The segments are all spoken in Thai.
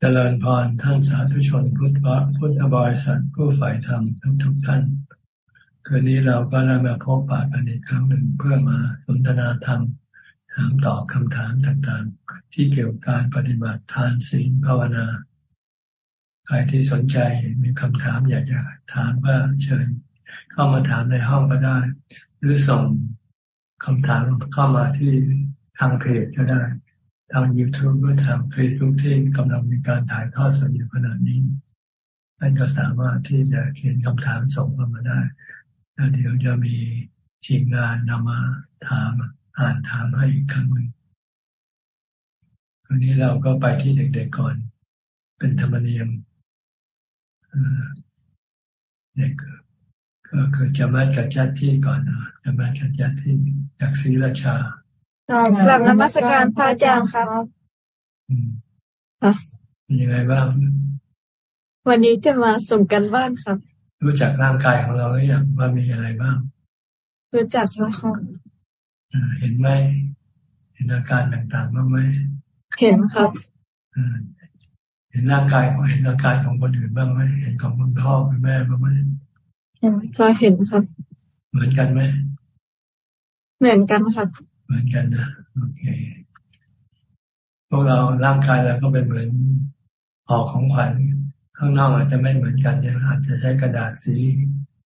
เจริญพรท่านสาธุชนพุทธพุทธบริษัทผู้ฝ่ายธรรมทุกทุกท่าน คืนนี้เราก็ได้มาพบปะกันอีกครั้งหนึ่งเพื่อมาสนทนาธรรม ถามตอบคำถามต่างๆ ที่เกี่ยวกับการปฏิบัติทานศีลภาวนา ใครที่สนใจมีคำถามอยากจะถามก็เชิญ เข้ามาถามในห้องก็ได้ หรือส่งคำถามเข้ามาที่ทางเพจก็ได้ ทาง YouTube หรือทางเฟซบุ๊กที่กำลังมีการถ่ายทอดสดอยู่ขณะนี้ท่านก็สามารถที่จะเขียนคำถามส่งเข้ามาได้แล้วเดี๋ยวจะมีทีมงานนำมาถามอ่านถามให้อีกครั้งหนึ่งวันนี้เราก็ไปที่เด็กๆก่อน เป็นธรรมเนียมเด็กก็คือจะมาจัดจัดที่ก่อนนะจะมาจัดจัดที่จากศรีราชา กลับนมัสการพระอาจารย์ครับค่ะเป็นยังไงบ้าง วันนี้จะมาส่งกันบ้านครับ รู้จักร่างกายของเราหรือยังว่ามีอะไรบ้าง รู้จักแล้วครับเห็นไหมเห็นอาการต่างๆบ้างไหมเห็นครับเห็นร่างกายของเห็นอาการของคนอื่นบ้างไหมเห็นของคุณพ่อคุณแม่บ้างไหมเห็นก็เห็นครับ เหมือนกันไหมเหมือนกันครับ เหมือนกันนะโอเคพวกเราร่างกายเราก็เป็นเหมือนห่อของขวัญข้างนอกอาจจะไม่เหมือนกันนะอาจจะใช้กระดาษสี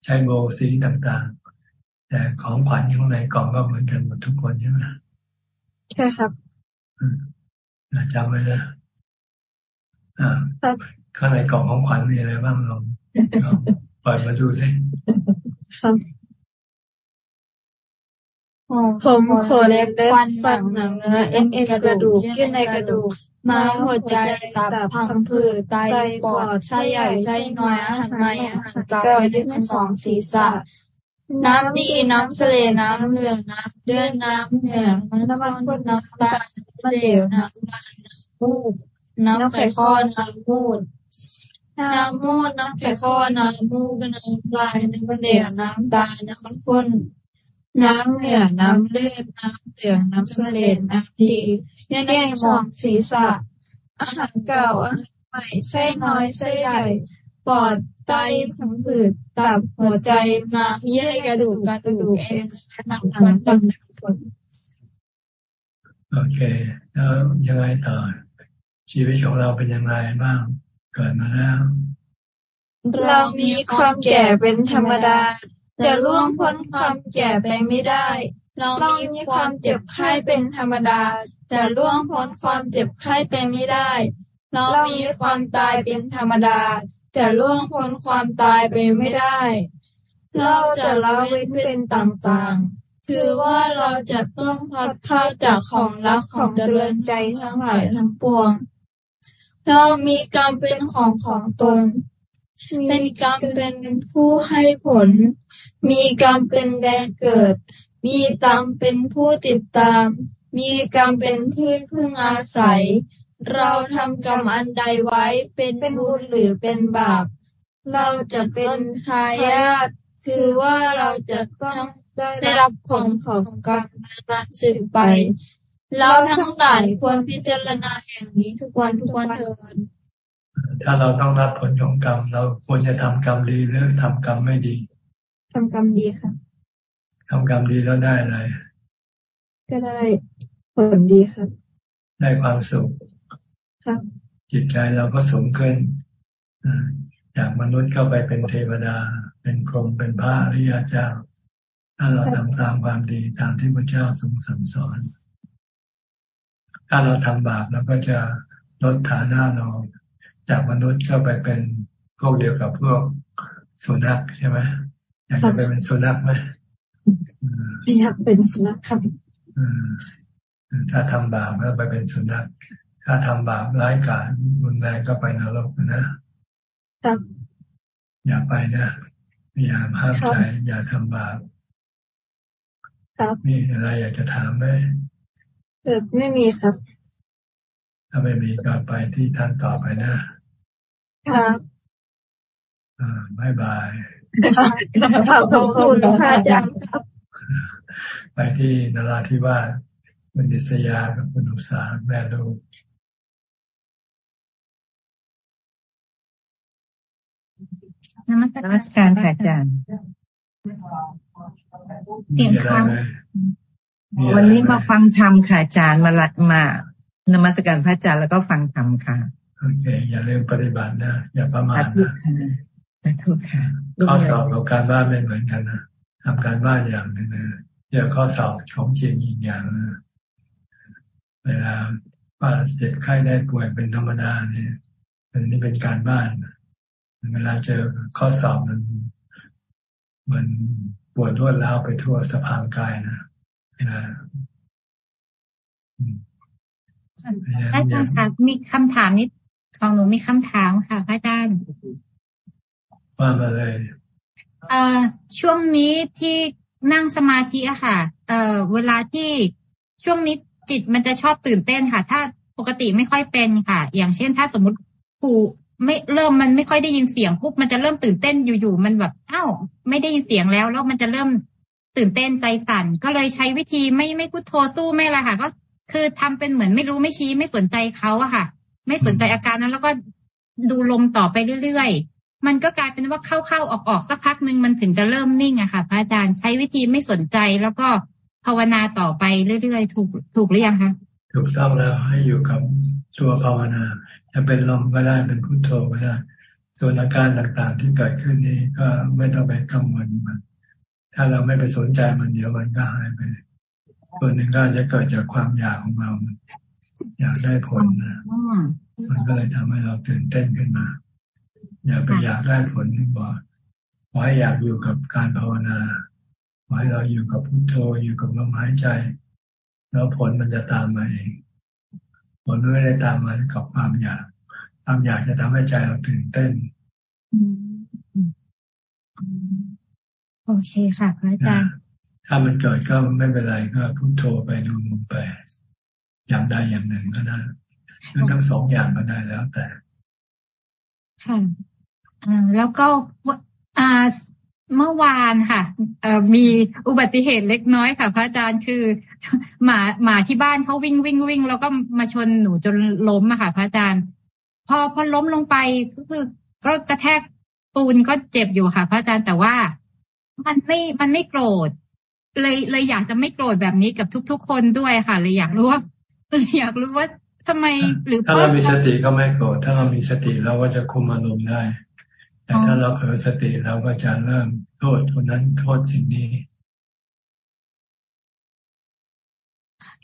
ใช้โบสีต่างๆ แต่ของขวัญข้างในกล่องก็เหมือนกันหมดทุกคนใช่ไหมใช่ครับจำไว้นะอ่าข้างในกล่องของขวัญมีอะไรบ้างเราเปิดมาดูสิครับ ผมขนเล็บฟันฟันหนังเนื้อเอ็นเอ็นกระดูกเยื่อในกระดูกมาหัวใจตับพังผืดไตปอดไส้ใหญ่ไส้น้อยอาหารใหม่อาหารเก่าเลือดสองศีรษะน้ำดีน้ำเสลน้ำเหลืองน้ำเลือดน้ำเหงื่อน้ำมันข้นน้ำตาลเหลวน้ำลายน้ำมูดน้ำไข่ข้อน้ำมูดน้ำมูดน้ำไข่ข้อน้ำมูกน้ำลายน้ำเหลวน้ำตาน้ำมันข้น น้ำเหลือน้ำเลือดน้ำเหลืองน้ำเสลดน้ำดีแยกสองศีรษะ อาหารเก่าอาหารใหม่ไส้น้อยไส้ใหญ่ปอดไตผังผืดตับหัวใจม้ามเยื่อกระดูกกระดูกเอ็นหนังหนังตับผลโอเค แล้วยังไงต่อ ชีวิตของเราเป็นยังไงบ้าง เกิดมาแล้ว เรามีความแก่เป็นธรรมดา จะล่วงพ้นความแก่ไปไม่ได้ เรามีความเจ็บไข้เป็นธรรมดา จะล่วงพ้นความเจ็บไข้ไปไม่ได้ เรามีความตายเป็นธรรมดา จะล่วงพ้นความตายไปไม่ได้ เราจะละเว้นเป็นต่างๆ คือว่าเราจะต้องพัดพาจากของรักของเจริญใจทั้งหลายทั้งปวง เรามีกรรมเป็นของของตน เป็นกรรมเป็นผู้ให้ผล มีกรรมเป็นแดนเกิด มีกรรมเป็นผู้ติดตาม มีกรรมเป็นที่พึ่งอาศัย เราทำกรรมอันใดไว้เป็นบุญหรือเป็นบาป เราจะเป็นทายาทคือว่าเราจะต้องได้รับผลของกรรมนั้นสืบไป เราทั้งหลายควรพิจารณาอย่างนี้ทุกวันทุกวันเถิด ถ้าเราต้องรับผลของกรรม เราควรจะทำกรรมดีหรือทำกรรมไม่ดีทำกรรมดีค่ะทำกรรมดีแล้วได้อะไร ก็ได้ผลดีครับ ได้ความสุขครับจิตใจเราก็สูงขึ้นจากมนุษย์เข้าไปเป็นเทวดา เป็นพรหมเป็นพระอริยเจ้า ถ้าเราทำตามความดีตามที่พระเจ้าทรงสั่งสอน ถ้าเราทำบาปเราก็จะลดฐานะเรา จากมนุษย์ก็ไปเป็นพวกเดียวกับพวกสุนัขใช่ไหมอยากจะไปเป็นสุนัขไหมอยากเป็นสุนัขครับถ้าทำบาปก็ไปเป็นสุนัขถ้าทำบาปร้ายกาจรุนแรงก็ไปนรกนะครับอย่าไปนะพยายามห้ามใจอย่าทำบาปครับมีอะไรอยากจะถามไหมเออไม่มีครับ ถ้าไม่มีก็ไปที่ท่านต่อไปนะ ค่ะอ่าบายบายขอบคุณค่ะอาจารย์ครับไปที่นราธิวาสมันดิษยากับคุณอุษาแม่ลูกนมัสการค่ะอาจารย์เสียงคำวันนี้มาฟังธรรมค่ะอาจารย์มาลัดมานมัสการพระอาจารย์แล้วก็ฟังธรรมค่ะ โอเค อย่าลืมปฏิบัตินะ อย่าประมาทนะขอโทษค่ะข้อสอบกับการบ้านไม่เหมือนกันนะทำการบ้านอย่างหนึ่งนะเดี๋ยวข้อสอบของจริงอีกอย่างนะเวลาว่าเจ็บไข้ได้ป่วยเป็นธรรมดาเนี่ยอันนี้เป็นการบ้านเวลาเจอข้อสอบมัน มันปวดรวดร้าวไปทั่วสะพานกายนะนะอาจารย์ค่ะมีคำถามนิด ของหนูมีคำถามค่ะพระอาจารย์ว่ามาเลยเอ่อช่วงนี้ที่นั่งสมาธิอะค่ะ เอ่อเวลาที่ช่วงนี้จิตมันจะชอบตื่นเต้นค่ะ ถ้าปกติไม่ค่อยเป็นค่ะ อย่างเช่น ถ้าสมมติปู่ไม่เริ่มมันไม่ค่อยได้ยินเสียงปุ๊บมันจะเริ่มตื่นเต้นอยู่ๆมันแบบอ้าวไม่ได้ยินเสียงแล้วแล้วมันจะเริ่มตื่นเต้นใจสั่นก็เลยใช้วิธีไม่ไม่พูดโทรสู้ไม่ละค่ะ ก็คือทำเป็นเหมือนไม่รู้ไม่ชี้ไม่สนใจเขาอะค่ะ ไม่สนใจอาการนั้น แล้วก็ดูลมต่อไปเรื่อยๆ มันก็กลายเป็นว่าเข้าๆออกๆสักพักหนึ่งมันถึงจะเริ่มนิ่งอะค่ะพระอาจารย์ใช้วิธีไม่สนใจแล้วก็ภาวนาต่อไปเรื่อยๆ ถูกถูกหรือยังคะถูกต้องแล้วให้อยู่กับตัวภาวนา จะเป็นลมก็ได้เป็นพุทโธก็ได้ส่วนอาการต่างๆที่เกิดขึ้นนี้ก็ไม่ต้องไปกังวลมัน ถ้าเราไม่ไปสนใจมันเดี๋ยวมันก็หายไปส่วนหนึ่งก็จะเกิดจากความอยากของเรา อยากได้ผลนะมันก็เลยทำให้เราตื่นเต้นขึ้นมา อยากไปอยากได้ผลที่บอกขอให้อยากอยู่กับการภาวนาขอให้เราอยู่กับพุทโธอยู่กับลมหายใจ แล้วผลมันจะตามมาเองผลไม่ได้ตามมากับความอยากความอยากจะทำให้ใจเราตื่นเต้นโอเคค่ะพระอาจารย์ ถ้ามันเกิดก็ไม่เป็นไรก็พุโทโธไปดูลมไป อย่างใดอย่างหนึ่งก็ได้หรือทั้งสองอย่างก็ได้แล้วแต่ ค่ะอ่แล้วก็อ่าเมื่อวานค่ะมีอุบัติเหตุเล็กน้อยค่ะ พระอาจารย์คือหมาหมาที่บ้านเขาวิ่งวิ่งวิ่ง แล้วก็มาชนหนูจนล้มอะค่ะ พระอาจารย์ พอพอล้มลงไปก็คือ ก็กระแทกปูนก็เจ็บอยู่ค่ะ พระอาจารย์แต่ว่ามันไม่มันไม่โกรธเลยเลยอยากจะไม่โกรธแบบนี้กับทุก ๆ คนด้วยค่ะเลยอยากรู้ว่า อยากรู้ว่าทำไมหรือถ้าเรามีสติก็ไม่โกรธถ้าเรามีสติเราก็จะคุมอารมณ์ได้ แต่ถ้าเราเผลอสติเราก็จะเริ่มโทษคนนั้นโทษสิ่งนี้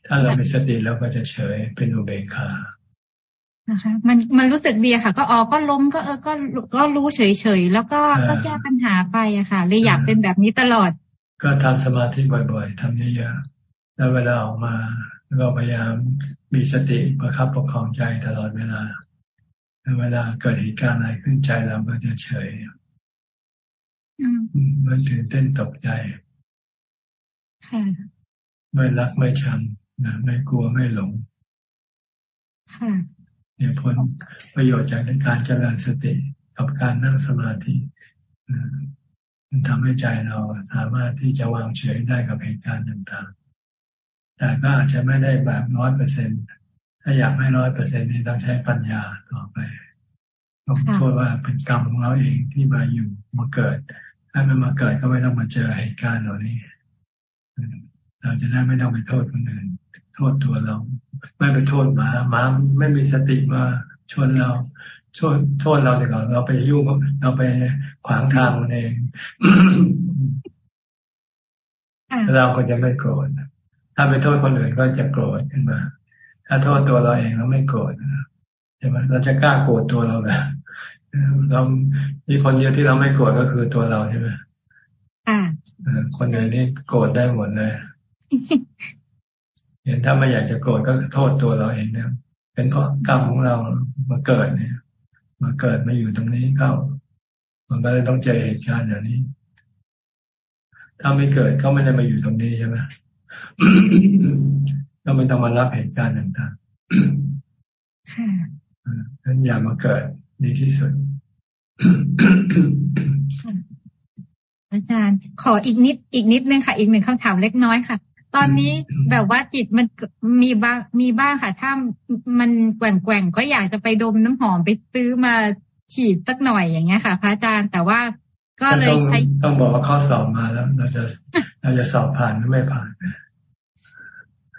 ถ้าเรามีสติเราก็จะเฉยเป็นอุเบกขานะคะมันมันรู้สึกดีค่ะ ก็ออกก็ล้มก็เออก็ก็รู้เฉยเฉยแล้วก็ก็แก้ปัญหาไปอะค่ะเลยอยากเป็นแบบนี้ตลอด ก็ทำสมาธิบ่อย ๆทำเยอะๆแล้วเวลาออกมา ก็พยายามมีสติประคับประคองใจตลอดเวลาเวลาเกิดเหตุการณ์อะไรขึ้นใจเราก็จะเฉยมันตื่นเต้นตกใจไม่รักไม่ชังนะไม่กลัวไม่หลงเนี่ยผลประโยชน์จากการเจริญสติกับการนั่งสมาธิมันทำให้ใจเราสามารถที่จะวางเฉยได้กับเหตุการณ์ต่างๆ แต่ก็อาจจะไม่ได้แบบร้อยเปอร์เซ็นต์ถ้าอยากให้ร้อยเปอร์เซ็นต์นี่ต้องใช้ปัญญาต่อไปต้องโทษว่าเป็นกรรมของเราเองที่มาอยู่มาเกิด ถ้ามันมาเกิดก็ไม่ต้องมาเจอเหตุการณ์เหล่านี้ เราจะได้ไม่ต้องไปโทษคนอื่น โทษตัวเรา ไม่ไปโทษหมาหมาไม่มีสติมาชนเราโทษโทษเราดีกว่าเราไปยุ่งเราไปขวางทางมันเองเราก็จะไม่โกรธ ถ้าไปโทษคนอื่นก็จะโกรธขึ้นมา ถ้าโทษตัวเราเองเราไม่โกรธใช่ไหมเราจะกล้าโกรธตัวเราแบบเรามีคนเดียวที่เราไม่โกรธก็คือตัวเราใช่ไหมอ่าคนอื่นนี่โกรธได้หมดเลยเห็นถ้าไม่อยากจะโกรธก็โทษตัวเราเองเนี่ยเป็นเพราะกรรมของเรามาเกิดเนี่ย มาเกิดมาอยู่ตรงนี้เข้า มันก็เลยต้องเจอเหตุการณ์อย่างนี้ ถ้าไม่เกิดก็ไม่ได้มาอยู่ตรงนี้ใช่ไหม ก็ไม่ต้องมารับเหตุการณ์ต่างๆค่ะนั้นอย่ามาเกิดดีที่สุดอาจารย์ ขออีกนิดอีกนิดนึงค่ะ อีกหนึ่งคำถามเล็กน้อยค่ะ ตอนนี้แบบว่าจิตมันมีบ้างมีบ้างค่ะ ถ้ามันแกว่งแกว่งก็อยากจะไปดมน้ำหอมไปซื้อมาฉีดสักหน่อยอย่างเงี้ยค่ะ พระอาจารย์แต่ว่าก็เลยใช้ต้องบอกว่าข้อสอบมาแล้ว เราจะเราจะสอบผ่านหรือไม่ผ่าน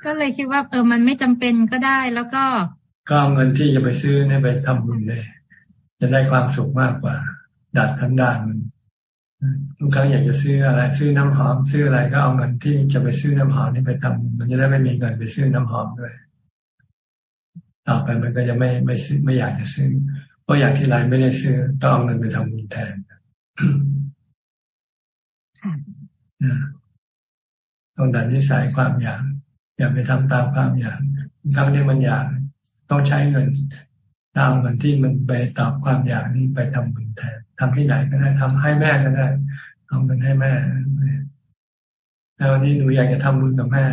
ก็เลยคิดว่าเออมันไม่จำเป็นก็ได้แล้วก็ ก็เอาเงินที่จะไปซื้อเนี่ยไปทำบุญเลย จะได้ความสุขมากกว่า ดัดทันดานมันทุกครั้งอยากจะซื้ออะไร ซื้อน้ำหอม ซื้ออะไรก็เอาเงินที่จะไปซื้อน้ำหอมนี่ไปทำมันจะได้ไม่มีเงินไปซื้อน้ำหอมด้วยต่อไปมันก็จะไม่ไม่ซื้อไม่อยากจะซื้อเพราะอยากที่ไรไม่ได้ซื้อต้องเอาเงินไปทำบุญแทนต้องดันนิสัยความอยาก อย่าไปทำตามความอยากครั้งที่มันอยากต้องใช้เงินตามเงินที่มันไปตามความอยากนี้ไปทำบุญแทนทำที่ไหนก็ได้ทำให้แม่ก็ได้เอาเงินให้แม่แล้ววันนี้หนูอยากจะทำบุญกับแม่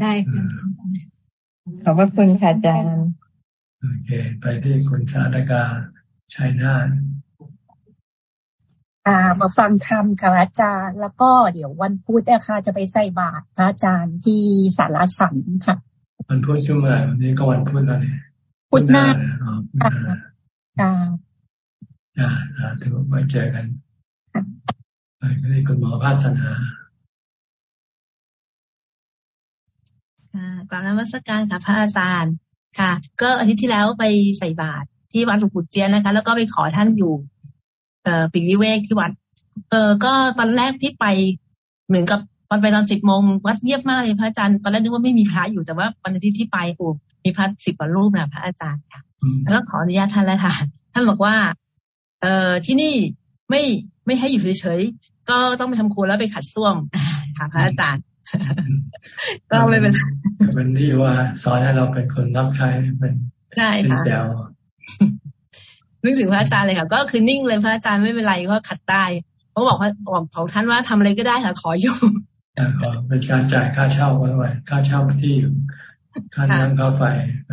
ได้ค่ะขอบพระคุณค่ะอาจารย์โอเค ไปที่คุณสาธกาชัยนาทอ่า มาฟังธรรมค่ะอาจารย์ แล้วก็เดี๋ยววันพุธนะคะจะไปใส่บาตรพระอาจารย์ที่สาราฉันค่ะ วันพุธช่วงไหนวันนี้ก็วันพุธแล้วเนี่ยพุธหน้าค่ะค่ะสาธุไว้เจอกันไปก็ได้คุณหมอภาสนาค่ะกราบนมัสการค่ะ พระอาจารย์ค่ะ ก็อาทิตย์ที่แล้วไปใส่บาตรที่วัดหลวงปู่เจียนนะคะ แล้วก็ไปขอท่านอยู่ เอ่อปีวิเวกที่วัด เออก็ตอนแรกที่ไปเหมือนกับตอนไปตอนสิบโมงวัดเงียบมากเลยพระอาจารย์ตอนแรกนึกว่าไม่มีพระอยู่แต่ว่าวันอาทิตย์ที่ไปโอ้มีพระสิบกว่ารูปนะพระอาจารย์ค่ะแล้วก็ขออนุญาตท่านแล้วค่ะท่านบอกว่า เอ่อที่นี่ไม่ไม่ให้อยู่เฉยๆก็ต้องไปทำครัวแล้วไปขัดส้วมค่ะพระอาจารย์ ก็ไม่เป็นเป็นที่ว่าสอนให้เราเป็นคนรับใช้เป็นใช่ค่ะ นึกถึงพระอาจารย์เลยค่ะ ก็คือนิ่งเลยพระอาจารย์ไม่เป็นไรก็ขัดได้เขาบอกว่าบอกของท่านว่าทำอะไรก็ได้ค่ะขออยู่ขอเป็นการจ่ายค่าเช่าไว้ไว้ค่าเช่าที่อยู่ค่าน้ำค่าไฟไป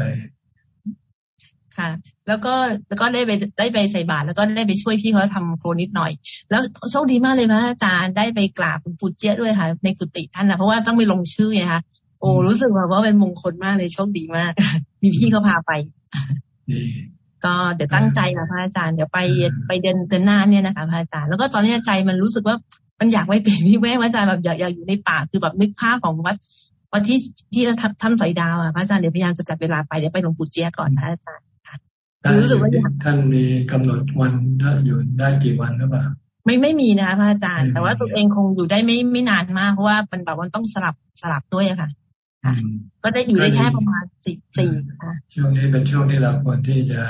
ค่ะ แล้วก็แล้วก็ได้ไปได้ไปใส่บาตรแล้วก็ได้ไปช่วยพี่เขาทำโครนิดหน่อย แล้วโชคดีมากเลยพระอาจารย์ได้ไปกราบคุณปู่เจี๊ยด้วยค่ะ ในกุฏิท่านนะเพราะว่าต้องไปลงชื่อไงคะโอ้รู้สึกว่าเป็นมงคลมากเลยโชคดีมาก มีพี่เขาพาไป ก็เดี๋ยวตั้งใจนะพระอาจารย์เดี๋ยวไปไปเดินเดินหน้าเนี่ยนะคะพระอาจารย์แล้วก็ตอนนี้ใจมันรู้สึกว่ามันอยากไปเป็นพี่แม่พระอาจารย์แบบอยากอยากอยู่ในป่าคือแบบนึกภาพของวัดวัดที่ที่ทำสอยดาวอะพระอาจารย์เดี๋ยวพยายามจะจัดเวลาไปเดี๋ยวไปหลวงปู่เจี๊ยก่อนพระอาจารย์รู้สึกว่าท่านมีกำหนดวันถ้าอยู่ได้กี่วันหรือเปล่าไม่ไม่มีนะคะพระอาจารย์ แต่ว่าตัวเองคงอยู่ได้ไม่ไม่นานมากเพราะว่ามันแบบมันต้องสลับสลับด้วยค่ะ ก็ได้อยู่ได้แค่ประมาณสี่สี่ค่ะช่วงนี้เป็นช่วงที่เราควรที่จะ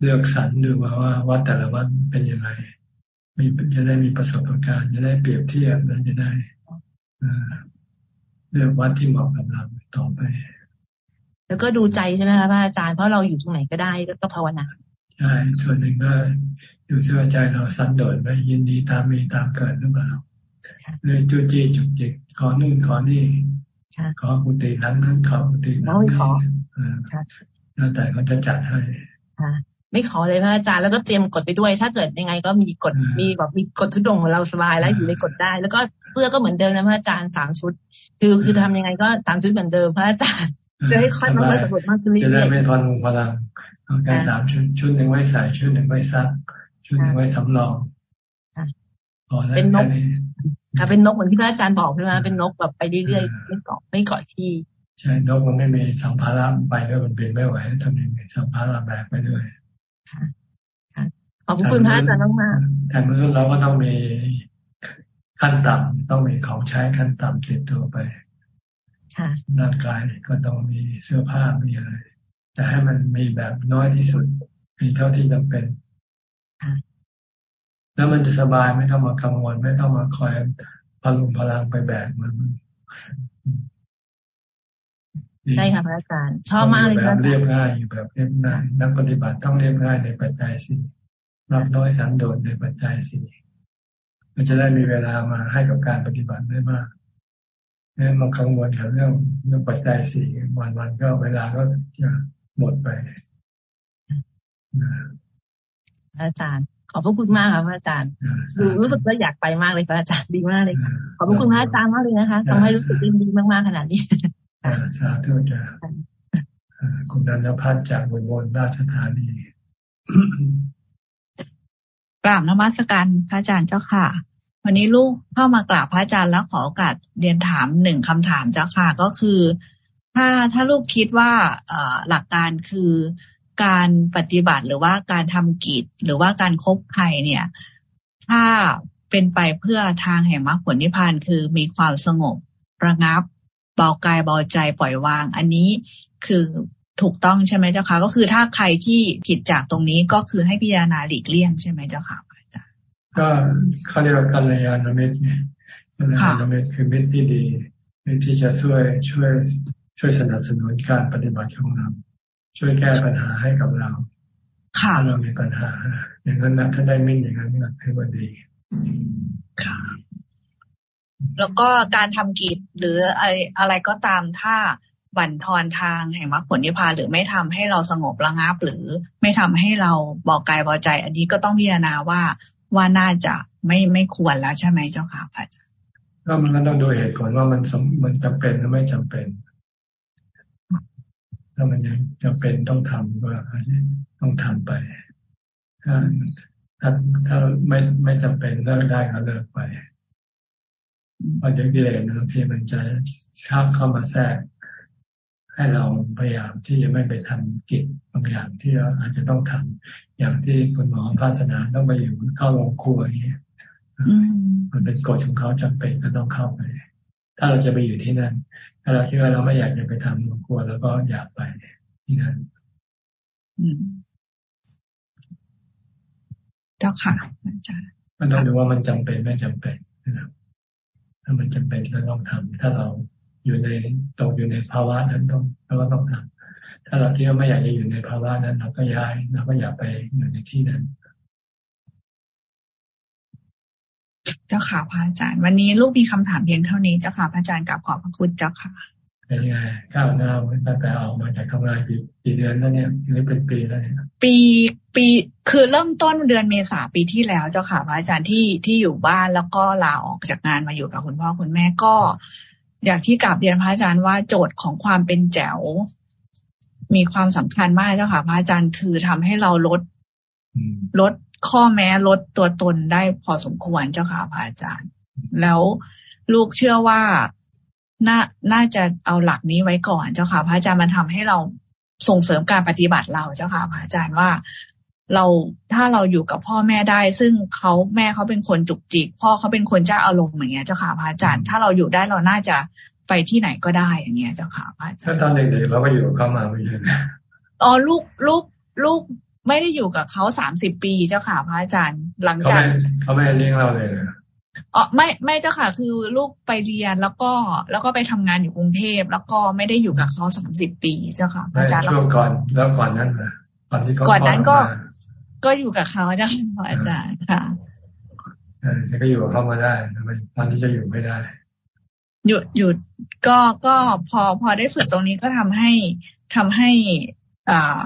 เลือกสรรดูว่าว่าวัดแต่ละวัดเป็นยังไงมีจะได้มีประสบการณ์จะได้เปรียบเทียบแล้วจะได้เลือกวัดที่เหมาะกับเราต่อไป แล้วก็ดูใจใช่ไหมคะพระอาจารย์เพราะเราอยู่ตรงไหนก็ได้ก็ภาวนาใช่ส่วนหนึ่งก็อยู่ที่ว่าใจเราสันโดษไปยินดีตามมีตามเกิดหรือเปล่า เลยจูจี้จุกจิกขอนู่นขอนี่ขอกุฏินั้นนั้นขอกุฏินั้นนี่แล้วแต่เขาจะจัดให้ไม่ขอเลยพระอาจารย์แล้วก็เตรียมกดไปด้วย ถ้าเกิดยังไงก็มีกดมีแบบมีกดทุดงของเราสบายแล้วอยู่ในกดได้ แล้วก็เสื้อก็เหมือนเดิมนะพระอาจารย์สามชุด คือคือทำยังไงก็สามชุดเหมือนเดิมพระอาจารย์จะให้ค่อยมาสำรวจมากขึ้นเรื่อยๆจะได้ไม่ทอนพลังเอาแค่สามชุดชุดหนึ่งไว้ใส่ชุดหนึ่งไว้ซัก ชุดหนึ่งไว้สำรองพอแล้วเป็นนก ค่ะเป็นนกเหมือนที่พระอาจารย์บอกใช่ไหมเป็นนกแบบไปเรื่อยๆไม่เกาะไม่เกาะที่ ใช่นกมันไม่มีสัมภาระไปด้วยมันเป็นไม่ไหวทำยังไงสัมภาระแบกไปด้วยขอบคุณพระอาจารย์มากแต่มนุษย์เราก็ต้องมีขั้นต่ำต้องมีของใช้ขั้นต่ำติดตัวไปร่างกายก็ต้องมีเสื้อผ้ามีอะไรแต่ให้มันมีแบบน้อยที่สุดมีเท่าที่จำเป็น แล้วมันจะสบายไม่ต้องมากังวลไม่ต้องมาคอยพลุงพลังไปแบกมันใช่ค่ะพระอาจารย์ชอบมากเลยแบบเรียบง่ายอยู่แบบเรียบง่ายนักปฏิบัติต้องเรียบง่ายในปัจจัยสี่รับน้อยสันโดษในปัจจัยสี่มันจะได้มีเวลามาให้กับการปฏิบัติได้มากเนี่ยมากังวลกับเรื่องเรื่องปัจจัยสี่วันวันก็เวลาก็จะหมดไปอาจารย์ ขอบพระคุณมากครับพระอาจารย์ดูรู้สึกว่าอยากไปมากเลยพระอาจารย์ดีมากเลยขอบพระคุณพระอาจารย์มากเลยนะคะทำให้รู้สึกดีมากๆขนาดนี้สาธุจ้าคุณนันพัฒน์จากบนบนราชธานีกราบนมัสการพระอาจารย์เจ้าค่ะ วันนี้ลูกเข้ามากราบพระอาจารย์แล้วขอโอกาสเรียนถามหนึ่งคำถามเจ้าค่ะ ก็คือ ถ้าถ้าลูกคิดว่าหลักการคือ การปฏิบัติหรือว่าการทำกิจหรือว่าการคบใครเนี่ย ถ้าเป็นไปเพื่อทางแห่งมรรคผลนิพพานคือมีความสงบระงับเบากายเบาใจปล่อยวาง อันนี้คือถูกต้องใช่ไหมเจ้าค่ะก็คือถ้าใครที่ผิดจากตรงนี้ก็คือให้พิจารณาหลีกเลี่ยงใช่ไหมเจ้าค่ะอาจารย์ก็เขาเรียกว่ากัลยาณมิตรไงกัลยาณมิตรคือมิตรที่ดีมิตรที่จะช่วยช่วยช่วยสนับสนุนการปฏิบัติของเรา ช่วยแก้ปัญหาให้กับเราถ้าเรามีปัญหา อย่างนั้นนะถ้าได้มิตรอย่างนั้นนะคือว่าดีค่ะแล้วก็การทำกิจหรืออะไรอะไรก็ตามถ้าบั่นทอนทางแห่งมรรคผลนิพพานหรือไม่ทำให้เราสงบระงับ หรือไม่ทำให้เราบอกกายบอกใจ อันนี้ก็ต้องพิจารณาว่าว่าน่าจะไม่ไม่ควรแล้วใช่ไหมเจ้าค่ะพระอาจารย์ก็มันก็ต้องดูเหตุผลว่ามันมันจำเป็นหรือไม่จำเป็น ถ้ามันยังจำเป็นต้องทำก็ต้องทำไป ถ้าถ้าถ้าไม่ไม่จำเป็นเลิกได้ก็เลิกไปเพราะเดี๋ยวกิเลสบางทีมันจะชอบเข้ามาแทรก ให้เราพยายามที่จะไม่ไปทำกิจบางอย่างที่เราอาจจะต้องทำอย่างที่คุณหมอภาสนาต้องไปอยู่เข้าโรงครัวอย่างเงี้ยมันเป็นกฎของเขาจำเป็นก็ต้องเข้าไป ถ้าเราจะไปอยู่ที่นั่น ถ้าเราคิดว่าเราไม่อยากจะไปทำโรงครัวแล้วก็อยากไปที่นั่นเจ้าค่ะอาจารย์มันต้องดูว่ามันจำเป็นไม่จำเป็นนะครับถ้ามันจำเป็นก็ต้องทำถ้าเราอยู่ในตกอยู่ในภาวะนั้นต้องเราก็ต้องทำถ้าเราที่ว่าไม่อยากจะอยู่ในภาวะนั้นเราก็ย้ายเราก็อย่าไปอยู่ในที่นั้น เจ้าค่ะพระอาจารย์ วันนี้ลูกมีคำถามเพียงเท่านี้เจ้าค่ะพระอาจารย์กับขอบพระคุณเจ้าค่ะเป็นไงก้าวหน้าตั้งแต่ออกมาจากทำงานกี่กี่เดือนแล้วเนี่ยหรือเป็นปีแล้วเนี่ยปีปีคือเริ่มต้นเดือนเมษาปีที่แล้วเจ้าค่ะพระอาจารย์ที่ที่อยู่บ้านแล้วก็ลาออกจากงานมาอยู่กับคุณพ่อคุณแม่ก็ อย่างที่กลับเรียนพระอาจารย์ว่าโจทย์ของความเป็นแจ๋วมีความสำคัญมากเจ้าค่ะพระอาจารย์คือทำให้เราลด ลดข้อแม้ลดตัวตนได้พอสมควรเจ้าค่ะพระอาจารย์ แล้วลูกเชื่อว่าน่าน่าจะเอาหลักนี้ไว้ก่อนเจ้าค่ะ พระอาจารย์มันทำให้เราส่งเสริมการปฏิบัติเราเจ้าค่ะพระอาจารย์ว่าเราถ้าเราอยู่กับพ่อแม่ได้ ซึ่งเขาแม่เขาเป็นคนจุกจิกพ่อเขาเป็นคนเจ้าอารมณ์อย่างเงี้ยเจ้าค่ะพระอาจารย์ถ้าเราอยู่ได้เราน่าจะไปที่ไหนก็ได้อย่างเงี้ยเจ้าค่ะพระอาจารย์ถ้าตอนเด็กๆเราก็อยู่กับเขามาไม่ใช่ไหมอ๋อลูกลูกลูก ไม่ได้อยู่กับเขาสามสิบปีเจ้าค่ะพระอาจารย์ หลังจากเขาไม่เลี้ยงเราเลยอ๋อไม่ไม่เจ้าค่ะ คือลูกไปเรียนแล้วก็แล้วก็ไปทำงานอยู่กรุงเทพแล้วก็ไม่ได้อยู่กับเขาสามสิบปีเจ้าค่ะอาจารย์ช่วงก่อนแล้วก่อนนั้นนะตอนที่เขาก่อนนั้นก็ ก็อยู่กับเขาจ้ะอาจารย์ค่ะจะก็อยู่กับเขามาได้ทำไมตอนนี้จะอยู่ไม่ได้หยุดหยุดก็ก็พอพอได้ฝึกตรงนี้ก็ทำให้ทำให้อ่า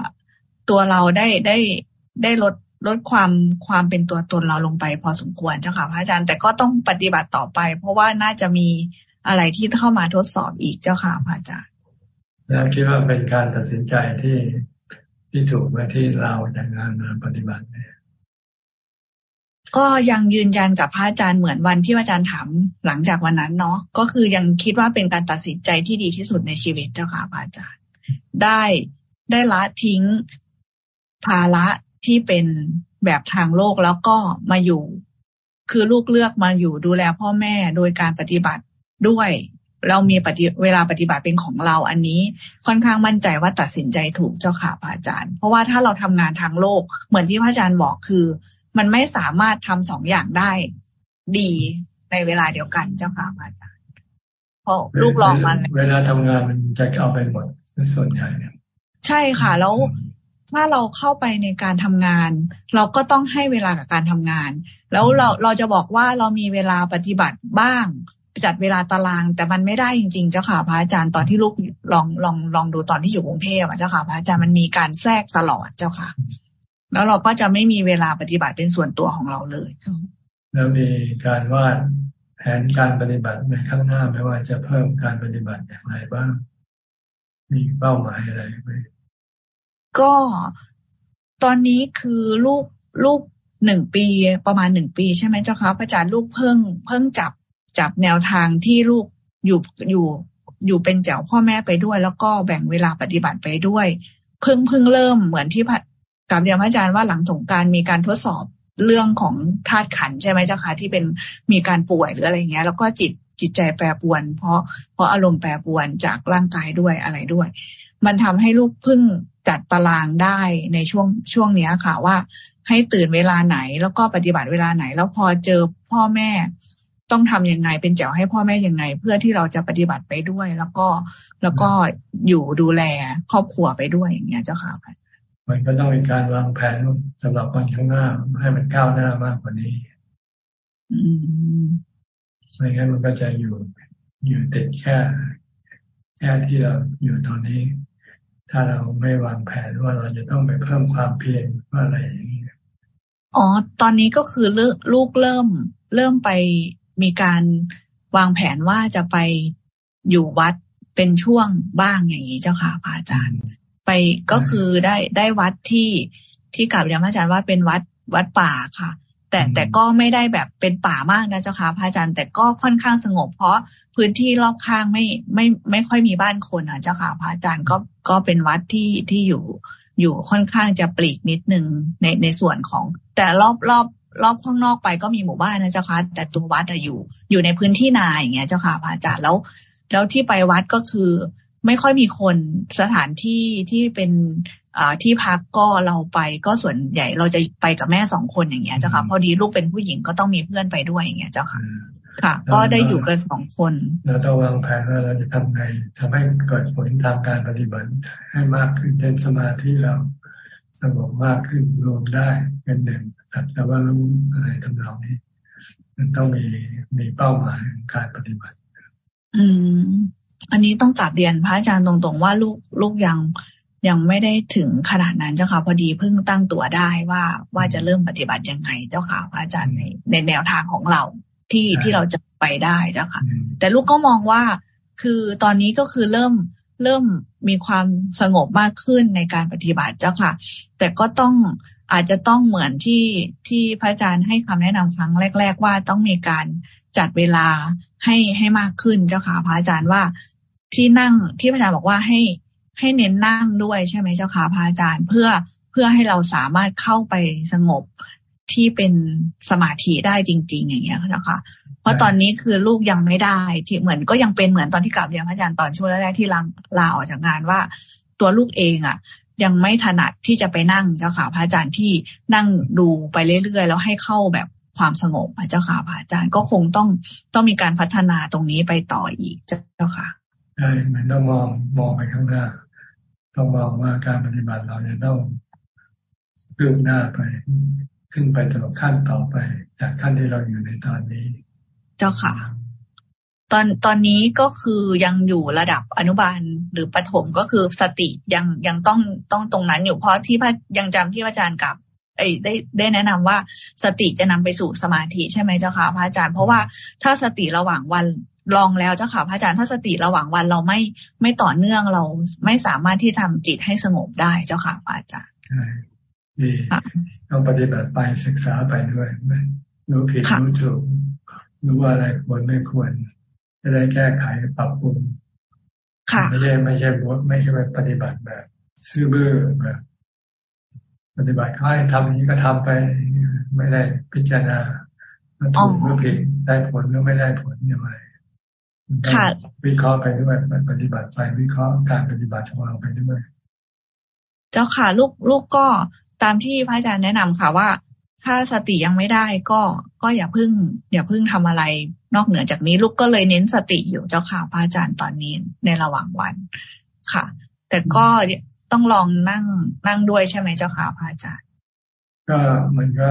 ตัวเราได้ได้ได้ลดลดความความเป็นตัวตนเราลงไป พอสมควรเจ้าค่ะพระอาจารย์แต่ก็ต้องปฏิบัติต่อไป เพราะว่าน่าจะมีอะไรที่เข้ามาทดสอบอีกเจ้าค่ะพระอาจารย์แล้วคิดว่าเป็นการตัดสินใจที่ที่ถูกไหมที่เราจากงานมาปฏิบัติเนี่ยก็ยังยืนยันกับพระอาจารย์เหมือนวันที่อาจารย์ถามหลังจากวันนั้นเนาะก็คือยังคิดว่าเป็นการตัดสินใจที่ดีที่สุดในชีวิตเจ้าค่ะพระอาจารย์ ได้ได้ละทิ้ง ภาระที่เป็นแบบทางโลกแล้วก็มาอยู่ คือลูกเลือกมาอยู่ดูแลพ่อแม่โดยการปฏิบัติด้วย เรามีปฏิเวลาปฏิบัติเป็นของเราอันนี้ค่อนข้างมั่นใจว่าตัดสินใจถูกเจ้าค่ะพระอาจารย์ เพราะว่าถ้าเราทำงานทางโลก เหมือนที่พระอาจารย์บอกคือ มันไม่สามารถทำสองอย่างได้ดีในเวลาเดียวกันเจ้าค่ะพระอาจารย์เพราะลูกลองมัน เวลาทำงานมันจะเอาไปหมดส่วนใหญ่ใช่ค่ะ แล้ว ถ้าเราเข้าไปในการทำงาน เราก็ต้องให้เวลากับการทำงาน แล้วเราเราจะบอกว่าเรามีเวลาปฏิบัติบ้างจัดเวลาตาราง แต่มันไม่ได้จริง ๆ เจ้าค่ะพระอาจารย์ตอนที่ลูกลองลองลองดูตอนที่อยู่กรุงเทพเจ้าค่ะพระอาจารย์มันมีการแทรกตลอดเจ้าค่ะ แล้วเราก็จะไม่มีเวลาปฏิบัติเป็นส่วนตัวของเราเลยแล้วมีการวาดแผนการปฏิบัติในข้างหน้าไม่ว่าจะเพิ่มการปฏิบัติอย่างไรบ้าง มีเป้าหมายอะไรไหม ก็ตอนนี้คือลูกลูกหนึ่งปีประมาณหนึ่งปีใช่ไหมเจ้าคะพระอาจารย์ลูกเพิ่ง เพิ่งจับจับแนวทางที่ลูกอยู่อยู่อยู่เป็นเจ้าพ่อแม่ไปด้วย แล้วก็แบ่งเวลาปฏิบัติไปด้วย เพิ่งเพิ่งเริ่มเหมือนที่กับเรียนพระอาจารย์ว่าหลังสงการมีการทดสอบเรื่องของธาตุขันใช่ไหมเจ้าคะที่เป็นมีการป่วยหรืออะไรเงี้ย แล้วก็จิตจิตใจแปรปรวน เพราะเพราะอารมณ์แปรปรวนจากร่างกายด้วยอะไรด้วย มันทำให้ลูกพึ่ง จัดตารางได้ในช่วงช่วงเนี้ยค่ะว่าให้ตื่นเวลาไหนแล้วก็ปฏิบัติเวลาไหน แล้วพอเจอพ่อแม่ต้องทํำยังไงเป็นเจ้าให้พ่อแม่ยังไง เพื่อที่เราจะปฏิบัติไปด้วย แล้วก็แล้วก็อยู่ดูแลครอบครัวไปด้วยอย่างเงี้ยเจ้าค่ะมันก็ต้องมีการวางแผนสำหรับวันข้างหน้า ให้มันก้าวหน้ามากกว่านี้อืมไม่งั้นมันก็จะอยู่อยู่ติดแค่แค่ที่เราอยู่ตอนนี้ ถ้าเราไม่วางแผนว่าเราจะต้องไปเพิ่มความเพียรว่าอะไรอย่างนี้อ๋อ ตอนนี้ก็คือลูกเริ่ม เริ่มไปมีการวางแผนว่าจะไปอยู่วัดเป็นช่วงบ้างอย่างนี้เจ้าค่ะพระอาจารย์ ไปก็คือได้ได้วัดที่ที่กลับเรียนพระอาจารย์ว่าเป็นวัดวัดป่าค่ะ แต่แต่ก็ไม่ได้แบบเป็นป่ามากนะเจ้าค่ะพระอาจารย์แต่ก็ค่อนข้างสงบ เพราะพื้นที่รอบข้างไม่ไม่ไม่ค่อยมีบ้านคนอะเจ้าค่ะพระอาจารย์ก็ก็เป็นวัดที่ที่อยู่อยู่ค่อนข้างจะปลีกนิดนึงในในส่วนของ แต่รอบรอบรอบข้างนอกไปก็มีหมู่บ้านนะเจ้าค่ะแต่ตัววัดอยู่ อยู่ในพื้นที่นาอย่างเงี้ยเจ้าค่ะพระอาจารย์แล้ว แล้วที่ไปวัดก็คือไม่ค่อยมีคนสถานที่ที่เป็นอ่า ที่พักก็เราไปก็ส่วนใหญ่เราจะไปกับแม่สองคนอย่างเงี้ยเจ้าค่ะพอดีลูกเป็นผู้หญิงก็ต้องมีเพื่อนไปด้วยอย่างเงี้ยเจ้าค่ะ ค่ะ ก็ได้อยู่กันสองคนเราต้องวางแผนว่าเราจะทำไงทำให้เกิดผลทางการปฏิบัติให้มากขึ้นเช่นสมาธิเราสงบมากขึ้นรวมได้เป็นหนึ่งแต่ว่ารู้อะไรทำนองนี้ มันต้องมีมีเป้าหมายการปฏิบัติ อืมอันนี้ต้องกลับเรียนพระอาจารย์ตรงๆว่าลูกลูกยัง ยังไม่ได้ถึงขนาดนั้นเจ้าค่ะ พอดีเพิ่งตั้งตัวได้ว่าว่าจะเริ่มปฏิบัติยังไงเจ้าค่ะพระอาจารย์ในในแนวทางของเราที่ที่เราจะไปได้เจ้าค่ะ แต่ลูกก็มองว่าคือตอนนี้ก็คือเริ่มเริ่มมีความสงบมากขึ้นในการปฏิบัติเจ้าค่ะ แต่ก็ต้องอาจจะต้องเหมือนที่ที่พระอาจารย์ให้คำแนะนำครั้งแรก ๆ ว่าต้องมีการจัดเวลาให้ให้มากขึ้นเจ้าค่ะพระอาจารย์ว่าที่นั่งที่พระอาจารย์บอกว่าให้ ให้เน้นนั่งด้วยใช่ไหมเจ้าค่ะพระอาจารย์ เพื่อเพื่อให้เราสามารถเข้าไปสงบที่เป็นสมาธิได้จริง ๆ อย่างเงี้ยนะคะเพราะตอนนี้คือลูกยังไม่ได้ที่เหมือนก็ยังเป็นเหมือนตอนที่กลับเรียนพระอาจารย์ตอนช่วงแรกๆที่ลาลาออกจากงานว่า ตัวลูกเองอะ ยังไม่ถนัดที่จะไปนั่งเจ้าค่ะพระอาจารย์ที่นั่งดูไปเรื่อยๆแล้วให้เข้าแบบความสงบเจ้าค่ะพระอาจารย์ก็คงต้องต้องมีการพัฒนาตรงนี้ไปต่ออีกเจ้าค่ะใช่มันต้องมองมองไปข้างหน้า ต้องมองว่าการปฏิบัติเราจะต้องเลื่อนหน้าไป ขึ้นไปต่อขั้นต่อไป จากขั้นที่เราอยู่ในตอนนี้ เจ้าค่ะ ตอนตอนนี้ก็คือยังอยู่ระดับอนุบาลหรือประถมก็คือสติยังยังต้องต้องตรงนั้นอยู่เพราะที่พระยังจำที่พระอาจารย์กับไอ้ได้ได้แนะนำว่าสติจะนำไปสู่สมาธิใช่ไหมเจ้าค่ะพระอาจารย์ เพราะว่าถ้าสติระหว่างวัน ลองแล้วเจ้าค่ะพระอาจารย์ถ้าสติระหว่างวันเราไม่ไม่ต่อเนื่องเราไม่สามารถที่ทำจิตให้สงบได้เจ้าค่ะพระอาจารย์ใช่ดีต้องปฏิบัติไปศึกษาไปด้วยรู้ผิดรู้ถูกรู้ว่าอะไรควรไม่ควรจะได้แก้ไขปรับปรุงไม่ใช่ไม่ใช่บทไม่ใช่ปฏิบัติแบบซื่อบื้อแบบปฏิบัติเขาให้ทำนี้ก็ทำไป ไม่ได้พิจารณาถูกหรือผิดได้ผลหรือไม่ได้ผลอย่างไร วิเคราะห์ไปด้วยปฏิบัติไปวิเคราะห์การปฏิบัติของเราไปด้วย เจ้าค่ะ ลูกลูกก็ตามที่พระอาจารย์แนะนำค่ะว่า ถ้าสติยังไม่ได้ก็ก็อย่าพึ่งอย่าพึ่งทำอะไร นอกเหนือจากนี้ลูกก็เลยเน้นสติอยู่เจ้าค่ะพระอาจารย์ตอนนี้ในระหว่างวันค่ะ แต่ก็ต้องลองนั่งนั่งด้วยใช่ไหมเจ้าค่ะพระอาจารย์ ก็มันก็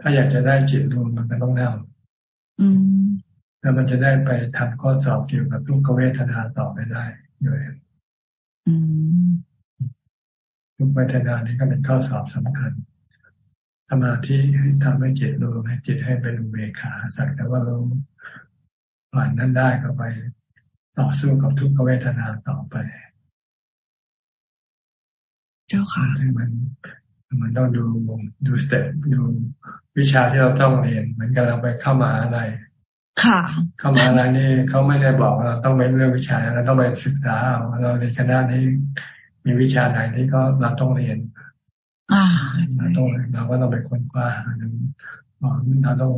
ถ้าอยากจะได้จิตรวมมันก็ต้องนั่งอืม แล้วมันจะได้ไปทำข้อสอบเกี่ยวกับทุกขเวทนาต่อไปได้ด้วยอืมทุกเวทนานี้ก็เป็นข้อสอบสำคัญสมาธิทำให้จิตรวมให้จิตให้เป็นอุเบกขาสักแต่ว่าเราผ่านนั้นได้ก็ไปต่อสู้กับทุกขเวทนาต่อไป เจ้าค่ะมันมันต้องดูดูสเต็ปดูวิชาที่เราต้องเรียนเหมือนกับเราไปเข้ามาอะไร ค่ะ เข้ามาอะไรนี่เขาไม่ได้บอกเราต้องไปเรื่องวิชาเราต้องไปศึกษาเอาเราในคณะนี้มีวิชาไหนที่เขาเราต้องเรียนอ่าเราต้องเราก็ต้องไปค้นคว้าดูเราต้อง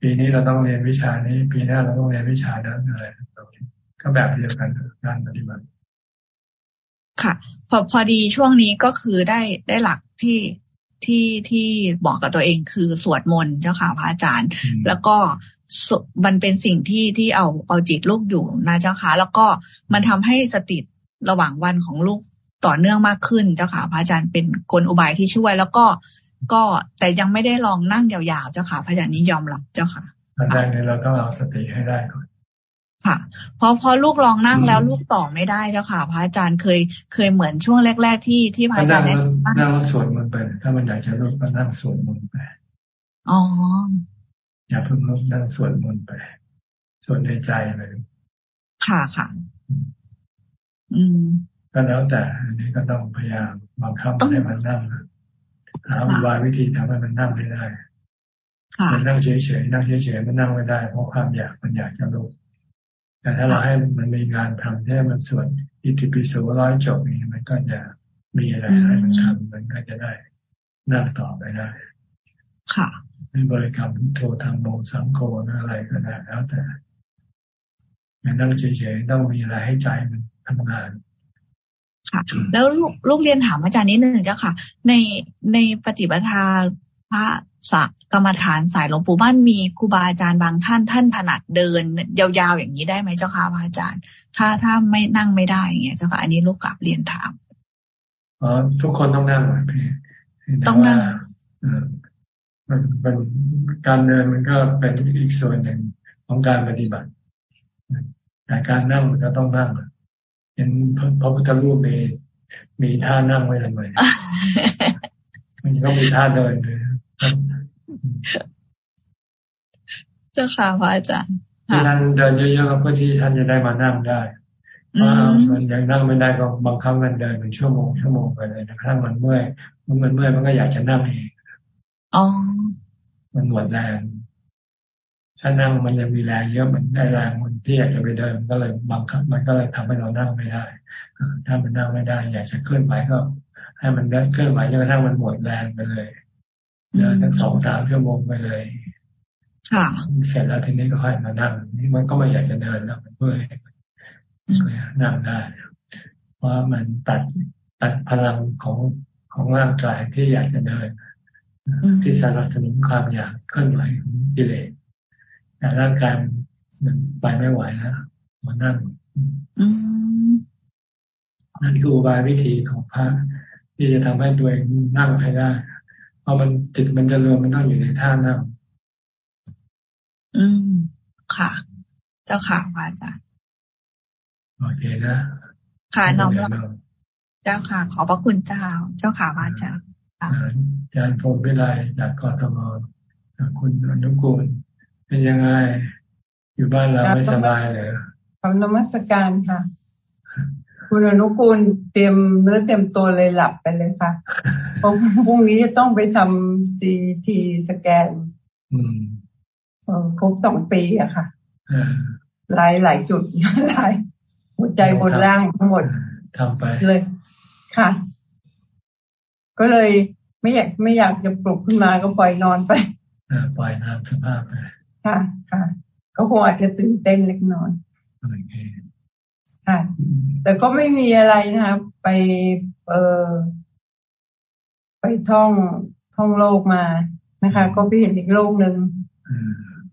ปีนี้เราต้องเรียนวิชานี้ ปีหน้าเราต้องเรียนวิชานั้นอะไรก็แบบเดียวกันการปฏิบัติค่ะ พอพอดีช่วงนี้ก็คือได้ได้หลักที่ที่ที่บอกกับตัวเองคือสวดมนต์เจ้าค่ะพระอาจารย์ แล้วก็ มันเป็นสิ่งที่ที่เอาเอาจิตลูกอยู่นะเจ้าค่ะ แล้วก็มันทำให้สติระหว่างวันของลูกต่อเนื่องมากขึ้นเจ้าค่ะ พระอาจารย์เป็นกลอุบายที่ช่วย แล้วก็ก็แต่ยังไม่ได้ลองนั่งยาวๆเจ้าค่ะ พระอาจารย์นี้ยอมรับเจ้าค่ะอาจารย์นี้เราต้องเอาสติให้ได้ก่อนค่ะพอพอลูกลองนั่งแล้วลูกต่อไม่ได้เจ้าค่ะ พระอาจารย์เคยเคยเหมือนช่วงแรก ๆ ที่ที่พระอาจารย์นั่งนั่งสวดมนต์ไป ถ้ามันอยากจะลุกก็นั่งสวดมนต์ไปอ๋อ อย่าเพิ่งลุกนั่งสวดมนต์ไปสวดในใจเลยค่ะค่ะ อืมก็แล้วแต่อันนี้ก็ต้องพยายามบังคับให้มันนั่งหาวิวาวิธีทำให้มันนั่งไม่ได้มันนั่งเฉยๆนั่งเฉยๆมันนั่งไม่ได้ เพราะความอยากมันอยากจะลุกแต่ถ้าเราให้มันมีงานทำให้มันส่วนอิติปิโสร้อยจบนี่มันก็จะมีอะไรให้มันทำมันก็จะได้นั่งต่อไปได้ ค่ะใน บริกรรมโทรทางโมสังโกนอะไรก็ได้แล้วแต่นั่งเฉยๆต้องมีอะไรให้ใจมันทำงานค่ะ แล้วลูกลูกเรียนถามอาจารย์นิดนึงเจ้าค่ะ ในในปฏิบัติพระสักกรรมฐานสายหลวงปู่บ้านมีครูบาอาจารย์บางท่านท่านถนัดเดิน ยาวๆอย่างนี้ได้ไหมเจ้าค่ะพระอาจารย์ ถ้าถ้าไม่นั่งไม่ได้อย่างเงี้ยเจ้าค่ะอันนี้ลูกกลับเรียนถามอ๋อทุกคนต้องนั่งพี่ต้องนั่ง มันเป็นการเดินมันก็เป็นอีกส่วนหนึ่งของการปฏิบัติแต่การนั่งมันก็ต้องนั่งเห็นพระพุทธรูปมีมีท่านั่งไว้ทำไมมันก็มีท่าเดินเลยเจ้าค่ะพระอาจารย์ที่ท่านเดินเยอะๆก็ที่ท่านจะได้มานั่งได้เพราะมันยังนั่งไม่ได้ก็บางครั้งมันเดินเป็นชั่วโมงชั่วโมงไปเลยนะครั้งมันเมื่อยมันเมื่อยมันก็อยากจะนั่งเองอ๋อ มันหมดแรงถ้านั่งมันยังมีแรงเยอะมันได้แรงมันที่อยากจะไปเดินก็เลยบางครั้งมันก็เลยทำให้เรานั่งไม่ได้ ถ้ามันนั่งไม่ได้ อยากจะเคลื่อนไหวก็ ให้มันได้เคลื่อนไหวจนกระทั่งมันหมดแรงไปเลยเดินทั้งสองสามชั่วโมงไปเลยค่ะเสร็จแล้วทีนี้ก็ค่อยมานั่งนี่มันก็ไม่อยากจะเดินแล้วมันเพื่อนั่งได้เพราะมันตัดตัดพลังของของร่างกายที่อยากจะเดิน ที่สนับสนุนความอยากเคลื่อนไหวของกิเลสแต่ร่างกายมันไปไม่ไหวแล้วมานั่งนั่นคืออุบายวิธีของพระที่จะทำให้ตัวเองนั่งให้ได้พราะมันจิตมันจะรวมมันต้องอยู่ในท่านั่งอืมค่ะ เจ้าค่ะพระอาจารย์โอเคนะ ค่ะน้องเจ้าค่ะ ขอบพระคุณเจ้า เจ้าค่ะพระอาจารย์ อาจารย์พรมวิไลจากกทมคุณอนุกูลเป็นยังไง อยู่บ้านเราไม่สบายเหรอทำนมัสการค่ะ คุณอนุกูลเตรียมเนื้อเต็มตัวเลยหลับไปเลยค่ะเพราะพรุ่งนี้จะต้องไปทำซีทีสแกนครบสองปีอะค่ะหลายหลายจุดหลายหัวใจบนล่างทั้งหมดทำไปเลยค่ะ ก็เลยไม่อยากไม่อยากจะปลุกขึ้นมาก็ปล่อยนอนไปปล่อยน้ำสภาพไปค่ะค่ะ ก็คงอาจจะตื่นเต้นเล็กน้อยโอเคค่ะ แต่ก็ไม่มีอะไรนะครับ ไปเออไปท่องท่องโลกมานะคะ ก็ไปเห็นอีกโลกหนึ่ง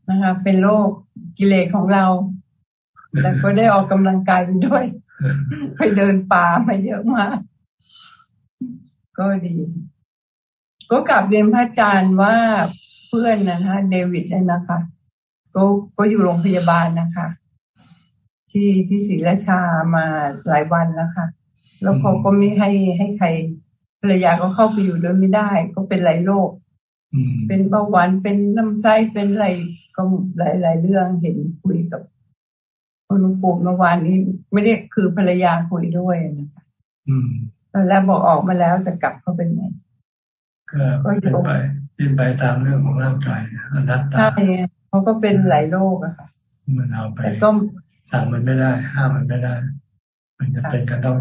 นะคะ เป็นโลกกิเลสของเราแต่ก็ได้ออกกำลังกายด้วย ไปเดินป่ามาเยอะมาก ก็ดี ก็กลับเรียนพระอาจารย์ว่าเพื่อนนะคะเดวิดเนี่ยนะคะ ก็ก็อยู่โรงพยาบาลนะคะ ที่ที่ศรีราชามาหลายวันแล้วค่ะ แล้วเขาก็ไม่ให้ให้ใครภรรยาก็เข้าไปอยู่ด้วยไม่ได้ ก็เป็นหลายโรคเป็นเบาหวานเป็นน้ำไส้เป็นอะไรก็หลายหลายเรื่องเห็นคุยกับคนปู่เมื่อวานนี้ ไม่ได้คือภรรยาคุยด้วยนะคะ แล้วบอกออกมาแล้วจะกลับเขาเป็นไงก็เป็นไปเป็นไปตามเรื่องของร่างกายอนัตตาใช่เขาก็เป็นหลายโรคอะค่ะ มันเอาไปก็สั่งมันไม่ได้ ห้ามมันไม่ได้ มันจะเป็นก็ต้อง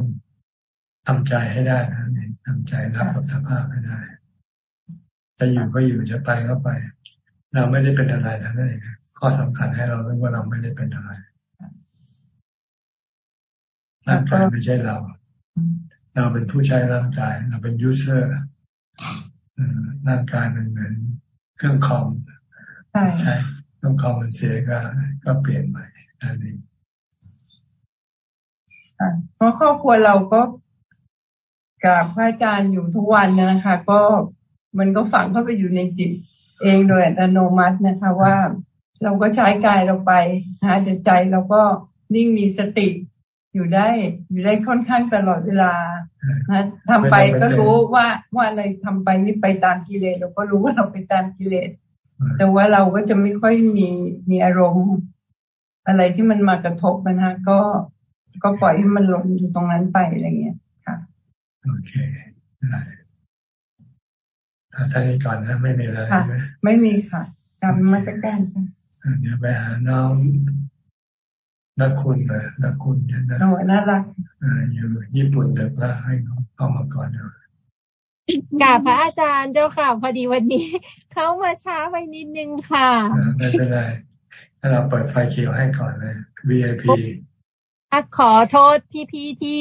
ทำใจให้ได้นะทำใจรับกับสภาพให้ได้จะอยู่ก็อยู่จะไปก็ไป เราไม่ได้เป็นอะไรทั้งนั้นเองข้อสำคัญให้เรารู้ว่าเราไม่ได้เป็นอะไรร่างกายไม่ใช่เรา เราเป็นผู้ใช้ร่างกาย เราเป็นยูเซอร์ร่างกายมันเหมือนเครื่องคอมใช่เครื่องคอมมันเสียก็ก็เปลี่ยนใหม่นั่นเองเพราะครอบครัวเราก็กราบพระอาจารย์อยู่ทุกวันนะคะ ก็มันก็ฝังเข้าไปอยู่ในจิต เองโดยอัตโนมัตินะคะว่าเราก็ใช้กายเราไปนะแต่ใจเราก็นิ่งมีสติ อยู่ได้อยู่ได้ค่อนข้างตลอดเวลานะทำไปก็รู้ว่าว่าอะไรทำไปนี่ไปตามกิเลสเราก็รู้ว่าเราไปตามกิเลสแต่ว่าเราก็จะไม่ค่อยมีมีอารมณ์ อะไรที่มันมากระทบนะฮะก็ก็ปล่อยให้มันหล่นอยู่ตรงนั้นไปอะไรเงี้ยค่ะโอเคได้ท่านนี้ก่อนนะ ไม่มีอะไรใช่ไหมไม่มีค่ะกรรมมาสักการค่ะเดี๋ยวไปหาน้อง นักคุณเลยนักคุณเนี่ยนะโอ้น่ารักอยู่ญี่ปุ่นเด็กละให้เขาเข้ามาก่อนเนาะกาพระอาจารย์เจ้าค่ะ พอดีวันนี้เขามาช้าไปนิดนึงค่ะไม่เป็นไรถ้าเราเปิดไฟเขียวให้ก่อนเลย VIP ขอโทษพี่ๆที่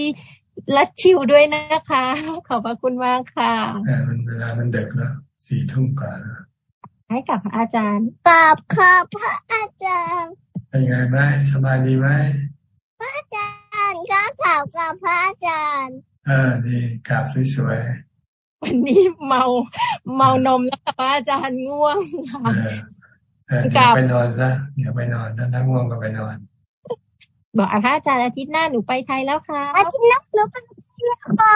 ลัดชิวด้วยนะคะ ขอบพระคุณมากค่ะมันเวลามันเด็กแล้วสี่ทุ่มกว่าแล้วให้กับพระอาจารย์กราบค่ะพระอาจารย์ เป็นไงไหมสบายดีไหมพระอาจารย์ก็ข่าวกับพระอาจารย์เออดีกราบสวยๆวันนี้เมาเมานมแล้วพระอาจารย์ง่วงค่ะกราบไปนอนซะเดี๋ยวไปนอนถ้าง่วงก็ไปนอน บอกพระอาจารย์อาทิตย์หน้าหนูไปไทยแล้วค่ะอาทิตย์หน้าหนูไปเที่ยวค่ะ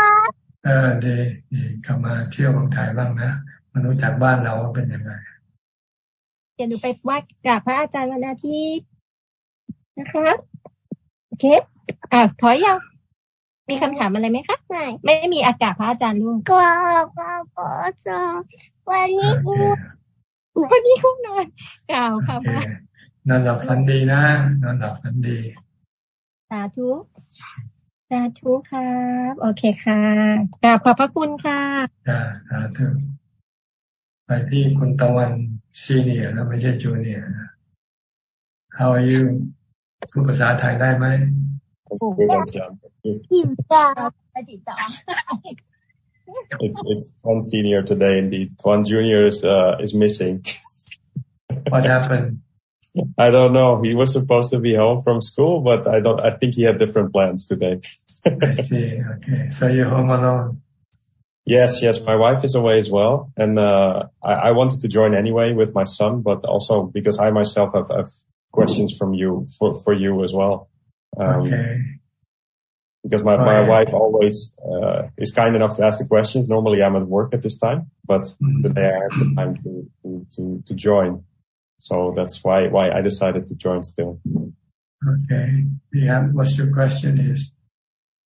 เออดีดีกลับมาเที่ยวเมืองไทยบ้างนะมารู้จักบ้านเราเป็นยังไงเดี๋ยวหนูไปวัดกับพระอาจารย์วันอาทิตย์ นะคะโอเคอะถอยยังมีคำถามอะไรไหมคะไม่ไม่มีอากาศพระอาจารย์ลูกก็พระอาจารย์วันนี้วันนี้คุณนอนกล่าวค่ะนอนหลับฝันดีนะนอนหลับฝันดีสาธุสาธุครับ โอเคค่ะกราบขอบพระคุณค่ะจ้าสาธุไปที่คุณตะวันซีเนียแล้วไม่ใช่จูเนีย How are you พูดภาษาไทยได้ไหมจิตตาจิตตา It's it's one senior today indeed. One junior is uh, is missing. What happened? I don't know. He was supposed to be home from school, but I don't. I think he had different plans today. I see. Okay, so you're home alone. Yes, yes. My wife is away as well, and uh, I, I, wanted to join anyway with my son, but also because I myself have, have questions from you for for you as well. Um, okay. Because my, oh, my yeah. wife always uh, is kind enough to ask the questions. Normally I'm at work at this time, but mm-hmm. today I have the time to, to, to, to join. So that's why, why I decided to join still. Okay. Yeah. What's your question is?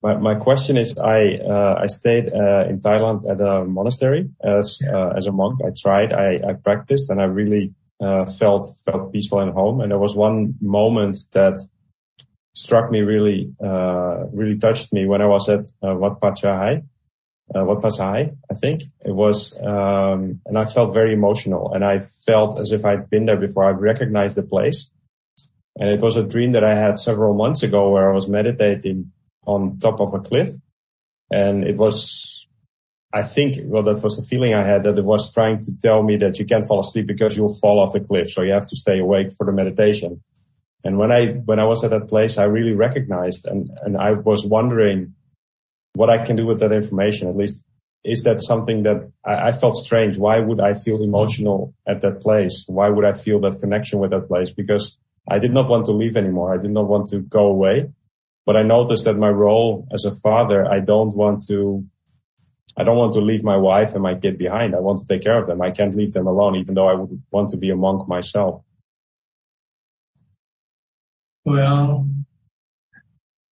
My, my question is, I uh, I stayed uh, in Thailand at a monastery as uh, as a monk. I tried, I, I practiced, and I really felt felt peaceful and home. And there was one moment that struck me really uh, really touched me when I was at uh, Wat Pachai. Uh, Wat Pachai, I think it was, um, and I felt very emotional, and I felt as if I'd been there before. I recognized the place, and it was a dream that I had several months ago where I was meditating on top of a cliff. And it was, I think, well, that was the feeling I had that it was trying to tell me that you can't fall asleep because you'll fall off the cliff. So you have to stay awake for the meditation. And when I, when I was at that place, I really recognized and, and I was wondering what I can do with that information. At least is that something that I, I, felt strange? Why would I feel emotional at that place? Why would I feel that connection with that place? Because I did not want to leave anymore. I did not want to go away. But I noticed that my role as a father, I don't want to, I don't want to leave my wife and my kid behind. I want to take care of them. I can't leave them alone, even though I would want to be a monk myself. Well,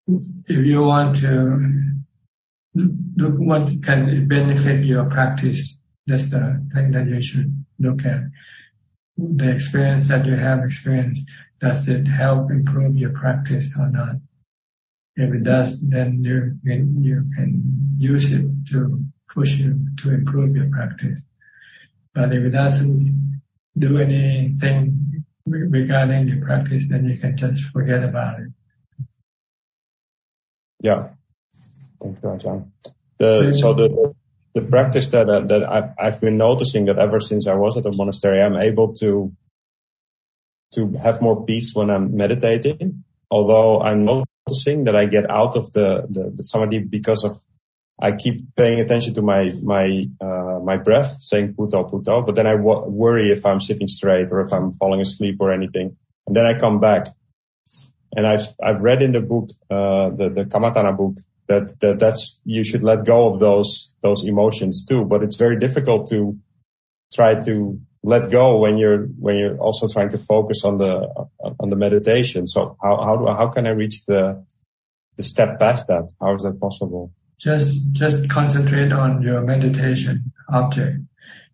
if you want to look what can benefit your practice. That's the thing that you should look at. The experience that you have experienced, does it help improve your practice or not? If it does, then you can, you can use it to push you to improve your practice. But if it doesn't do anything regarding your practice, then you can just forget about it. Yeah. Thank you, Ajahn. The, so the, the practice that, uh, that I've, I've been noticing that ever since I was at the monastery, I'm able to, to have more peace when I'm meditating. Although I'm noticing that I get out of the, the, the samadhi because of I keep paying attention to my my uh, my breath, saying puto puto, but then I w- worry if I'm sitting straight or if I'm falling asleep or anything, and then I come back. And I've I've read in the book, uh, the the Kammatthana book, that, that that's you should let go of those those emotions too. But it's very difficult to try to let go when you're when you're also trying to focus on the on the meditation. So how how do how can I reach the the step past that? How is that possible? Just just concentrate on your meditation object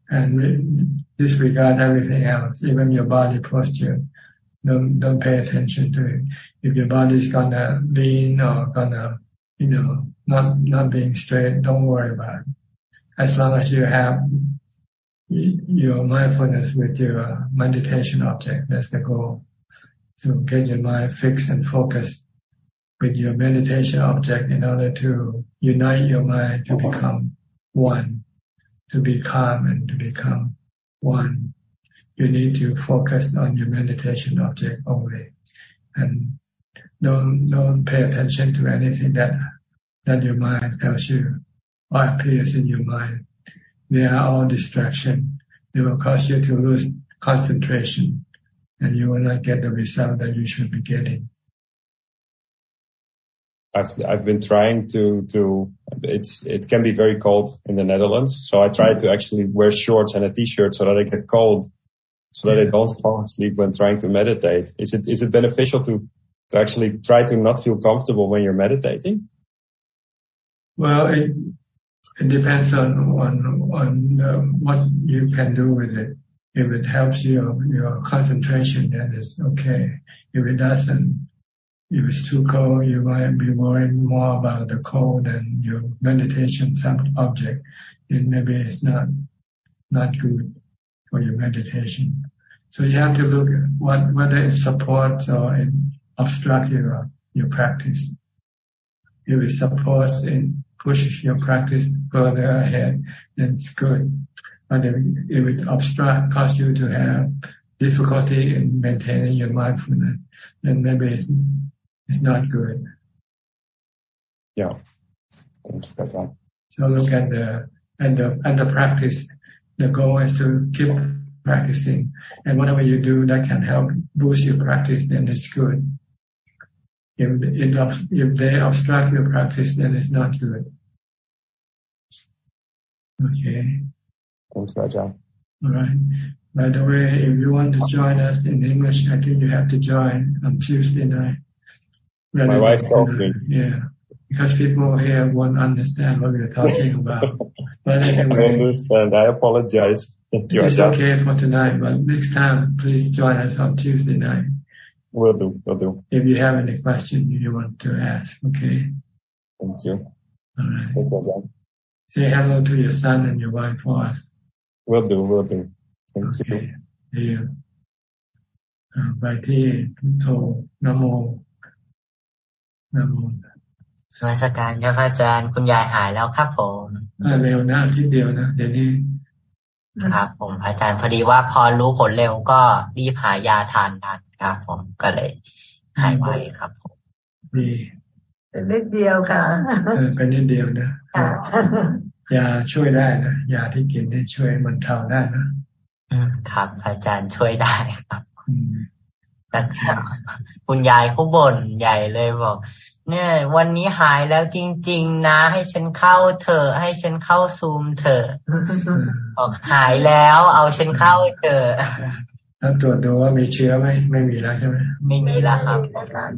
and disregard everything else, even your body posture. Don't don't pay attention to it. If your body is gonna lean or gonna you know, not not being straight, don't worry about it. As long as you have your mindfulness with your meditation object, that's the goal. To get your mind fixed and focused with your meditation object in order to unite your mind to become one, to be calm and to become one. You need to focus on your meditation object only and don't don't pay attention to anything that that your mind tells you or appears in your mind. They are all distraction. They will cause you to lose concentration, and you will not get the result that you should be getting. I've I've been trying to to it's it can be very cold in the Netherlands, so I try to actually wear shorts and a t-shirt so that I get cold, so that I don't fall asleep when trying to meditate. Is it is it beneficial to to actually try to not feel comfortable when you're meditating? Well, it it depends on on on uh, what you can do with it. If it helps your your concentration, then it's okay. If it doesn't, if it's too cold, you might be worried more about the cold than your meditation object. Then maybe it's not not good for your meditation. So you have to look at what whether it supports or it obstructs your your practice. If it supports it pushes your practice further ahead, then it's good. But if, it obstruct, cause you to have difficulty in maintaining your mindfulness, then maybe it's, it's not good. Yeah. So look at the and the and the practice. The goal is to keep practicing, and whatever you do that can help boost your practice, then it's good. If if they obstruct your practice, then it's not good. Okay. Thanks, Raja. All right. By the way, if you want to join us in English, I think you have to join on Tuesday night. My wife told me. Yeah, because people here won't understand what we're talking about. but anyway, I understand. I apologize. It's okay for tonight, but next time, please join us on Tuesday night. Will do. Will do. If you have any question you want to ask, okay? Thank you. All right. Thank you, John. Say hello to your son and your wife for us. Will do. Will do. Thank okay. you. Dear. ไปที่พุทโธนโมนโมสมัสการครับอาจารย์คุณยายหายแล้วครับผมเร็วนะทีเดียวนะเดี๋ยวนี้ครับผมอาจารย์พอดีว่าพอรู้ผลเร็วก็รีบหายาทานทัน ครับผมก็เลยหายไวครับผมดีเป็นนิดเดียวค่ะเออเป็นนิดเดียวนะยาช่วยได้นะยาที่กินนี่ช่วยมันเทาได้นะอืมครับ อาจารย์ช่วยได้ครับแต่คุณยายเขาบ่นใหญ่เลยบอก เนี่ย วันนี้หายแล้วจริง ๆ นะ ให้ฉันเข้าเถอะให้ฉันเข้าซูมเถอะบอกหายแล้วเอาฉันเข้าเถอะ แล้วตรวจดูว่ามีเชื้อไหมไม่มีแล้วใช่ไหมไม่มีแล้วครับ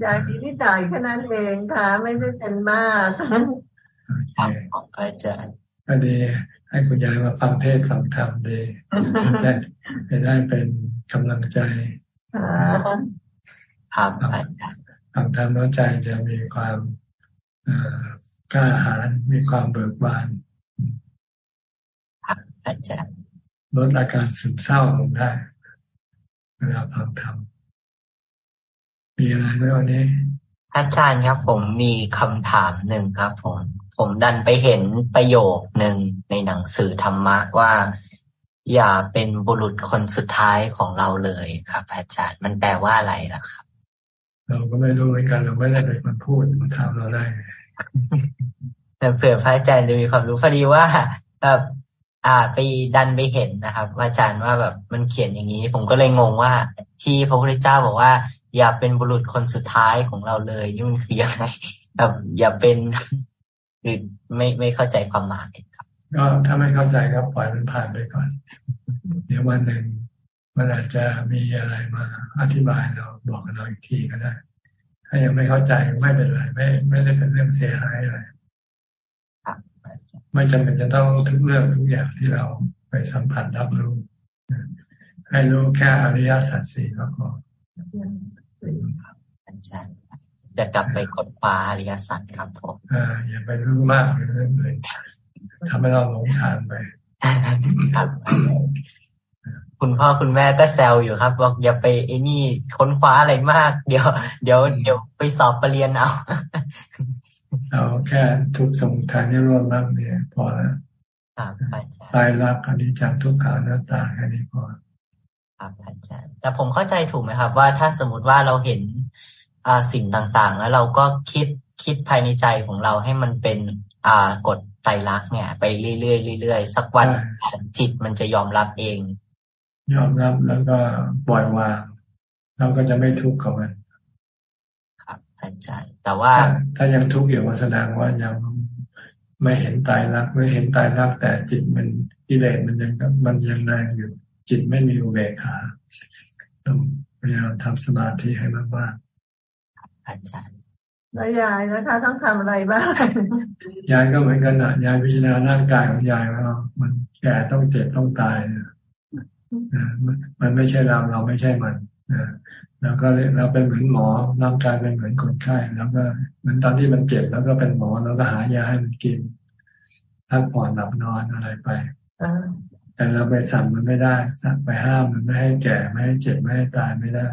ยายดีนิดหน่อยแค่นั้นเองค่ะ ไม่ได้เป็นมากครับอาจารย์ก็ดีให้คุณยายมาฟังเทศฟังธรรมดีจะจะได้เป็นกำลังใจครับฟังธรรมแล้วใจจะมีความกล้าหาญมีความเบิกบานอาจารย์ลดอาการซึมเศร้าลงได้ เวลาฟังธรรมมีอะไรไหมวันนี้อาจารย์ครับ ผมมีคำถามหนึ่งครับ ผม ผมดันไปเห็นประโยคหนึ่งในหนังสือธรรมะว่า อย่าเป็นบุรุษคนสุดท้ายของเราเลยครับ อาจารย์มันแปลว่าอะไรล่ะครับ เราก็ไม่รู้เหมือนกันเราไม่ได้เป็นคนพูดมาถามเราได้แต่เผื่อพระอาจารย์จะมีความรู้พอดีว่าแบบ อ่าไปดันไปเห็นนะครับอาจารย์ว่าแบบมันเขียนอย่างนี้ ผมก็เลยงงว่า ที่พระพุทธเจ้าบอกว่า อย่าเป็นบุรุษคนสุดท้ายของเราเลยนี่มันคือยังไงแบบอย่าเป็นคือไม่ไม่เข้าใจความหมายครับ ก็ถ้าไม่เข้าใจก็ปล่อยมันผ่านไปก่อน เดี๋ยววันหนึ่งมันอาจจะมีอะไรมาอธิบายเราบอกกับเราอีกทีก็ได้ ถ้ายังไม่เข้าใจไม่เป็นไรไม่ไม่ได้เป็นเรื่องเสียหายอะไร ไม่จำเป็นจะต้องรู้ทุกเรื่องทุกอย่างที่เราไปสัมผัสรับรู้ ให้รู้แค่อริยสัจสี่ก็พออาจารย์จะกลับไปกดฟ้าอริยสัจครับผมอ่าอย่าไปรู้มากเลยเลยทำให้เราหลงทางไปครับคุณพ่อคุณแม่ก็แซวอยู่ครับบอกอย่าไปไอ้นี่ค้นคว้าอะไรมาก เดี๋ยว เดี๋ยวเดี๋ยวไปสอบปรริญญาเอา เอาแค่ทุกสมุทัยนิโรธมากเนี่ยพอแล้วตายรักอันนี้จังทุกขาหน้าตาแค่นี้พอครับอาจารย์แต่ผมเข้าใจถูกไหมครับ ว่าถ้าสมมติว่าเราเห็นอ่าสิ่งต่างๆ แล้วเราก็คิดคิดภายในใจของเราให้มันเป็นอ่ากฎใจรักเนี่ย ไปเรื่อยๆเรื่อยๆสักวันจิตมันจะยอมรับเอง ยอมรับแล้วก็ปล่อยวางเราก็จะไม่ทุกข์กับมัน อาจารย์ แต่ว่าถ้ายังทุกข์อยู่แสดงว่ายังไม่เห็นตายรักไม่เห็นตายรักแต่จิตมันกิเลสมันยังมันยังแรงอยู่ จิตไม่มีอุเบกขาต้องพยายามทำสมาธิให้มากๆอาจารย์แล้วยายนะคะ ต้องทำอะไรบ้างยายก็เหมือนกันนะยายพิจารณาร่างกายของยายว่ามันแก่ต้องเจ็บต้องตายนะมันไม่ใช่เราเราไม่ใช่มันนะ แล้วก็เราเป็นเหมือนหมอร่างกายเป็นเหมือนคนไข้แล้วก็เหมือนตอนที่มันเจ็บแล้วก็เป็นหมอแล้วก็หายาให้มันกินพักผ่อนหลับนอนอะไรไปแต่เราไปสั่งมันไม่ได้สั่งไปห้ามมันไม่ให้แก่ไม่ให้เจ็บไม่ให้ตายไม่ได้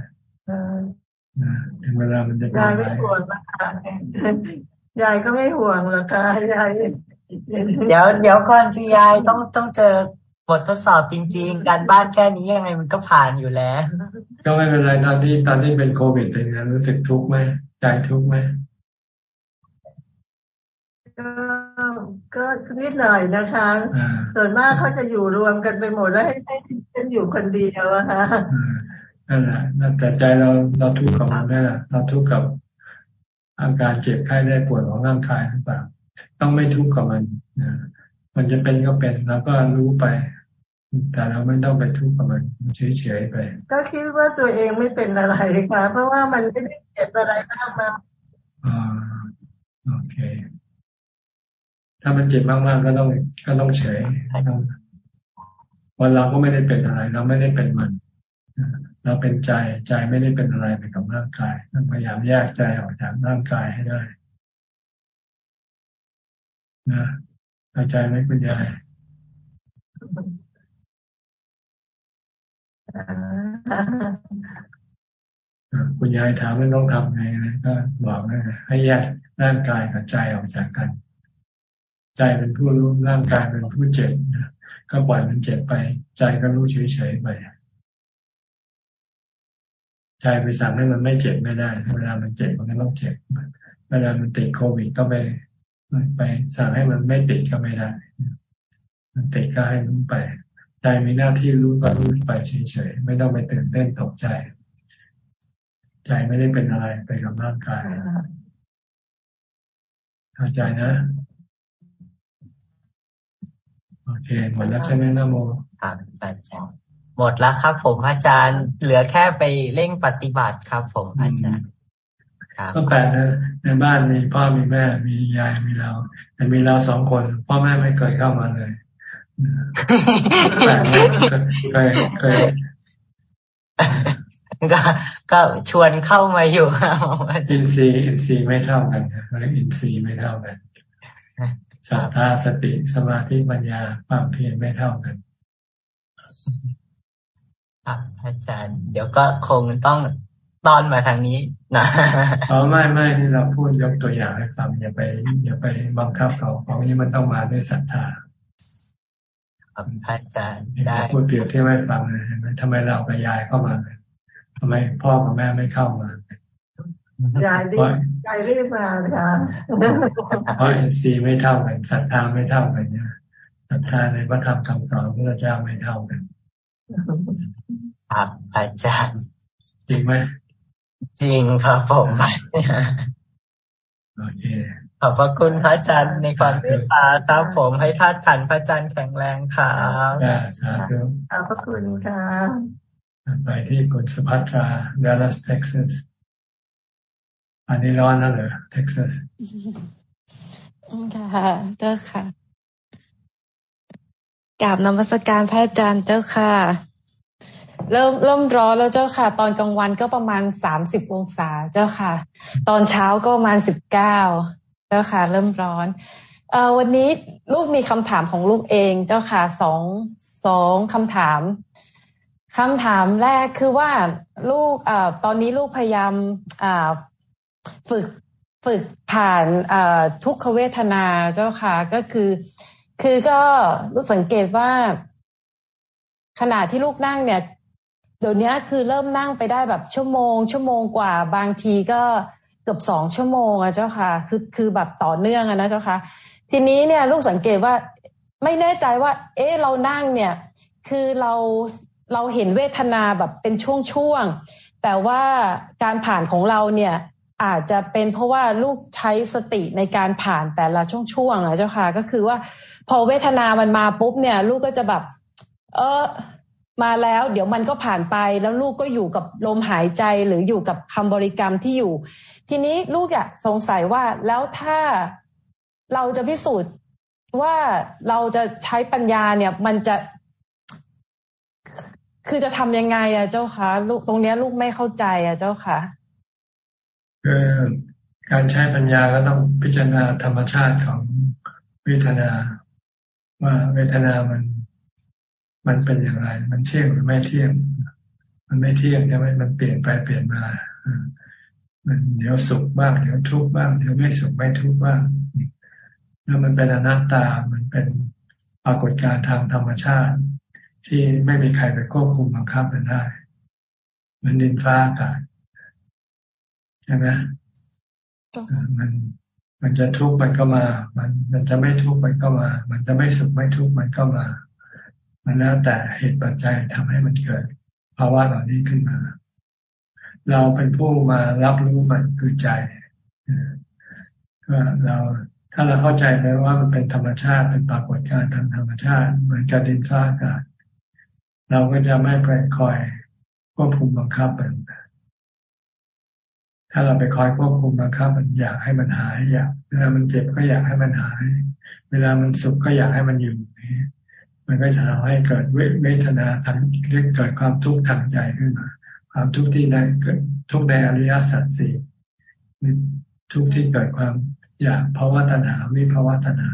ถึงเวลามันจะยายไม่ห่วงนะคะยายก็ไม่ห่วงหรอกค่ะยายเดี๋ยวเดี๋ยวก่อนสิยายต้องต้องเจอ บททดสอบจริง ๆ การบ้านแค่นี้ยังไงมันก็ผ่านอยู่แล้ว ก็ไม่เป็นไรตอนที่ตอนที่เป็นโควิดเป็นไงรู้สึกทุกข์ไหมใจทุกข์ไหมก็ก็นิดหน่อยนะคะ ส่วนมากเขาจะอยู่รวมกันไปหมดแล้วให้ให้ฉันอยู่คนเดียวอะค่ะนั่นแหละแต่ใจเราเราทุกข์กับมันแม่เราทุกข์กับอาการเจ็บไข้ได้ปวดของร่างกายหรือเปล่าต้องไม่ทุกข์กับมันนะมันจะเป็นก็เป็นแล้วก็รู้ไป แต่เราไม่ต้องไปทุกข์กับมันเฉยๆไป ก็คิดว่าตัวเองไม่เป็นอะไรค่ะ เพราะว่ามันไม่ได้เจ็บอะไรมากมาอ่าโอเค ถ้ามันเจ็บมากๆก็ต้องก็ต้องเฉยวันเราก็ไม่ได้เป็นอะไร เราไม่ได้เป็นมันเราเป็นใจใจไม่ได้เป็นอะไรไปกับร่างกายต้องพยายามแยกใจออกจากร่างกายให้ได้นะเข้าใจไหมคุณยาย คุณยายถามว่าต้องทำไงนะก็บอกว่าให้แยกร่างกายกับใจออกจากกัน ใจเป็นผู้รู้ร่างกายเป็นผู้เจ็บก็ปล่อยมันเจ็บไป ใจก็รู้เฉยๆไปใจไปสั่งให้มันไม่เจ็บไม่ได้ เวลามันเจ็บมันก็ต้องเจ็บ เวลามันติดโควิดก็ไปไปสั่งให้มันไม่ติดก็ไม่ได้ มันติดก็ให้รู้ไป ใจมีหน้าที่รู้ก็รู้ไปเฉยๆ ไม่ต้องไปตื่นเต้นตกใจ ใจไม่ได้เป็นอะไรไปกับร่างกายเข้าใจนะ โอเค หมดแล้วใช่ไหมนะโมครับอาจารย์หมดแล้วครับ ผมอาจารย์ เหลือแค่ไปเร่งปฏิบัติครับ ผมอาจารย์ก็แปลกนะในบ้านมีพ่อมีแม่ มียายมีเรา แต่มีเราสองคน พ่อแม่ไม่เคยเข้ามาเลยแปลก เคยเคยก็ก็ชวนเข้ามาอยู่ครับอินทรีย์อินทรีย์ไม่เท่ากันนะเรียกอินทรีย์ไม่เท่ากันศรัทธาสติสมาธิปัญญาความเพียรไม่เท่ากันครับอาจารย์ เดี๋ยวก็คงต้องตอนมาทางนี้นะอ๋อไม่ไม่ที่เราพูดยกตัวอย่างให้ฟังอย่าไปอย่าไปบังคับเขาของนี้มันต้องมาด้วยศรัทธา ครับอาจารย์ได้พูดเปรียบที่ไม่ฟังเลยทำไมเรากับยายเข้ามาทำไมพ่อกับแม่ไม่เข้ามายายรีบยายรีบมาค่ะเพราะเอ็นซีไม่เท่ากันศรัทธาไม่เท่ากันเนี่ยศรัทธาในพระธรรมคำสอนพระเจ้าไม่เท่ากันครับอาจารย์ จริงไหมจริงครับผมโอเค ขอบพระคุณพระอาจารย์ในความเมตตาครับผมให้ธาตุขันพระอาจารย์แข็งแรงครับสาธุขอบพระคุณค่ะไปที่คุณสุภัทราดัลลัสเท็กซัสอันนี้ร้อนนะเหรอเท็กซัสค่ะเจ้าค่ะกราบนมัสการพระอาจารย์เจ้าค่ะ เริ่มเริ่มร้อนแล้วเจ้าค่ะ ตอนกลางวันก็ประมาณสามสิบองศาเจ้าค่ะ ตอนเช้าก็ประมาณสิบเก้า เจ้าค่ะ เริ่มร้อนเออวันนี้ลูกมีคำถามของลูกเองเจ้าค่ะสองสองคำถามคำถามแรกคือว่าลูกอตอนนี้ลูกพยายามฝึกฝึกผ่านทุกขเวทนาเจ้าค่ะก็คือ คือก็ลูกสังเกตว่า ขณะที่ลูกนั่งเนี่ยเดี๋ยวนี้คือเริ่มนั่งไปได้แบบชั่วโมง ชั่วโมงกว่าบางทีก็ เกือบสองชั่วโมงอะเจ้าค่ะ คือคือแบบต่อเนื่องอะนะเจ้าค่ะ ทีนี้เนี่ยลูกสังเกตว่าไม่แน่ใจว่า เอ๊ะเรานั่งเนี่ย คือเราเราเห็นเวทนาแบบเป็นช่วงๆ แต่ว่าการผ่านของเราเนี่ยอาจจะเป็นเพราะว่าลูกใช้สติในการผ่านแต่ละช่วงๆอะเจ้าค่ะ ก็คือว่าพอเวทนามันมาปุ๊บเนี่ย ลูกก็จะแบบ เออมาแล้วเดี๋ยวมันก็ผ่านไปแล้วลูกก็อยู่กับลมหายใจหรืออยู่กับคำบริกรรมที่อยู่ ทีนี้ลูกอยากสงสัยว่าแล้วถ้าเราจะพิสูจน์ว่าเราจะใช้ปัญญาเนี่ย มันจะ คือจะทำยังไงอะเจ้าคะลูกตรงเนี้ยลูกไม่เข้าใจอะเจ้าค่ะคือการใช้ปัญญาก็ต้องพิจารณาธรรมชาติของเวทนา ว่าเวทนามัน มันเป็นอย่างไร มันเที่ยงหรือไม่เที่ยง มันไม่เที่ยงใช่ไหมมันเปลี่ยนไปเปลี่ยนมา มันเดี๋ยวสุขบ้างเดี๋ยวทุกข์บ้างเดี๋ยวไม่สุขไม่ทุกข์บ้างแล้วมันเป็นอนัตตามันเป็นปรากฏการณ์ทางธรรมชาติ ที่ไม่มีใครไปควบคุมบังคับมันได้เหมือนดินฟ้าอากาศใช่ไหมมันมันจะทุกข์มันก็มา มันมันจะไม่ทุกข์มันก็มา มันจะไม่สุขไม่ทุกข์มันก็มา มันแล้วแต่เหตุปัจจัยทำให้มันเกิดภาวะเหล่านี้ขึ้นมา เราเป็นผู้มารับรู้มันคือใจก็เราถ้าเราเข้าใจไปว่ามันเป็นธรรมชาติเป็นปรากฏการณ์ทางธรรมชาติ เหมือนกับดินฟ้าอากาศเราก็จะไม่ไปคอยควบคุมบังคับมันถ้าเราไปคอยควบคุมบังคับมันอยากให้มันหายอยากเวลามันเจ็บก็อยากให้มันหาย เวลามันสุขก็อยากให้มันอยู่มันก็จะทำให้เกิดเวทนาทางเรียกเกิดความทุกข์ทางใจขึ้นมา ความทุกข์ที่ในเกิดทุกข์ในอริยสัจสี่ทุกข์ที่เกิดความอยากภาวะตัณหาวิภาวะตัณหา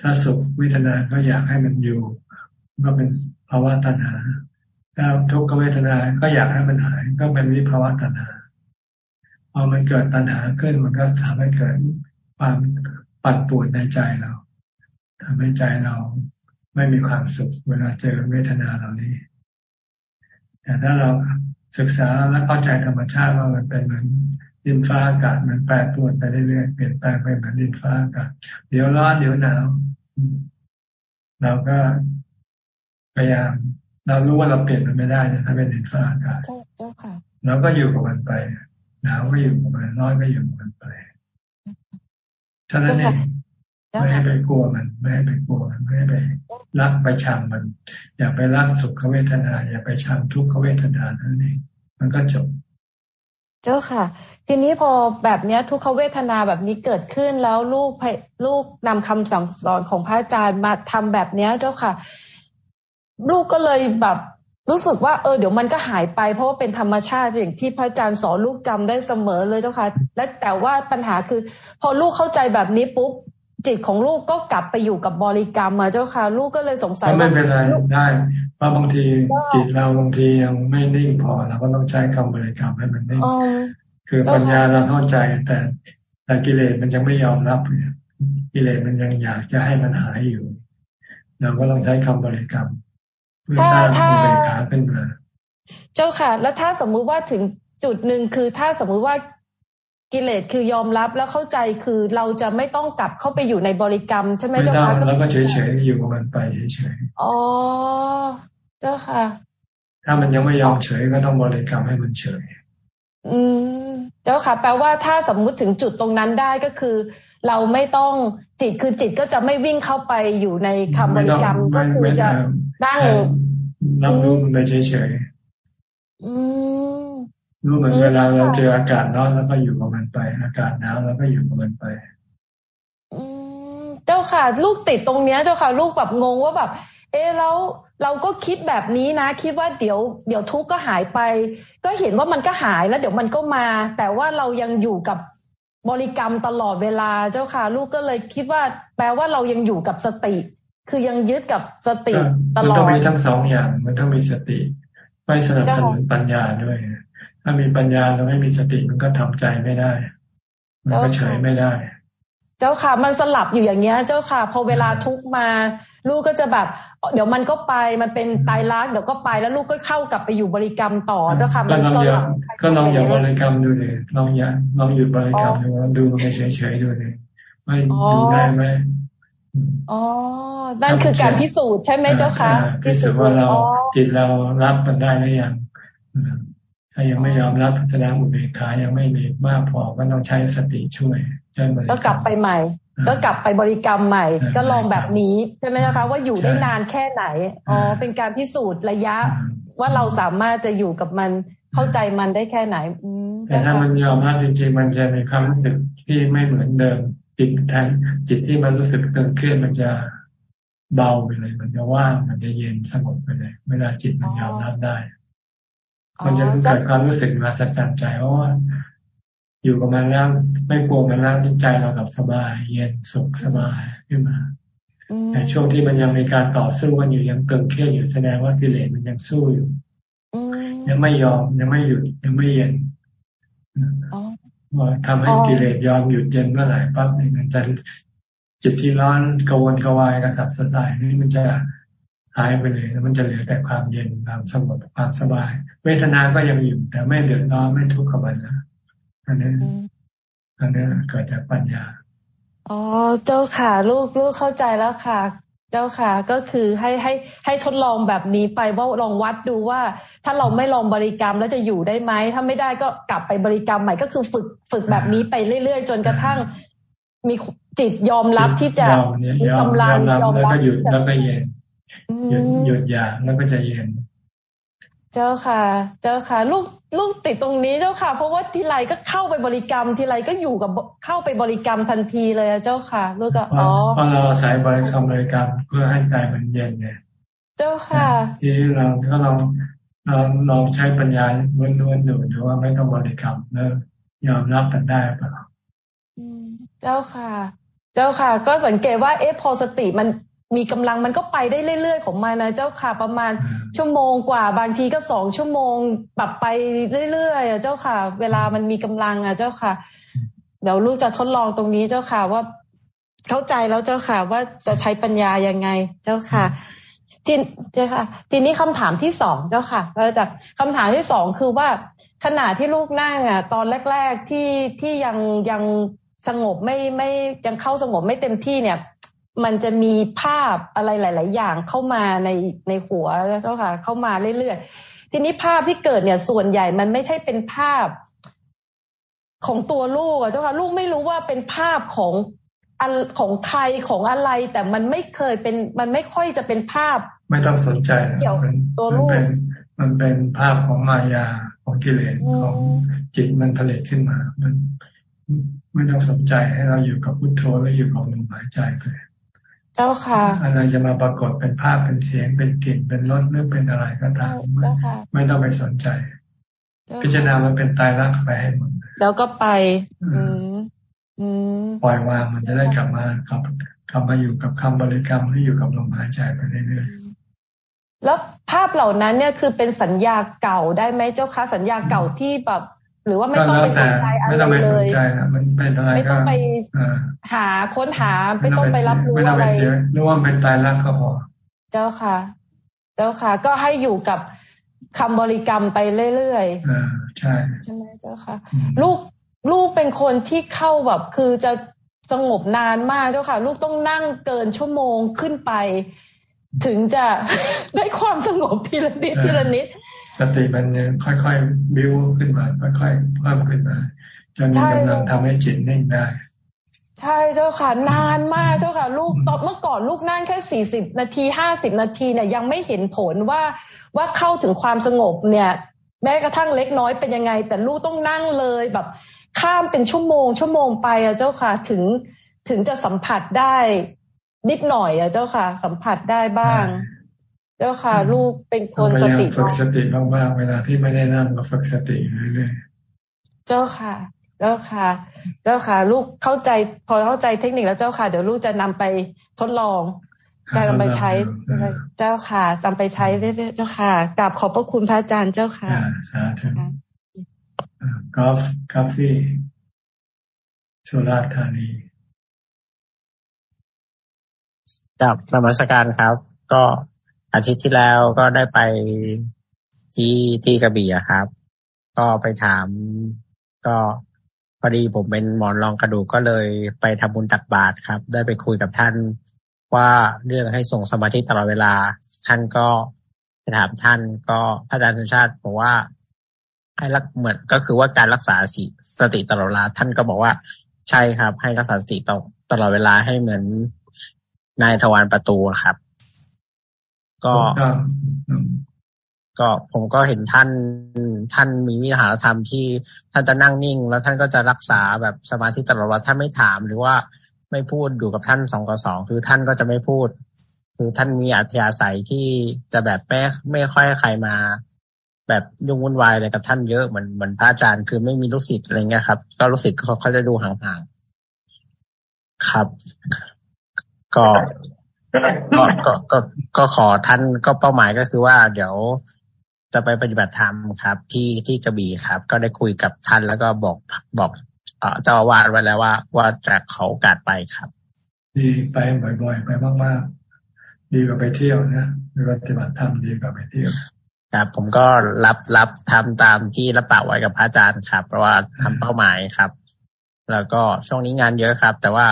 ถ้าสุขวิทนาก็อยากให้มันอยู่ ก็เป็นภาวะตัณหา ถ้าทุกขเวทนา ก็อยากให้มันหาย ก็เป็นวิภาวะตัณหาพอมันเกิดตัณหาขึ้นมันก็ทำให้เกิดความปั่นป่วนในใจเราทำให้ใจเราไม่มีความสุขเวลาเจอเวทนาเหล่านี้ แต่ถ้าเราศึกษาและเข้าใจธรรมชาติว่ามันเป็นเหมือนดินฟ้าอากาศมันแปรปรวนไปเรื่อยๆเปลี่ยนแปลงไปเหมือนดินฟ้าอากาศเดี๋ยวร้อนเดี๋ยวหนาวเราก็พยายามเรารู้ว่าเราเปลี่ยนมันไม่ได้ถ้าเป็นดินฟ้าอากาศเจ้าค่ะเราก็อยู่กับมันไปหนาวก็อยู่กับมันร้อนก็อยู่กับมันไปท่านั้นเอง ไม่ให้ไปกลัวมัน ไม่ให้ไปกลัวมันไม่ให้ไปรักไปชังมัน อย่าไปรักสุขเวทนา อย่าไปชังทุกขเวทนาท่านเองมันก็จบ เจ้าค่ะ ทีนี้พอแบบเนี้ยทุกขเวทนาแบบนี้เกิดขึ้นแล้วลูกลูกนำคำสั่งสอนของพระอาจารย์มาทำแบบเนี้ยเจ้าค่ะ ลูกก็เลยแบบรู้สึกว่าเออเดี๋ยวมันก็หายไป เพราะว่าเป็นธรรมชาติอย่างที่พระอาจารย์สอนลูกจำได้เสมอเลยเจ้าค่ะ และแต่ว่าปัญหาคือ พอลูกเข้าใจแบบนี้ปุ๊บ จิตของลูกก็กลับไปอยู่กับบริกรรมมาเจ้าค่ะ ลูกก็เลยสงสัยว่าไม่เป็นไรได้เพราะบางทีจิตเราบางทียังไม่นิ่งพอเราก็ต้องใช้คำบริกรรมให้มันนิ่งคือปัญญาเราเข้าใจแต่แต่กิเลสมันยังไม่ยอมรับกิเลสมันยังอยากจะให้มันหายอยู่ เราก็ต้องใช้คำบริกรรมเพื่อสร้างอุเบกขาขึ้นมา เจ้าค่ะ แล้วถ้าสมมุติว่าถึงจุดหนึ่งคือถ้าสมมุติว่า กิเลสคือยอมรับแล้วเข้าใจคือเราจะไม่ต้องกลับเข้าไปอยู่ในบริกรรม ใช่ไหมเจ้าค่ะแล้วก็เฉยๆอยู่กับมันไปเฉยๆอ๋อเจ้าค่ะ ถ้ามันยังไม่ยอมเฉยก็ต้องบริกรรมให้มันเฉย อืมเจ้าค่ะ แปลว่าถ้าสมมุติถึงจุดตรงนั้นได้ก็คือ เราไม่ต้องจิตคือจิตก็จะไม่วิ่งเข้าไปอยู่ในคำบริกรรมก็คือจะนั่งรับรู้มันไปเฉยๆอืม รู้เหมือนเวลาเราเจออากาศร้อนแล้วก็อยู่กับมันไป อากาศหนาวแล้วก็อยู่กับมันไป อืมเจ้าค่ะ ลูกติดตรงเนี้ย เจ้าค่ะ ลูกแบบงงว่าแบบ เอ๊แล้วเราก็คิดแบบนี้นะ คิดว่าเดี๋ยวเดี๋ยวทุกข์ก็หายไป ก็เห็นว่ามันก็หายแล้วเดี๋ยวมันก็มา แต่ว่าเรายังอยู่กับบริกรรมตลอดเวลาเจ้าค่ะ ลูกก็เลยคิดว่า แปลว่าเรายังอยู่กับสติ คือยังยึดกับสติตลอดมันต้องมีทั้งสองอย่าง มันต้องมีสติ ไม่สนับสนุนปัญญาด้วย ถ้ามีปัญญาเราไม่มีสติมันก็ทำใจไม่ได้ มันก็เฉยไม่ได้ เจ้าค่ะ มันสลับอยู่อย่างเงี้ย เจ้าค่ะ พอเวลาทุกมา ลูกก็จะแบบ เดี๋ยวมันก็ไปมันเป็นตายรักเดี๋ยวก็ไปแล้วลูกก็เข้ากลับไปอยู่บริกรรมต่อเจ้าค่ะ มันสลับก็ลองอย่าบริกรรมดูเลยลองอย่าลองหยุดบริกรรมดูดูมันเฉยๆดูเลยไม่ดูได้ไหมอ๋อ นั่นคือการพิสูจน์ใช่ไหมเจ้าค่ะพิสูจน์ว่าเราจิตเรารับมันได้หรือยัง ถ้ายังไม่ยอมรับแสดงอุเบกขายังไม่มีมากพอก็ต้องใช้สติช่วยใช่ไหมก็กลับไปใหม่ ก็กลับไปบริกรรมใหม่ ก็ลองแบบนี้ใช่ไหมคะว่าอยู่ได้นานแค่ไหนอ๋อเป็นการพิสูจน์ระยะว่าเราสามารถจะอยู่กับมันเข้าใจมันได้แค่ไหนแต่ถ้ามันยอมรับจริงๆมันจะมีความรู้สึกที่ไม่เหมือนเดิมจิตแทนจิตที่มันรู้สึกตึงเครียดมันจะเบาไปเลย มันจะว่างมันจะเย็นสงบไปเลย เวลาจิตมันยอมรับได้ มันจะเกิดความรู้สึกมาสัจจใจเพราะว่าอยู่กับมันแล้วไม่กลัวมันแล้วใจเรากับสบาย เย็นสุขสบายขึ้นมาแต่ช่วงที่มันยังมีการต่อสู้กันอยู่ยังเกิดเครียดอยู่แสดงว่ากิเลสมันยังสู้อยู่ยังไม่ยอมยังไม่หยุดยังไม่เย็นว่าทำให้กิเลสยอมหยุดเย็นเมื่อไหร่ปั๊บนี่มันจะจิตที่ร้อนกวนกวายกระสับสลายนี่มันจะ หายไปเลยแล้วมันจะเหลือแต่ความเย็นความสงบความสบาย เวทนาก็ยังอยู่แต่ไม่เดือดร้อนไม่ทุกข์กับมันแล้วอันนี้อันนี้เกิดจากปัญญาอ๋อเจ้าค่ะ ลูกลูกเข้าใจแล้วค่ะ เจ้าค่ะ ก็คือให้ให้ให้ทดลองแบบนี้ไปว่าลองวัดดูว่า ถ้าเราไม่ลองบริกรรมแล้วจะอยู่ได้ไหมถ้าไม่ได้ก็กลับไปบริกรรมใหม่ก็คือฝึกฝึกแบบนี้ไปเรื่อยๆ จนกระทั่งมีจิตยอมรับที่จะมีกำลังยอมรับแล้วก็หยุดแล้วก็เย็น หยุดหยุดอยากแล้วก็จะเย็น เจ้าค่ะ เจ้าค่ะ ลูกลูกติดตรงนี้เจ้าค่ะ เพราะว่าทีไรก็เข้าไปบริกรรม ทีไรก็อยู่กับเข้าไปบริกรรมทันทีเลยเจ้าค่ะ ลูกก็อ๋อเพราะเราใช้บริกรรมบริกรรมเพื่อให้ใจมันเย็นไงเจ้าค่ะ ทีเราก็ลองเราลองใช้ปัญญาล้วนๆดูดูว่าไม่ต้องบริกรรมแล้วยอมรับกันได้ปะเจ้าค่ะ เจ้าค่ะ ก็สังเกตว่าเอ๊ะพอสติมัน มีกำลังมันก็ไปได้เรื่อยๆของมันนะเจ้าค่ะ ประมาณชั่วโมงกว่า บางทีก็สองชั่วโมงปรับไปเรื่อยๆเจ้าค่ะ เวลามันมีกำลังอะเจ้าค่ะ เดี๋ยวลูกจะทดลองตรงนี้เจ้าค่ะว่าเข้าใจแล้วเจ้าค่ะ ว่าจะใช้ปัญญายังไงเจ้าค่ะทีเจ้าค่ะ ทีนี้คำถามที่สองเจ้าค่ะเราจะคำถามที่สองคือว่าขณะที่ลูกนั่งอะ ตอนแรก ๆที่ที่ยังยังสงบไม่ไม่ยังเข้าสงบไม่เต็มที่เนี่ย มันจะมีภาพอะไรหลาย ๆ อย่างเข้ามาในในหัวเจ้าค่ะ เข้ามาเรื่อยๆทีนี้ภาพที่เกิดเนี่ย ส่วนใหญ่มันไม่ใช่เป็นภาพของตัวลูกอะเจ้าค่ะ ลูกไม่รู้ว่าเป็นภาพของอันของใครของอะไร แต่มันไม่เคยเป็น มันไม่ค่อยจะเป็นภาพ ไม่ต้องสนใจเกี่ยวตัวลูกมันเป็นภาพของมายาของกิเลสของจิตมันผลิตขึ้นมา มันไม่ต้องสนใจให้เราอยู่กับพุทโธแล้วอยู่กับลมหายใจไป เจ้าค่ะ อะไรจะมาปรากฏเป็นภาพเป็นเสียงเป็นกลิ่นเป็นรสหรือเป็นอะไรก็ตามไม่ต้องไปสนใจ พิจารณามันเป็นตายรักไปให้หมดแล้วก็ไป อืปล่อยวางมันจะได้กลับมากลับกลับมาอยู่กับคำบริกรรมที่อยู่กับลมหายใจไปเรื่อยๆแล้วภาพเหล่านั้นเนี่ยคือเป็นสัญญาเก่าได้ไหมเจ้าคะสัญญาเก่าที่แบบ หรือว่าไม่ต้องไปสนใจอะไรเลยไม่ต้องไปสนใจนะมันเป็นอะไรไม่ต้องไปหาค้นหาไม่ต้องไปรับรู้อะไรนึกว่าเป็นตายรักก็พอ เจ้าค่ะ เจ้าค่ะ ก็ให้อยู่กับคำบริกรรมไปเรื่อยๆอ่าใช่ใช่ไหมเจ้าค่ะ ลูกลูกเป็นคนที่เข้าแบบ คือจะสงบนานมากเจ้าค่ะ ลูกต้องนั่งเกินชั่วโมงขึ้นไป ถึงจะได้ความสงบทีละนิดทีละนิด สติมันค่อยๆบิ้วขึ้นมา ค่อยๆเพิ่มขึ้นมาจนมีกำลังทำให้จิตนิ่งได้ ใช่เจ้าค่ะนานมากเจ้าค่ะลูกตอนเมื่อก่อนลูกนั่งแค่สี่สิบนาทีห้าสิบนาทีเนี่ยยังไม่เห็นผลว่าว่าเข้าถึงความสงบเนี่ยแม้กระทั่งเล็กน้อยเป็นยังไง แต่ลูกต้องนั่งเลยแบบข้ามเป็นชั่วโมง ชั่วโมงไปอะเจ้าค่ะ ถึงถึงจะสัมผัสได้นิดหน่อยอะเจ้าค่ะ สัมผัสได้บ้าง เจ้าค่ะ ลูกเป็นคนสติฝึกสติบ้างๆเวลาที่ไม่ได้นั่งก็ฝึกสติเรื่อยๆเจ้าค่ะ เจ้าค่ะ เจ้าค่ะ ลูกเข้าใจ พอเข้าใจเทคนิคแล้วเจ้าค่ะ เดี๋ยวลูกจะนำไปทดลองการนำไปใช้เจ้าค่ะนำไปใช้เรื่อยๆเจ้าค่ะกราบขอบพระคุณพระอาจารย์เจ้าค่ะสาธุกอล์ฟกาแฟสุราษฎร์ธานีกับนมัสการครับ ก็ อาทิตย์ที่แล้วก็ได้ไปที่ที่กระบี่ครับ ก็ไปถาม ก็พอดีผมเป็นหมอนรองกระดูกก็เลยไปทำบุญตักบาตรครับ ได้ไปคุยกับท่านว่าเรื่องให้ส่งสมาธิตลอดเวลา ท่านก็ไปถามท่านก็พระอาจารย์สุชาติบอกว่าให้รักเหมือนก็คือว่าการรักษาสติสติตลอดเวลา ท่านก็บอกว่าใช่ครับ ให้รักษาสติตลอดเวลาให้เหมือนนายทวารประตูครับ ก็ก็ผมก็เห็นท่านท่านมีวิหารธรรมที่ท่านจะนั่งนิ่ง แล้วท่านก็จะรักษาแบบสมาธิตลอดว่าท่านไม่ถามหรือว่าไม่พูดอยู่กับท่านสองกับสองคือท่านก็จะไม่พูด คือท่านมีอัธยาศัยที่จะแบบไม่ไม่ค่อยใครมา แบบยุ่งวุ่นวายอะไรกับท่านเยอะเหมือนเหมือนพระอาจารย์คือไม่มีลูกศิษย์อะไรเงี้ยครับก็ลูกศิษย์เขาเขาจะดูห่างๆครับ ก็ ก็ก็ก็ก็ขอท่านก็เป้าหมายก็คือว่า เดี๋ยวจะไปปฏิบัติธรรมครับ ที่ที่กระบี่ครับ ก็ได้คุยกับท่านแล้วก็บอกบอกเจ้าอาวาสไว้แล้วว่า ว่าจะเขาโอกาสไปครับดีไปบ่อย ๆ ไปมากๆ ดีกว่าไปเที่ยวนะปฏิบัติธรรมดีกว่าไปเที่ยวครับผมก็รับรับทำตามที่รับปากไว้กับพระอาจารย์ครับ เพราะว่าทำเป้าหมายครับ แล้วก็ช่วงนี้งานเยอะครับ แต่ว่า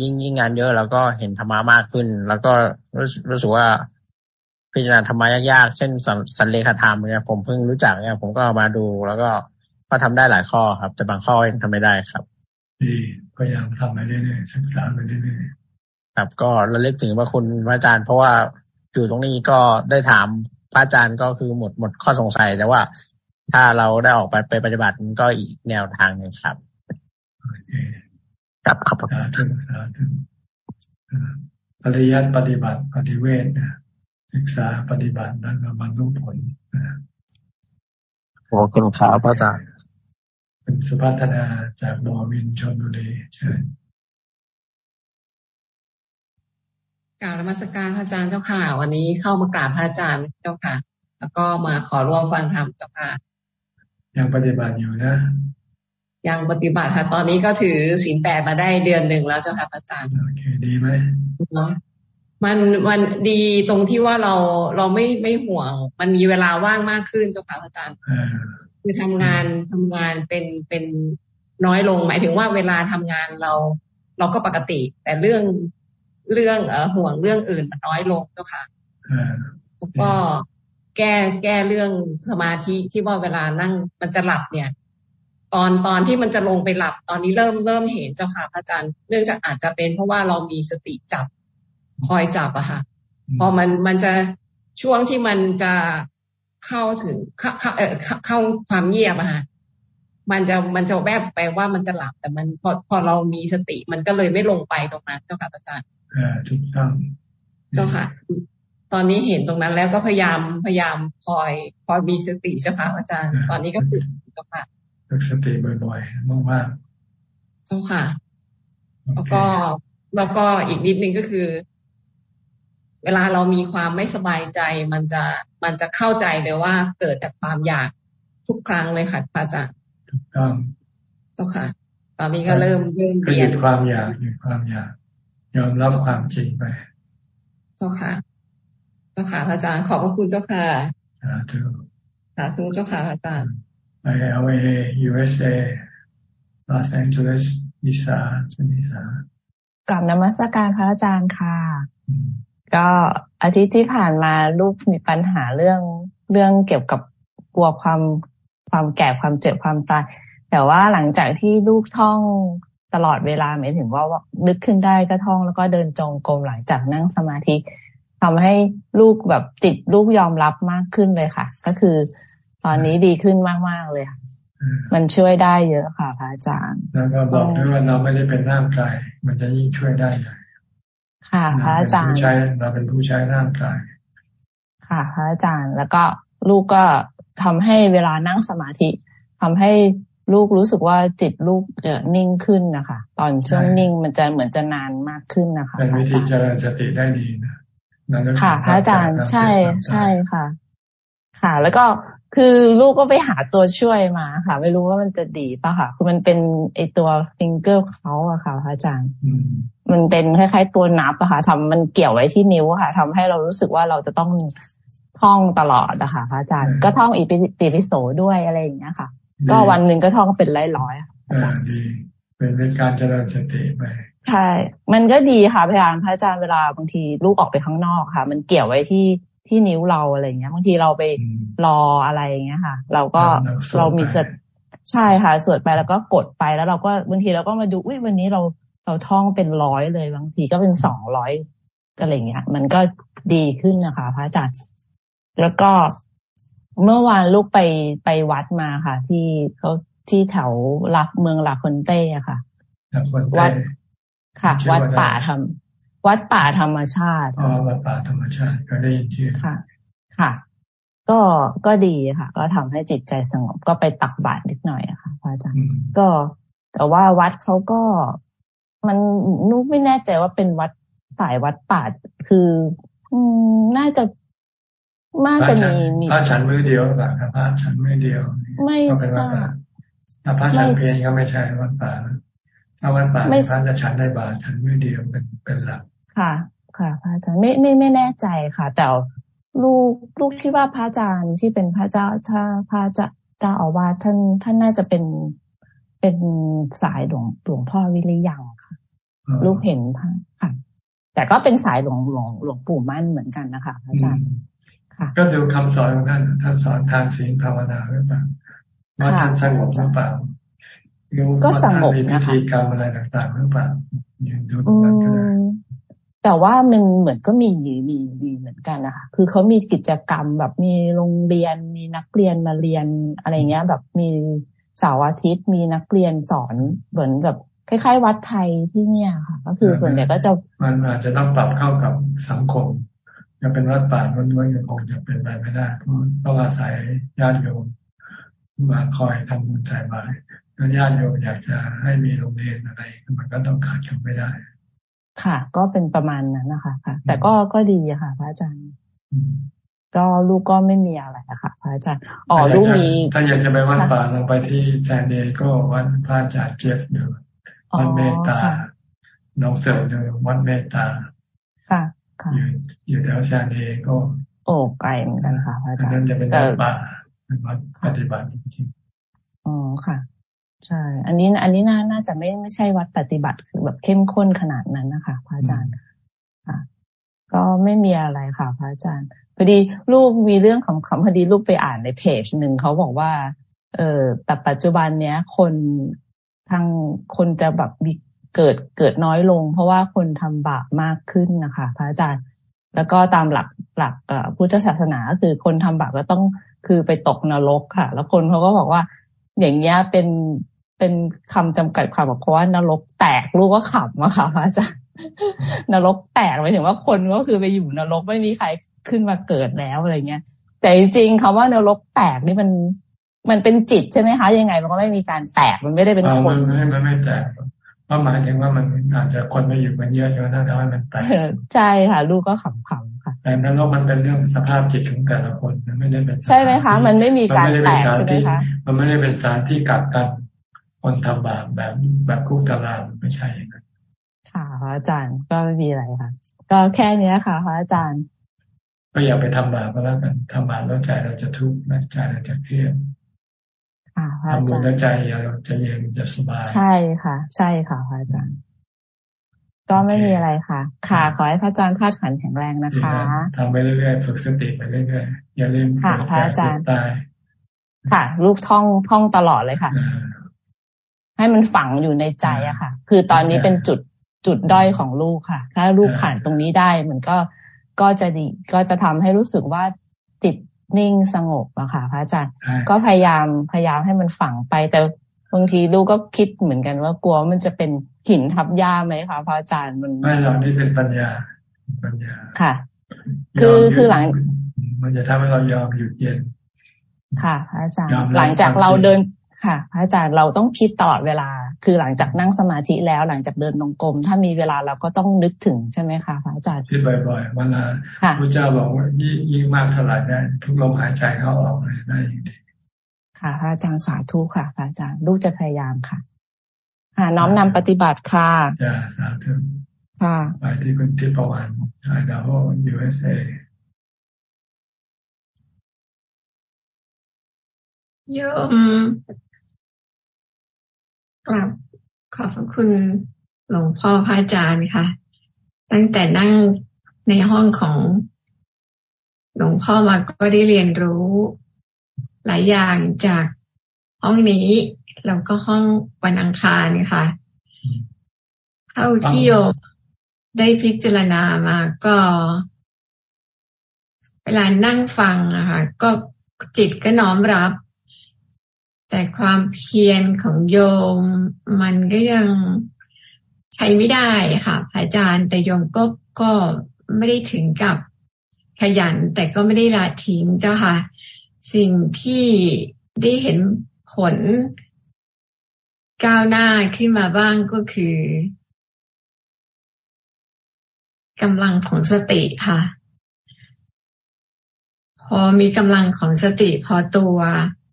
ยิ่งยิ่งงานเยอะแล้วก็เห็นธรรมะมากขึ้น แล้วก็รู้รู้สึกว่าพิจารณาธรรมะยากๆ เช่นสันเลขาธรรมเนี่ยผมเพิ่งรู้จักเนี่ยผมก็มาดูแล้วก็ก็ทำได้หลายข้อครับ แต่บางข้อยังทำไม่ได้ครับดีพยายามทำไปเรื่อยๆศึกษาไปเรื่อยๆครับก็ระลึกถึงว่าคุณพระอาจารย์ เพราะว่าอยู่ตรงนี้ก็ได้ถามพระอาจารย์ก็คือหมดหมดข้อสงสัยแต่ว่าถ้าเราได้ออกไปไปปฏิบัติก็อีกแนวทางหนึ่งครับโอเค ครับครับสาธุสาธุปริยัติปฏิบัติปฏิเวทศึกษาปฏิบัติแล้วก็บรรลุผลขอบคุณครับอาจารย์เป็นสุพัฒนาจากบอวินชนบุรีเชิญกราบนมัสการพระอาจารย์เจ้าค่ะ วันนี้เข้ามากราบพระอาจารย์เจ้าค่ะ แล้วก็มาขอร่วมฟังธรรมเจ้าค่ะ ยังปฏิบัติอยู่นะ ยังปฏิบัติค่ะ ตอนนี้ก็ถือศีลแปดมาได้เดือนหนึ่งแล้วเจ้าค่ะอาจารย์โอเคดีไหมมันมันดีตรงที่ว่าเราเราไม่ไม่ห่วง มันมีเวลาว่างมากขึ้นเจ้าค่ะอาจารย์คือทำงานทำงานเป็นเป็นน้อยลง หมายถึงว่าเวลาทำงานเรา เราก็ปกติ แต่เรื่องเรื่องเออห่วงเรื่องอื่นมันน้อยลงเจ้าค่ะแล้วก็แก้แก้เรื่องสมาธิที่ว่าเวลานั่งมันจะหลับเนี่ย ตอนตอนที่มันจะลงไปหลับ ตอนนี้เริ่มเริ่มเห็นเจ้าค่ะพระอาจารย์ เนื่องจากอาจจะเป็นเพราะว่าเรามีสติจับคอยจับอะค่ะ พอมันมันจะช่วงที่มันจะเข้าถึงเข้าเข้าเข้าความเงียบอะค่ะมันจะมันจะแวบไปว่ามันจะหลับ แต่มันพอพอเรามีสติ มันก็เลยไม่ลงไปตรงนั้นเจ้าค่ะอาจารย์อ่าถูกต้องเจ้าค่ะ ตอนนี้เห็นตรงนั้นแล้วก็พยายามพยายามคอยคอยมีสติเจ้าค่ะอาจารย์ ตอนนี้ก็ฝึกเจ้าค่ะ ฝึกสติบ่อยๆมากๆเจ้าค่ะ แล้วก็แล้วก็อีกนิดนึงก็คือ เวลาเรามีความไม่สบายใจ มันจะมันจะเข้าใจเลยว่าเกิดจากความอยากทุกครั้งเลยค่ะพระอาจารย์ถูกต้องเจ้าค่ะ ตอนนี้ก็เริ่มเริ่มเปลี่ยนความอยากหยุดความอยากยอมรับความจริงไปเจ้าค่ะเจ้าค่ะอาจารย์ขอบพระคุณเจ้าค่ะสาธุสาธุเจ้าค่ะอาจารย์ ไปเอาเอ USA ลอสแองเจลิสมิสามิสากับนมัสการพระอาจารย์ค่ะ ก็อาทิตย์ที่ผ่านมาลูกมีปัญหาเรื่องเรื่องเกี่ยวกับกลัวความความแก่ความเจ็บความตาย แต่ว่าหลังจากที่ลูกท่องตลอดเวลาหมายถึงว่านึกขึ้นได้ก็ท่องแล้วก็เดินจงกรมหลังจากนั่งสมาธิทำให้ลูกแบบติดลูกยอมรับมากขึ้นเลยค่ะ ก็คือ ตอนนี้ดีขึ้นมาก ๆ เลยค่ะมันช่วยได้เยอะค่ะพระอาจารย์ แล้วก็บอกด้วยว่าเราไม่ได้เป็นร่างกาย มันจะยิ่งช่วยได้ใหญ่ค่ะพระอาจารย์เราเป็นผู้ใช้ร่างกาย ค่ะพระอาจารย์ แล้วก็ลูกก็ทำให้เวลานั่งสมาธิทำให้ลูกรู้สึกว่าจิตลูกจะนิ่งขึ้นนะคะ ตอนช่วงนิ่งมันจะเหมือนจะนานมากขึ้นนะคะเป็นวิธีเจริญสติได้ดีนะค่ะพระอาจารย์ใช่ใช่ค่ะ ค่ะ แล้วก็ คือลูกก็ไปหาตัวช่วยมาค่ะ ไม่รู้ว่ามันจะดีป่ะค่ะ คือมันเป็นไอตัวฟิงเกอร์เขาอะค่ะพระอาจารย์มันเป็นคล้าย ๆ ตัวนับอะค่ะทำมันเกี่ยวไว้ที่นิ้วค่ะทำให้เรารู้สึกว่าเราจะต้องท่องตลอดนะคะพระอาจารย์ ก็ท่องอีปิปิโสด้วยอะไรอย่างเงี้ยค่ะ ก็วันหนึ่งก็ท่องเป็นร้อยๆอาจารย์เป็นการเจริญสติไปใช่ มันก็ดีค่ะพยานพระอาจารย์เวลาบางทีลูกออกไปข้างนอกค่ะ มันเกี่ยวไว้ที่ ที่นิ้วเราอะไรเงี้ยบางทีเราไปรออะไรเงี้ยค่ะ เราก็เรามีสใช่ค่ะสวดไปแล้วก็กดไปแล้วเราก็บางทีเราก็มาดูอุ้ยวันนี้เราเราท่องเป็นร้อยเลย บางทีก็เป็นสองร้อยอะไรเงี้ย มันก็ดีขึ้นนะคะ พระอาจารย์แล้วก็เมื่อวานลูกไปไปวัดมาค่ะ ที่เขาที่แถวลักเมืองลาคนเต้อะค่ะวัดค่ะ วัดป่าทำ วัดป่าธรรมชาติอ๋อวัดป่าธรรมชาติก็ได้ยินชื่อค่ะ ค่ะ ก็ก็ดีค่ะ ก็ทำให้จิตใจสงบก็ไปตักบาตรนิดหน่อยอะค่ะพระอาจารย์ก็แต่ว่าวัดเขาก็มันนุ๊กไม่แน่ใจว่าเป็นวัดสายวัดป่าคือ อืมน่าจะน่าจะมีมีพระฉันมือเดียวหรือพระฉันมือเดียว ไม่ทราบถ้าพระฉันเพียงก็ไม่ใช่วัดป่าถ้าวัดป่าพระจะฉันได้บาตรฉันมือเดียวเป็นเป็นหลัก ค่ะ ค่ะ พระอาจารย์ไม่ไม่ไม่แน่ใจค่ะ แต่ลูกลูกคิดว่าพระอาจารย์ที่เป็นพระเจ้าถ้าพระเจ้าเจ้าอาวาสท่านท่านน่าจะเป็นเป็นสายหลวงหลวงพ่อวิริยังค่ะ ลูกเห็นพระค่ะ แต่ก็เป็นสายหลวงหลวงหลวงปู่มั่นเหมือนกันนะคะพระอาจารย์ค่ะ ก็ดูคำสอนของท่านท่านสอนทานศีลภาวนาหรือเปล่าว่าท่านสงบหรือเปล่าก็สงบนะคะมีพิธีกรรมอะไรต่างๆหรือเปล่าดูตรงนั้นก็ได้ แต่ว่ามันเหมือนก็มีมีมีเหมือนกันนะคะคือเขามีกิจกรรมแบบมีโรงเรียนมีนักเรียนมาเรียนอะไรเงี้ย แบบมีเสาร์อาทิตย์มีนักเรียนสอนเหมือนแบบคล้ายๆ วัดไทยที่เนี่ยค่ะ ก็คือส่วนใหญ่ก็จะมันอาจจะต้องปรับเข้ากับสังคมจะเป็นวัดป่าล้วนๆคงจะเป็นไปไม่ได้เพราะต้องอาศัยญาติโยมมาคอยทำบุญใส่บาตรถ้าญาติโยมอยากจะให้มีโรงเรียนอะไรมันก็ต้องขาดกันไม่ได้ ค่ะ ก็เป็นประมาณนั้นนะคะค่ะ แต่ก็ก็ดีค่ะ พระอาจารย์ก็ลูกก็ไม่มีอะไรนะค่ะพระอาจารย์อ๋อลูกมีถ้าอยากจะไปวัดป่าลงไปที่แซนเดก็วัดพระอาจารย์เจ็บอยู่วัดเมตตาน้องเสลอยู่วัดเมตตาค่ะค่ะอยู่อยู่แถวแซนเดก็โอ้ไกลเหมือนกันค่ะพระอาจารย์นั่นจะเป็นวัดป่าเป็นวัดปฏิบัติจริงอ๋อค่ะ ใช่ อันนี้อันนี้น่าน่าจะไม่ไม่ใช่วัดปฏิบัติคือแบบเข้มข้นขนาดนั้นนะคะพระอาจารย์ค่ะก็ไม่มีอะไรค่ะพระอาจารย์พอดีลูกมีเรื่องของคำพอดีลูกไปอ่านในเพจหนึ่งเขาบอกว่า เออแต่ปัจจุบันเนี้ย คนทางคนจะแบบมีเกิดเกิดน้อยลง เพราะว่าคนทำบาปมากขึ้นนะคะ พระอาจารย์ แล้วก็ตามหลักหลักพุทธศาสนาคือคนทำบาปก็ต้องคือไปตกนรกค่ะ แล้วคนเขาก็บอกว่า อย่างเงี้ยเป็นเป็นคำจำกัดความเพราะว่านรกแตกลูกก็ขำอะค่ะพระอาจารย์นรกแตกหมายถึงว่าคนก็คือไปอยู่นรกไม่มีใครขึ้นมาเกิดแล้วอะไรเงี้ย แต่จริงๆคำว่านรกแตกนี่มันมันเป็นจิตใช่ไหมคะ ยังไงมันก็ไม่มีการแตกมันไม่ได้เป็นคนมันไม่แตก ก็หมายถึงว่ามันอาจจะคนมาอยู่กันเยอะจนทำให้มันแตกใช่ค่ะ ลูกก็ขำๆค่ะ แต่นรกมันเป็นเรื่องสภาพจิตของแต่ละคนมันไม่ได้เป็นใช่ไหมคะ มันไม่มีการแตกใช่ไหมคะมันไม่ได้เป็นสารที่กักกันคนทำบาปแบบแบบคุกตารางไม่ใช่อย่างนั้นค่ะพระอาจารย์ก็ไม่มีอะไรค่ะ ก็แค่นี้ค่ะพระอาจารย์ ก็อย่าไปทำบาปก็แล้วกันทำบาปแล้วใจเราจะทุกข์ใจเราจะเครียด ทำบุญแล้วใจเราจะเย็นจะสบาย ใช่ค่ะ ใช่ค่ะพระอาจารย์ ก็ไม่มีอะไรค่ะ ค่ะ ขอให้พระอาจารย์ธาตุขันแข็งแรงนะคะทำไปเรื่อยๆฝึกสติไปเรื่อยๆอย่าลืมค่ะพระอาจารย์ตายค่ะ ลูกท่องท่องตลอดเลยค่ะ ให้มันฝังอยู่ในใจอะค่ะ คือตอนนี้เป็นจุดจุดด้อยของลูกค่ะ ถ้าลูกผ่านตรงนี้ได้มันก็ก็จะดี ก็จะทำให้รู้สึกว่าจิต นิ่งสงบอะค่ะ พระอาจารย์ก็พยายามพยายามให้มันฝังไป แต่บางทีลูกก็คิดเหมือนกันว่ากลัวมันจะเป็นหินทับยาไหมคะพระอาจารย์มันไม่หรอกนี่เป็นปัญญาปัญญาค่ะ คือคือหลัง มันจะทำให้เรายอมหยุดเย็นค่ะ พระอาจารย์หลังจากเราเดิน ค่ะพระอาจารย์เราต้องคิดตลอดเวลา คือหลังจากนั่งสมาธิแล้วหลังจากเดินลงกรมถ้ามีเวลาเราก็ต้องนึกถึงใช่ไหมคะพระอาจารย์คิดบ่อยๆเวลาพระเจ้าบอกว่ายิ่งมากเท่าไหร่ได้ทุกลมหายใจเข้าออกเลยได้อย่างดีค่ะพระอาจารย์สาธุค่ะพระอาจารย์ลูกจะพยายามค่ะค่ะน้อมนำปฏิบัติค่ะจ้าสาธุค่ะไปที่คุณทิพวรรณไอดาโฮ USA โยม กราบขอบพระคุณหลวงพ่อพระอาจารย์ค่ะ ตั้งแต่นั่งในห้องของหลวงพ่อมาก็ได้เรียนรู้ หลายอย่างจากห้องนี้แล้วก็ห้องวันอังคารค่ะเข้าที่โยมได้พิจารณามาก็ เวลานั่งฟังอะค่ะก็จิตก็น้อมรับ แต่ความเพียรของโยมมันก็ยังใช้ไม่ได้ค่ะอาจารย์แต่โยมก็ก็ไม่ได้ถึงกับขยัน แต่ก็ไม่ได้ละทิ้งเจ้าค่ะ สิ่งที่ได้เห็นผลก้าวหน้าขึ้นมาบ้างก็คือกำลังของสติค่ะ พอมีกำลังของสติพอตัว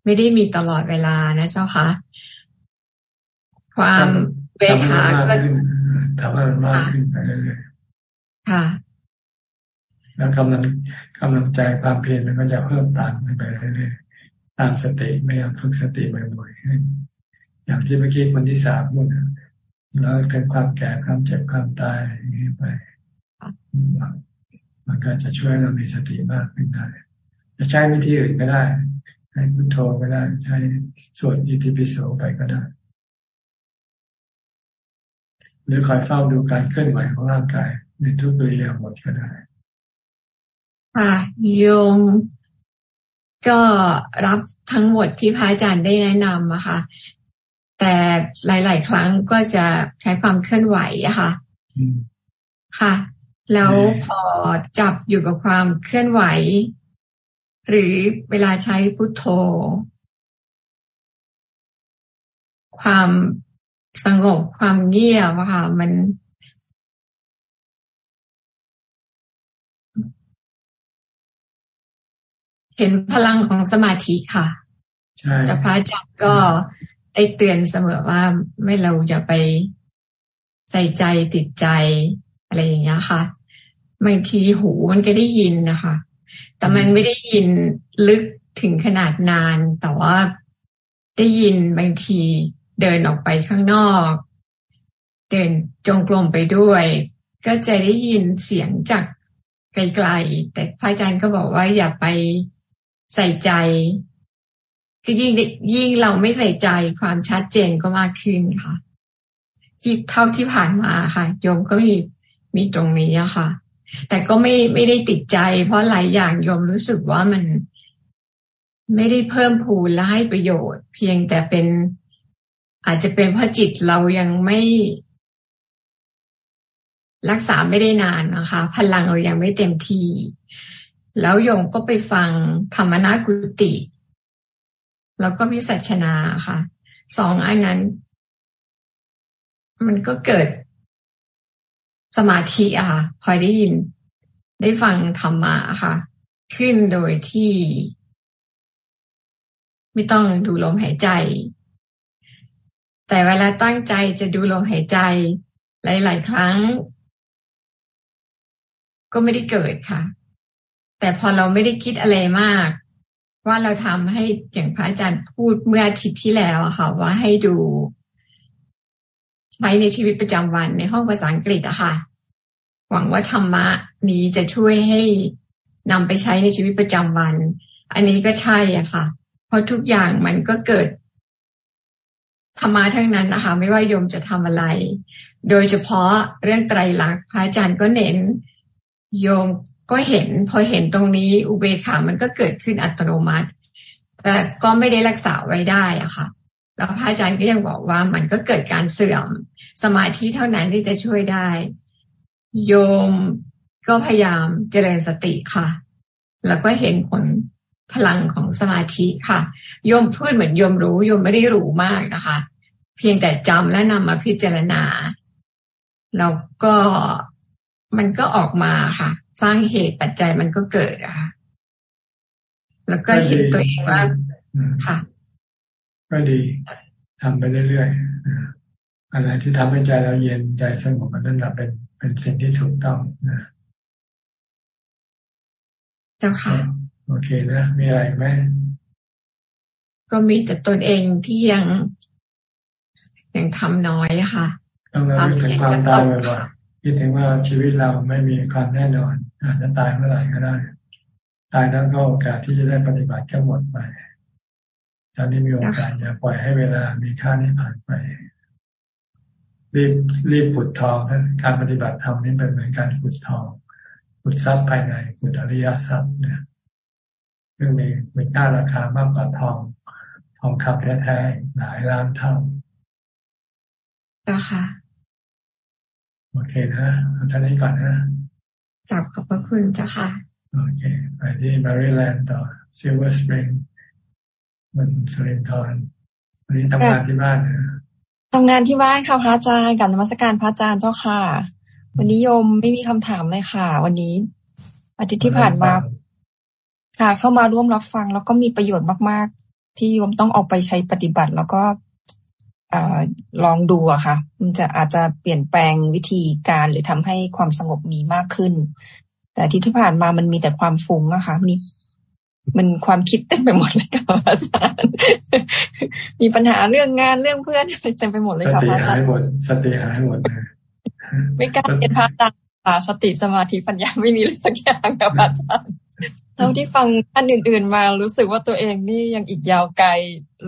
ไม่ได้มีตลอดเวลานะเจ้าค่ะความเวทาก็ทำให้มันมากขึ้นไปเรื่อยๆค่ะ แล้วกำลังกำลังใจความเพียรมันก็จะเพิ่มตามไปเรื่อยๆตามสติไม่ยอมฝึกสติบ่อยๆอย่างที่เมื่อกี้คนที่สามพูดแล้วเกิดความแก่ความเจ็บความตายอย่างนี้ไป มันก็จะช่วยเรามีสติมากขึ้นได้จะใช้วิธีอื่นก็ได้ ใช้พุทโธก็ได้ใช้สวดอิติปิโสไปก็ได้ หรือคอยเฝ้าดูการเคลื่อนไหวของร่างกาย ในทุกตัวอย่างหมดก็ได้ค่ะโยมก็รับทั้งหมดที่พระอาจารย์ได้แนะนำอะค่ะ แต่หลาย ๆ ครั้งก็จะใช้ความเคลื่อนไหวอะค่ะ ค่ะ แล้วพอจับอยู่กับความเคลื่อนไหว หรือเวลาใช้พุทโธ ความสงบความเงียบค่ะมัน เห็นพลังของสมาธิค่ะแต่พระอาจารย์ก็ได้เตือนเสมอว่าไม่เราอย่าไปใส่ใจติดใจอะไรอย่างเงี้ยค่ะบางทีหูมันก็ได้ยินนะคะ แต่มันไม่ได้ยินลึกถึงขนาดนาน แต่ว่าได้ยินบางทีเดินออกไปข้างนอก เดินจงกรมไปด้วย ก็จะได้ยินเสียงจากไกลๆแต่พระอาจารย์ก็บอกว่าอย่าไปใส่ใจก็ยิ่งยิ่งเราไม่ใส่ใจความชัดเจนก็มากขึ้นค่ะที่เท่าที่ผ่านมาค่ะโยมก็มีมีตรงนี้อะค่ะ แต่ก็ไม่ไม่ได้ติดใจ เพราะหลายอย่างโยมรู้สึกว่ามันไม่ได้เพิ่มพูนและให้ประโยชน์ เพียงแต่เป็นอาจจะเป็นเพราะจิตเรายังไม่รักษาไม่ได้นานนะคะ พลังเรายังไม่เต็มที่ แล้วโยมก็ไปฟังธรรมนากุติ แล้วก็วิสัชนาค่ะ สองอันนั้น มันก็เกิด สมาธิอะค่ะพอได้ยิน ได้ฟังธรรมะค่ะ ขึ้นโดยที่ ไม่ต้องดูลมหายใจ แต่เวลาตั้งใจจะดูลมหายใจ หลาย ๆ ครั้ง ก็ไม่ได้เกิดค่ะ แต่พอเราไม่ได้คิดอะไรมาก ว่าเราทำให้อย่างพระอาจารย์พูดเมื่ออาทิตย์ที่แล้วค่ะ ว่าให้ดู ใช้ในชีวิตประจำวันในห้องภาษาอังกฤษอะค่ะ หวังว่าธรรมะนี้จะช่วยให้นำไปใช้ในชีวิตประจำวัน อันนี้ก็ใช่อะค่ะ เพราะทุกอย่างมันก็เกิดธรรมะทั้งนั้นนะคะ ไม่ว่าโยมจะทำอะไร โดยเฉพาะเรื่องไตรลักษณ์พระอาจารย์ก็เน้นโยมก็เห็น พอเห็นตรงนี้อุเบกขามันก็เกิดขึ้นอัตโนมัติ แต่ก็ไม่ได้รักษาไว้ได้อะค่ะ แล้วพระอาจารย์ก็ยังบอกว่ามันก็เกิดการเสื่อมสมาธิเท่านั้นที่จะช่วยได้ โยมก็พยายามเจริญสติค่ะ แล้วก็เห็นผลพลังของสมาธิค่ะ โยมพูดเหมือนโยมรู้โยมไม่ได้รู้มากนะคะ เพียงแต่จำและนำมาพิจารณา แล้วก็มันก็ออกมาค่ะ สร้างเหตุปัจจัยมันก็เกิดอะค่ะแล้วก็เห็นตัวเองว่าค่ะ ก็ดีทำไปเรื่อยๆอะไรที่ทำให้ใจเราเย็นใจสงบนั่นแหละเป็นเป็นสิ่งที่ถูกต้องนะเจ้าค่ะ โอเคนะ มีอะไรไหมก็มีแต่ตนเองที่ยังยังทำน้อยค่ะ ต้องเราถึงความตายบ่อยๆคิดถึงว่าชีวิตเราไม่มีความแน่นอนอาจจะตายเมื่อไหร่ก็ได้ ตายแล้วก็โอกาสที่จะได้ปฏิบัติก็หมดไป ตอนนี้มีโอกาสอย่าปล่อยให้เวลามีค่านี้ผ่านไป รีบรีบขุดทองการปฏิบัติธรรมนี่เป็นเหมือนการขุดทองขุดทรัพย์ภายในขุดอริยทรัพย์เนี่ยซึ่งมีมีค่าราคามากกว่าทอง ทองคำแท้ๆหลายล้านเท่าเจ้าค่ะโอเคนะเอาท่านี้ก่อนนะกราบขอบพระคุณเจ้าค่ะ โอเค ไปที่มาริแลนด์ต่อซิลเวอร์สปริง มันสุรินทร์วันนี้ทำงานที่บ้านนะทำงานที่บ้านค่ะพระอาจารย์กราบนมัสการพระอาจารย์เจ้าค่ะ วันนี้โยมไม่มีคำถามเลยค่ะ วันนี้ อาทิตย์ที่ผ่านมา ค่ะ เข้ามาร่วมรับฟัง แล้วก็มีประโยชน์มาก ๆ ที่โยมต้องออกไปใช้ปฏิบัติ แล้วก็อลองดูอะค่ะ มันจะอาจจะเปลี่ยนแปลงวิธีการหรือทำให้ความสงบมีมากขึ้น แต่ที่ที่ผ่านมามันมีแต่ความฟุ้งอะค่ะ มี มันความคิดเต็มไปหมดเลยค่ะอาจารย์ มีปัญหาเรื่องงานเรื่องเพื่อนเต็มไปหมดเลยค่ะอาจารย์สติหายหมดสติหายหมดไม่กล้าเป็นพระอาจารย์สติสมาธิปัญญาไม่มีเลยสักอย่างค่ะอาจารย์เท่าที่ฟังท่านอื่น ๆ มารู้สึกว่าตัวเองนี่ยังอีกยาวไกล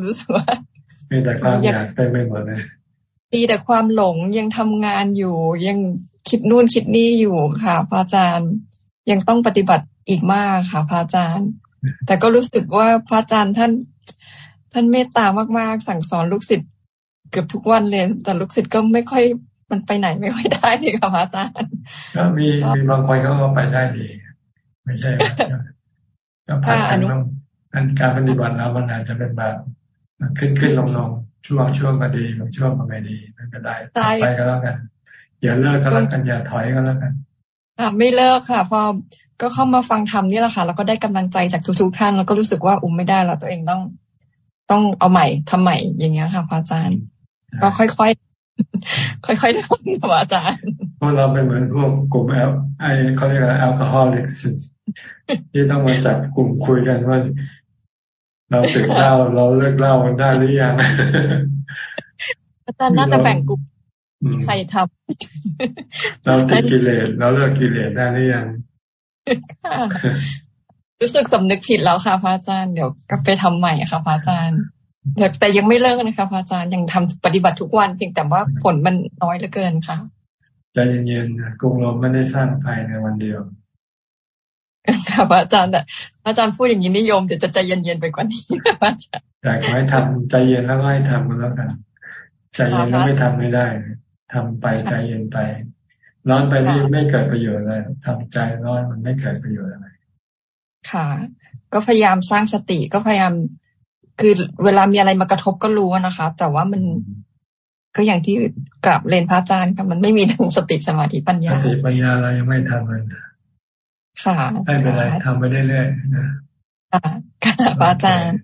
รู้สึกว่ามีแต่ความอยากเต็มไปหมดเลยมีแต่ความหลงยังทำงานอยู่ ยังคิดนู่นคิดนี่อยู่ค่ะพระอาจารย์ ยังต้องปฏิบัติอีกมากค่ะพระอาจารย์ แต่ก็รู้สึกว่าพระอาจารย์ท่าน ท่านเมตตามากๆ สั่งสอนลูกศิษย์เกือบทุกวันเลย แต่ลูกศิษย์ก็ไม่ค่อยมันไปไหนไม่ค่อยได้เลยค่ะพระอาจารย์ก็มีมีบางคนเขาก็ไปได้ดีไม่ใช่ก็ผ่านต้องอันการปฏิบัติเรามันอาจจะเป็นแบบขึ้นขึ้นลงลงช่วงช่วงก็ดีบางช่วงก็ไม่ดีไม่เป็นไรไปก็แล้วกันอย่าเลิกก็แล้วกันอย่าถอยก็แล้วกันอ่าไม่เลิกค่ะ พอ ก็เข้ามาฟังธรรมนี่แหละค่ะ แล้วก็ได้กำลังใจจากทุกๆท่าน แล้วก็รู้สึกว่าอุ้มไม่ได้แล้วตัวเองต้องต้องเอาใหม่ทำใหม่อย่างเงี้ยค่ะพระอาจารย์ ก็ค่อยๆค่อยๆทำค่ะอาจารย์พวกเราเป็นเหมือนพวกกลุ่มแอลไอเขาเรียกอะไรแอลกอฮอลิกที่ต้องมาจับกลุ่มคุยกันว่า เราติดเหล้าเราเลิกเหล้ามันได้หรือยังอาจารย์น่าจะแบ่งกลุ่มใครทำเราติดกิเลสเราเลิกกิเลสได้หรือยัง รู้สึกสำนึกผิดแล้วค่ะพระอาจารย์เดี๋ยวก็ไปทำใหม่ค่ะพระอาจารย์แต่ยังไม่เลิกนะคะพระอาจารย์ยังทำปฏิบัติทุกวันเพียงแต่ว่าผลมันน้อยเหลือเกินค่ะใจเย็นๆกรุงลมไม่ได้สร้างภายในวันเดียวค่ะพระอาจารย์แต่พระอาจารย์พูดอย่างนี้นิยมเดี๋ยวจะใจเย็นๆไปกว่านี้ค่ะพระอาจารย์แต่ขอให้ทำใจเย็นแล้วก็ให้ทำกันแล้วกันใจเย็นแล้วไม่ทำไม่ได้ทำไปใจเย็นไป ร้อนไปนี่ไม่เกิดประโยชน์อะไรทำใจร้อนมันไม่เกิดประโยชน์อะไร ค่ะ ก็พยายามสร้างสติก็พยายาม คือเวลามีอะไรมากระทบก็รู้นะคะ แต่ว่ามันก็อย่างที่กลับเรียนพระอาจารย์ค่ะมันไม่มีทั้งสติสมาธิปัญญาสติปัญญาเรายังไม่ทำมันค่ะไม่เป็นไรทำไปเรื่อยๆนะค่ะพระอาจารย์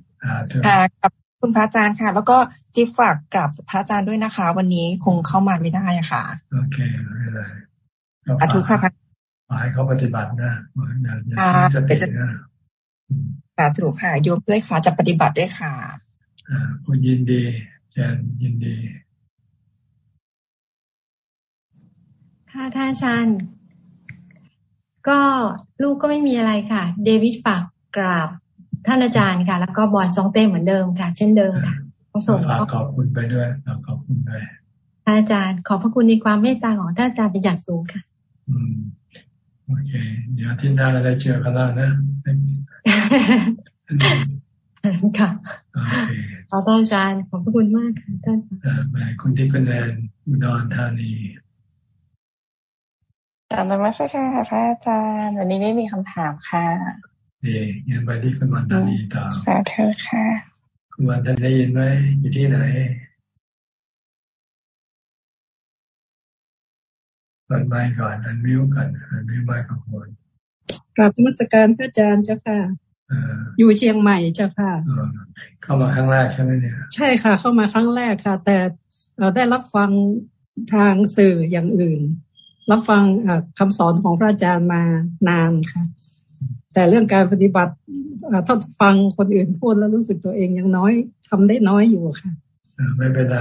ค่ะกับคุณพระอาจารย์ค่ะ แล้วก็จิ๊บฝากกลับพระอาจารย์ด้วยนะคะ วันนี้คงเข้ามาไม่ได้อะค่ะโอเคไม่เป็นไร อาทุกค่ะพระให้เขาปฏิบัตินะอย่าอย่าสตินะสาธุค่ะโยมด้วยค่ะจะปฏิบัติด้วยค่ะอ่าคุณยินดีแจนยินดี ค่ะท่านอาจารย์ก็ลูกก็ไม่มีอะไรค่ะ เดวิดฝากกราบท่านอาจารย์ค่ะ แล้วก็บอดซองเต้เหมือนเดิมค่ะ เช่นเดิมค่ะต้องส่งขอบคุณไปด้วยขอบคุณไปท่านอาจารย์ขอบพระคุณในความเมตตาของท่านอาจารย์เป็นอย่างสูงค่ะอืม โอเค เดี๋ยวที่หน้าเราได้เจอกันแล้วนะค่ะขอท่านอาจารย์ขอบพระคุณมากค่ะท่านอาจารย์คุณที่เป็นแนนอุดรธานีกลับมาสักค่ะพระอาจารย์วันนี้ไม่มีคำถามค่ะดียันไปที่คุณวันทันีต่อสาธุค่ะ คุณวันทันได้ยินไหมอยู่ที่ไหน ปิดไมค์ก่อนอันมิวกันอันมิวไมค์ของคนกราบมรสการพระอาจารย์เจ้าค่ะอยู่เชียงใหม่เจ้าค่ะเข้ามาครั้งแรกใช่ไหมเนี่ยใช่ค่ะ เข้ามาครั้งแรกค่ะ แต่เราได้รับฟังทางสื่ออย่างอื่น รับฟังคำสอนของพระอาจารย์มานานค่ะ แต่เรื่องการปฏิบัติถ้าฟังคนอื่นพูดแล้วรู้สึกตัวเองยังน้อยทำได้น้อยอยู่ค่ะไม่เป็นไร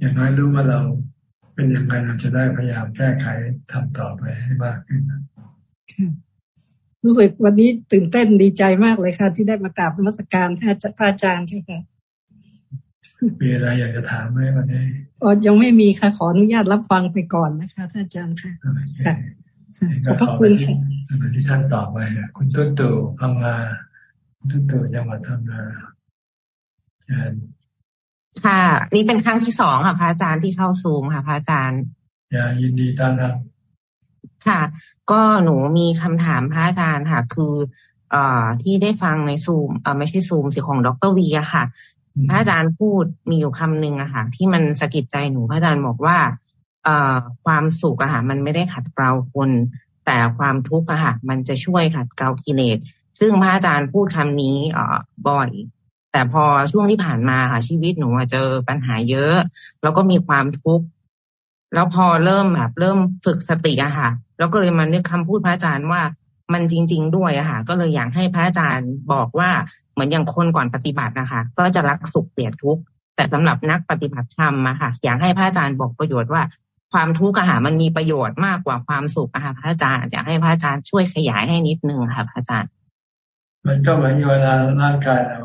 อย่างน้อยรู้ว่าเรา เป็นยังไงเราจะได้พยายามแก้ไขทำต่อไปให้มากขึ้นรู้สึกวันนี้ตื่นเต้นดีใจมากเลยค่ะ ที่ได้มากราบนมัสการพระอาจารย์ใช่ไหมมีอะไรอยากจะถามไหมวันนี้อ๋อยังไม่มีค่ะขออนุญาตรับฟังไปก่อนนะคะท่านอาจารย์ค่ะค่ะขอบคุณค่ะที่ท่านตอบไปคุณตุ้ตู่พังงาตุ้ตู่จังหวัดพังงา ค่ะ นี่เป็นครั้งที่สองค่ะพระอาจารย์ที่เข้าซูมค่ะ พระอาจารย์อย่ายินดีต้อนรับค่ะ ก็หนูมีคำถามพระอาจารย์ค่ะ คือเอ่อที่ได้ฟังในซูมเอ่อไม่ใช่ซูมสิของดรวีอะค่ะ พระอาจารย์พูดมีอยู่คำหนึ่งอะค่ะ ที่มันสะกิดใจหนูพระอาจารย์บอกว่า เอ่อความสุขอะค่ะ มันไม่ได้ขัดเกลาคน แต่ความทุกข์อะค่ะ มันจะช่วยขัดเกลากิเลสซึ่งพระอาจารย์พูดคำนี้เอ่อบ่อย แต่พอช่วงที่ผ่านมาค่ะชีวิตหนูเจอปัญหาเยอะ แล้วก็มีความทุกข์แล้วพอเริ่มแบบเริ่มฝึกสติอะค่ะ แล้วก็เลยมานึกคำพูดพระอาจารย์ว่ามันจริง ๆ ด้วยอะค่ะ ก็เลยอยากให้พระอาจารย์บอกว่าเหมือนอย่างคนก่อนปฏิบัตินะคะ ก็จะรักสุขเกลียดทุกข์แต่สำหรับนักปฏิบัติธรรมอะค่ะ อยากให้พระอาจารย์บอกประโยชน์ว่าความทุกข์อะค่ะมันมีประโยชน์มากกว่าความสุขอะค่ะพระอาจารย์อยากให้พระอาจารย์ช่วยขยายให้นิดนึงค่ะพระอาจารย์ มันก็เหมือนเวลาร่างกายเรา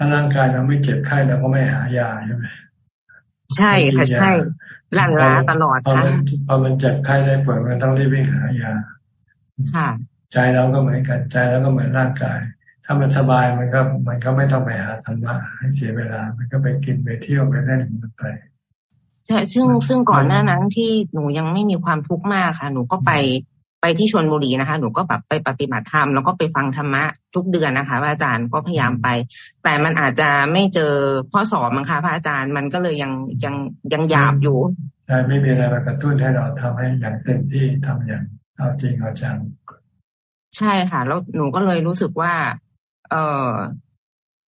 ถ้าร่างกายเราไม่เจ็บไข้เราก็ไม่หายาใช่ไหมใช่ค่ะใช่ลันล้าตลอดค่ะพอมันเจ็บไข้ได้ป่วยมันต้องรีบวิ่งหายา ค่ะ ใจเราก็เหมือนกันใจแล้วก็เหมือนร่างกาย ถ้ามันสบายมันก็มันก็ไม่ต้องไปหาธรรมะให้เสียเวลา มันก็ไปกินไปเที่ยวไปเล่นมันไปใช่ซึ่งซึ่งก่อนหน้านั้นที่หนูยังไม่มีความทุกข์มากค่ะ หนูก็ไป ไปที่ชนบุรีนะคะ หนูก็แบบไปปฏิบัติธรรมแล้วก็ไปฟังธรรมะทุกเดือนนะคะพระอาจารย์ก็พยายามไป แต่มันอาจจะไม่เจอข้อสอบมั้งคะพระอาจารย์มันก็เลยยังยังยังหยาบอยู่ใช่ไม่มีอะไรมากระตุ้นให้เราทำให้อย่างเต็มที่ทำอย่างเอาจริงเอาจังใช่ค่ะ แล้วหนูก็เลยรู้สึกว่า เออ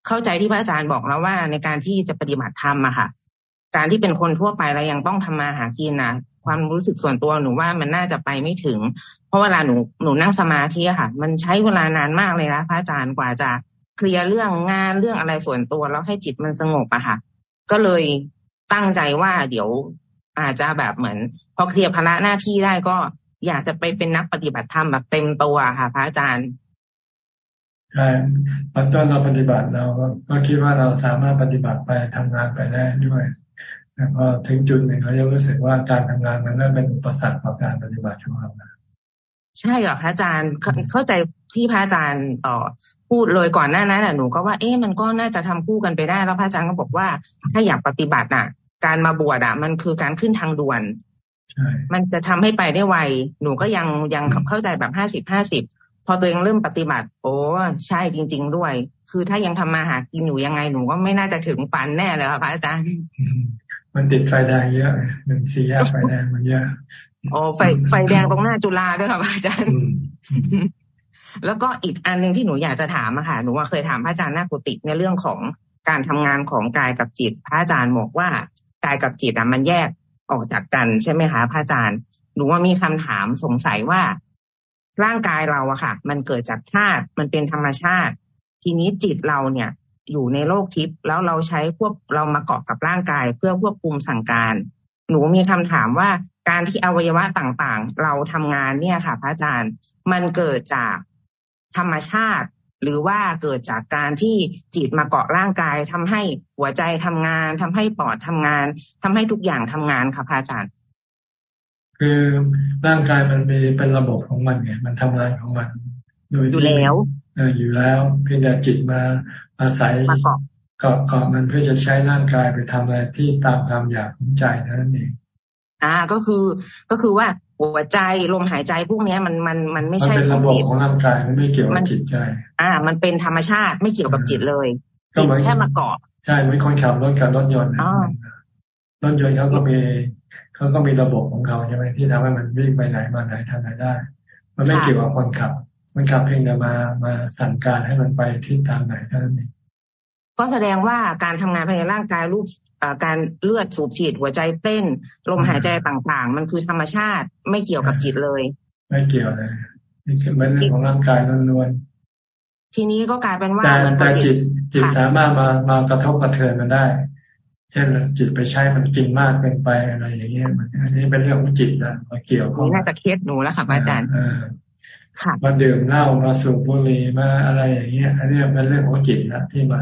เข้าใจที่พระอาจารย์บอกแล้วว่า ในการที่จะปฏิบัติธรรมอะค่ะ การที่เป็นคนทั่วไปเรายังต้องทำมาหากินนะความรู้สึกส่วนตัวหนูว่ามันน่าจะไปไม่ถึง เพราะเวลาหนูหนูนั่งสมาธิอะค่ะ มันใช้เวลานานมากเลยนะพระอาจารย์กว่าจะเคลียร์เรื่องงานเรื่องอะไรส่วนตัวแล้วให้จิตมันสงบอะค่ะ ก็เลยตั้งใจว่าเดี๋ยวอาจจะแบบเหมือน พอเคลียร์ภาระหน้าที่ได้ก็อยากจะไปเป็นนักปฏิบัติธรรมแบบเต็มตัวค่ะ พระอาจารย์ใช่ตอนต้นเราปฏิบัติเราก็คิดว่าเราสามารถปฏิบัติไปทำงานไปได้ด้วยแต่พอถึงจุดหนึ่งเขาจะรู้สึกว่าการทำงานมันเริ่มเป็นอุปสรรคต่อการปฏิบัติของเรา ใช่เหรอพระอาจารย์เข้าใจที่พระอาจารย์ต่อพูดเลยก่อนหน้านั้นหนูก็ว่าเอ๊ะมันก็น่าจะทำคู่กันไปได้ แล้วพระอาจารย์ก็บอกว่าถ้าอยากปฏิบัติอะ การมาบวชอะ มันคือการขึ้นทางด่วนมันจะทำให้ไปได้ไว หนูก็ยังยังเข้าใจแบบห้าสิบห้าสิบพอตัวเองเริ่มปฏิบัติ โอ้ใช่จริง ๆ ด้วย คือถ้ายังทำมาหากินอยู่ยังไงหนูก็ไม่น่าจะถึงฝันแน่เลยค่ะพระอาจารย์ มันติดไฟแดงเยอะหนึ่งสี่แยกไฟแดงมันเยอะ โอ้ไฟไฟแดงตรงหน้าจุฬาด้วยค่ะพระอาจารย์ แล้วก็อีกอันหนึ่งที่หนูอยากจะถามอะค่ะ หนูว่าเคยถามพระอาจารย์นากุติในเรื่องของการทำงานของกายกับจิต พระอาจารย์บอกว่ากายกับจิตอะมันแยกออกจากกันใช่ไหมคะพระอาจารย์ หนูว่ามีคำถามสงสัยว่า ร่างกายเราอะค่ะ มันเกิดจากธาตุมันเป็นธรรมชาติ ทีนี้จิตเราเนี่ย อยู่ในโลกทิพย์แล้วเราใช้พวกเรามาเกาะกับร่างกาย เพื่อควบคุมสั่งการ หนูมีคำถามว่า การที่อวัยวะต่างๆ เราทำงานเนี่ยค่ะ พระอาจารย์มันเกิดจากธรรมชาติ หรือว่าเกิดจากการที่จิตมาเกาะร่างกายทำให้หัวใจทำงานทำให้ปอดทำงานทำให้ทุกอย่างทำงานค่ะพระอาจารย์ คือร่างกายมันมีเป็นระบบของมันไงมันทำงานของมันโดยอยู่แล้วเอออยู่แล้วเพียงแต่จิตมาอาศัยเกาะเกาะมันเพื่อจะใช้ร่างกายไปทำอะไรที่ตามความอยากของใจเท่านั้นเอง อ่าก็คือก็คือว่าหัวใจลมหายใจพวกนี้มันมันมันไม่ใช่ของจิตของร่างกายมันไม่เกี่ยวกับจิตใจ อ่า มันเป็นธรรมชาติไม่เกี่ยวกับจิตเลยจิตแค่มาเกาะใช่ไม่คนขับรถกับรถยนต์รถยนต์เขาก็มีเขาก็มีระบบของเขาใช่ไหมที่ทำให้มันวิ่งไปไหนมาไหนทำอะไรได้ มันไม่เกี่ยวกับคนขับ มันขับเพียงแต่มามาสั่งการให้มันไปทิศทางไหนเท่านั้นเอง ก็แสดงว่าการทำงานภายในร่างกายรูปการเลือดสูบฉีดหัวใจเต้น ลมหายใจต่างๆ มันคือธรรมชาติไม่เกี่ยวกับจิตเลย ไม่เกี่ยวเลยนี่คือเป็นเรื่องของร่างกายล้วนๆทีนี้ก็กลายเป็นว่าแต่จิตจิตสามารถมามากระทบกระเทือนมันได้ เช่นจิตไปใช้มันกินมากเกินไปอะไรอย่างเงี้ยมันอันนี้เป็นเรื่องของจิตนะมาเกี่ยวข้องน่าจะเคสหนูแล้วค่ะอาจารย์ค่ะมาดื่มเหล้ามาสูบบุหรี่มาอะไรอย่างเงี้ยอันนี้เป็นเรื่องของจิตนะที่มา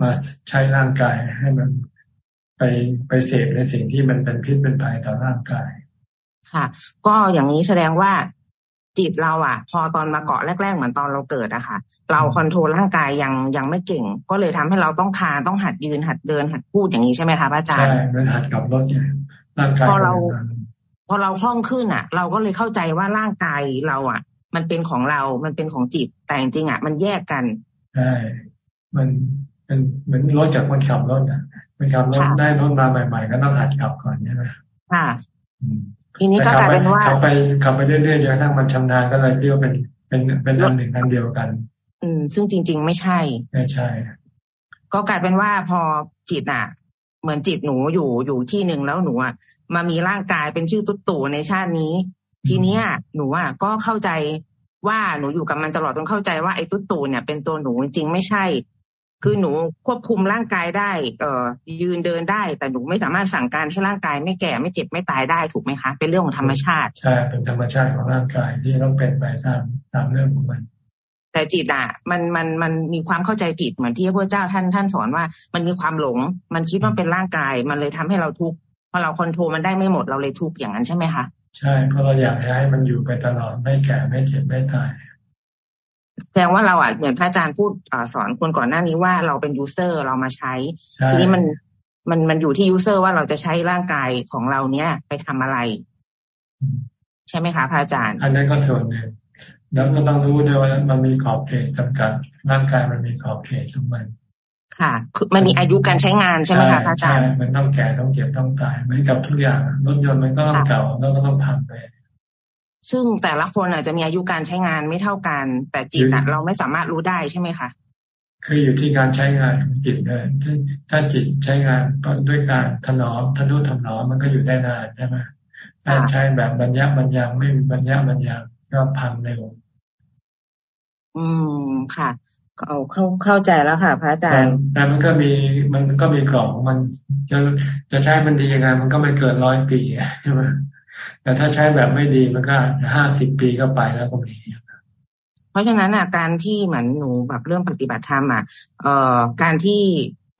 มาใช้ร่างกายให้มันไปไปเสพในสิ่งที่มันเป็นพิษเป็นภัยต่อร่างกาย ค่ะ ก็อย่างนี้แสดงว่าจิตเราอะ พอตอนมาเกาะแรก ๆ เหมือนตอนเราเกิดอะค่ะ เราคอนโทรลร่างกายยังยังไม่เก่ง ก็เลยทำให้เราต้องคาต้องหัดยืนหัดเดินหัดพูดอย่างนี้ใช่ไหมคะอาจารย์ใช่เหมือนหัดกับรถเนี่ยร่างกายพอเรา พอเราคล่องขึ้นอะ เราก็เลยเข้าใจว่าร่างกายเราอะ มันเป็นของเรา มันเป็นของจิตแต่จริงๆอะ มันแยกกันใช่มัน เป็นเหมือนรถจากคนขับรถอะคนขับรถได้รถมาใหม่ ๆ ก็ต้องหัดขับก่อนใช่ไหมค่ะทีนี้ก็กลายเป็นว่าขับไปขับไปเรื่อยๆจนกระทั่งมันชำนาญก็เลยเรียกเป็นเป็นเป็นอันหนึ่งอันเดียวกัน อืม ซึ่งจริง ๆ ไม่ใช่ ไม่ใช่ ก็กลายเป็นว่าพอจิตอะ เหมือนจิตหนูอยู่อยู่ที่หนึ่งแล้วหนูอะมามีร่างกายเป็นชื่อตุ๊ตู่ในชาตินี้ ทีเนี้ยหนูอะก็เข้าใจว่าหนูอยู่กับมันตลอดต้องเข้าใจว่าไอ้ตุ๊ตู่เนี่ยเป็นตัวหนูจริงไม่ใช่ คือหนูควบคุมร่างกายได้ เอ่อ ยืนเดินได้ แต่หนูไม่สามารถสั่งการให้ร่างกายไม่แก่ไม่เจ็บไม่ตายได้ถูกไหมคะ เป็นเรื่องของธรรมชาติ ใช่ เป็นธรรมชาติของร่างกายที่ต้องเป็นไปตามตามเรื่องของมัน แต่จิตอะ มันมันมันมีความเข้าใจผิดเหมือนที่พระเจ้าท่านท่านสอนว่า มันมีความหลง มันคิดว่าเป็นร่างกาย มันเลยทำให้เราทุกข์พอเราคอนโทรลมันได้ไม่หมดเราเลยทุกข์อย่างนั้นใช่ไหมคะ ใช่ เพราะเราอยากให้มันอยู่ไปตลอดไม่แก่ไม่เจ็บไม่ตาย แสดงว่าเราอะเหมือนพระอาจารย์พูดสอนคนก่อนหน้านี้ว่าเราเป็น user เรามาใช้ ทีนี้มันมันมันอยู่ที่ user ว่าเราจะใช้ร่างกายของเราเนี้ยไปทำอะไร ใช่ไหมคะพระอาจารย์ อันนั้นก็ส่วนหนึ่งแล้วก็ต้องรู้ด้วยว่ามันมีขอบเขตจำกัด ร่างกายมันมีขอบเขตของมัน ค่ะคือมันมีอายุการใช้งานใช่ไหมคะพระอาจารย์มันต้องแก่ต้องเจ็บต้องตายเหมือนกับทุกอย่างรถยนต์มันก็ต้องเก่าแล้วก็ต้องพังไป ซึ่งแต่ละคนอาจจะมีอายุการใช้งานไม่เท่ากัน แต่จิตเราไม่สามารถรู้ได้ใช่ไหมคะคืออยู่ที่การใช้งานของจิตเลยถ้าจิตใช้งานด้วยการถนอมทนุถนอมมันก็อยู่ได้นานใช่ไหมถ้าใช้แบบบรรยะบรรยังไม่มีบรรยะบรรยังก็พังเร็วอืมค่ะเอาเข้าเข้าใจแล้วค่ะ พระอาจารย์แต่มันก็มีมันก็มีกรอบมันจะจะใช้มันดียังไงมันก็ไม่เกินร้อยปีใช่ไหม แต่ถ้าใช้แบบไม่ดีมันก็ห้าสิบปีก็ไปแล้วก็มีเพราะฉะนั้นอะการที่เหมือนหนูแบบเริ่มปฏิบัติธรรมอะเอ่อการที่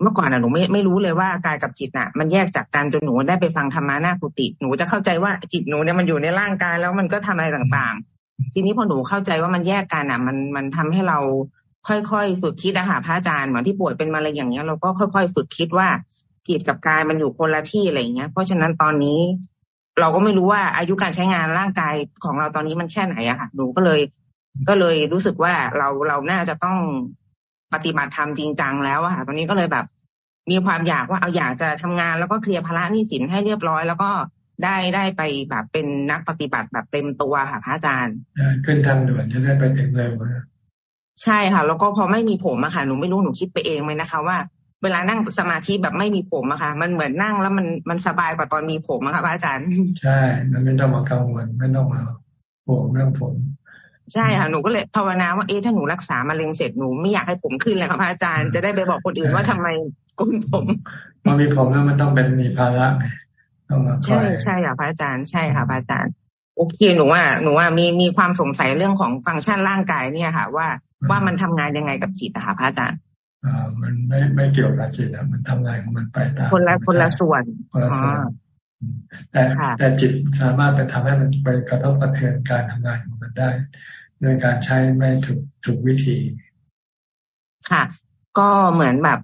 เมื่อก่อนอะหนูไม่ไม่รู้เลยว่ากายกับจิตอะ มันแยกจากกันจนหนูได้ไปฟังธรรมะหน้ากุฏิหนูจะเข้าใจว่าจิตหนูเนี่ยมันอยู่ในร่างกายแล้วมันก็ทำอะไรต่างทีนี้พอหนูเข้าใจว่ามันแยกกันอะ มันมันทำให้เราค่อยๆฝึกคิดอะค่ะพระอาจารย์เหมือนที่ป่วยเป็นมะเร็งอย่างเงี้ยเราก็ค่อย ๆ ฝึกคิดว่าจิตกับกายมันอยู่คนละที่อะไรเงี้ย เพราะฉะนั้นตอนนี้ เราก็ไม่รู้ว่าอายุการใช้งานร่างกายของเราตอนนี้มันแค่ไหนอะค่ะหนูก็เลย ก็เลยรู้สึกว่าเราเราน่าจะต้องปฏิบัติธรรมจริงจังแล้วอะค่ะ ตอนนี้ก็เลยแบบ มีความอยากว่าเอาอยากจะทำงานแล้วก็เคลียร์ภาระหนี้สินให้เรียบร้อย แล้วก็ได้ได้ไปแบบเป็นนักปฏิบัติแบบเต็มตัวค่ะพระอาจารย์ขึ้นทางด่วนจะได้ไปถึงเร็วนะใช่ค่ะ แล้วก็พอไม่มีผมอะค่ะหนูไม่รู้หนูคิดไปเองไหมนะคะ ว่า เวลานั่งสมาธิแบบไม่มีผมอะค่ะ มันเหมือนนั่งแล้วมันมันสบายกว่าตอนมีผมอะค่ะพระอาจารย์ ใช่ มันไม่ต้องมากังวลไม่ต้องมาห่วงเรื่องผมใช่ค่ะหนูก็เลยภาวนาว่าเอ๊ะถ้าหนูรักษามะเร็งเสร็จหนูไม่อยากให้ผมขึ้นเลยค่ะพระอาจารย์จะได้ไปบอกคนอื่นว่าทำไมกุนผมพอมีผมแล้วมันต้องเป็นมีภาระต้องมาใช่ใช่ค่ะพระอาจารย์ใช่ค่ะพระอาจารย์ โอเคหนูว่าหนูว่ามีมีความสงสัยเรื่องของฟังก์ชันร่างกายเนี่ยค่ะ ว่าว่ามันทำงานยังไงกับจิตอะค่ะพระอาจารย์ อ่ามันไม่ไม่เกี่ยวกับจิตอะมันทำงานของมันไปตามคนละคนละส่วนคนละส่วนแต่แต่จิตสามารถไปทำให้มันไปกระทบกระเทือนการทำงานของมันได้โดยการใช้ไม่ถูกถูกวิธี ค่ะ ก็เหมือนแบบ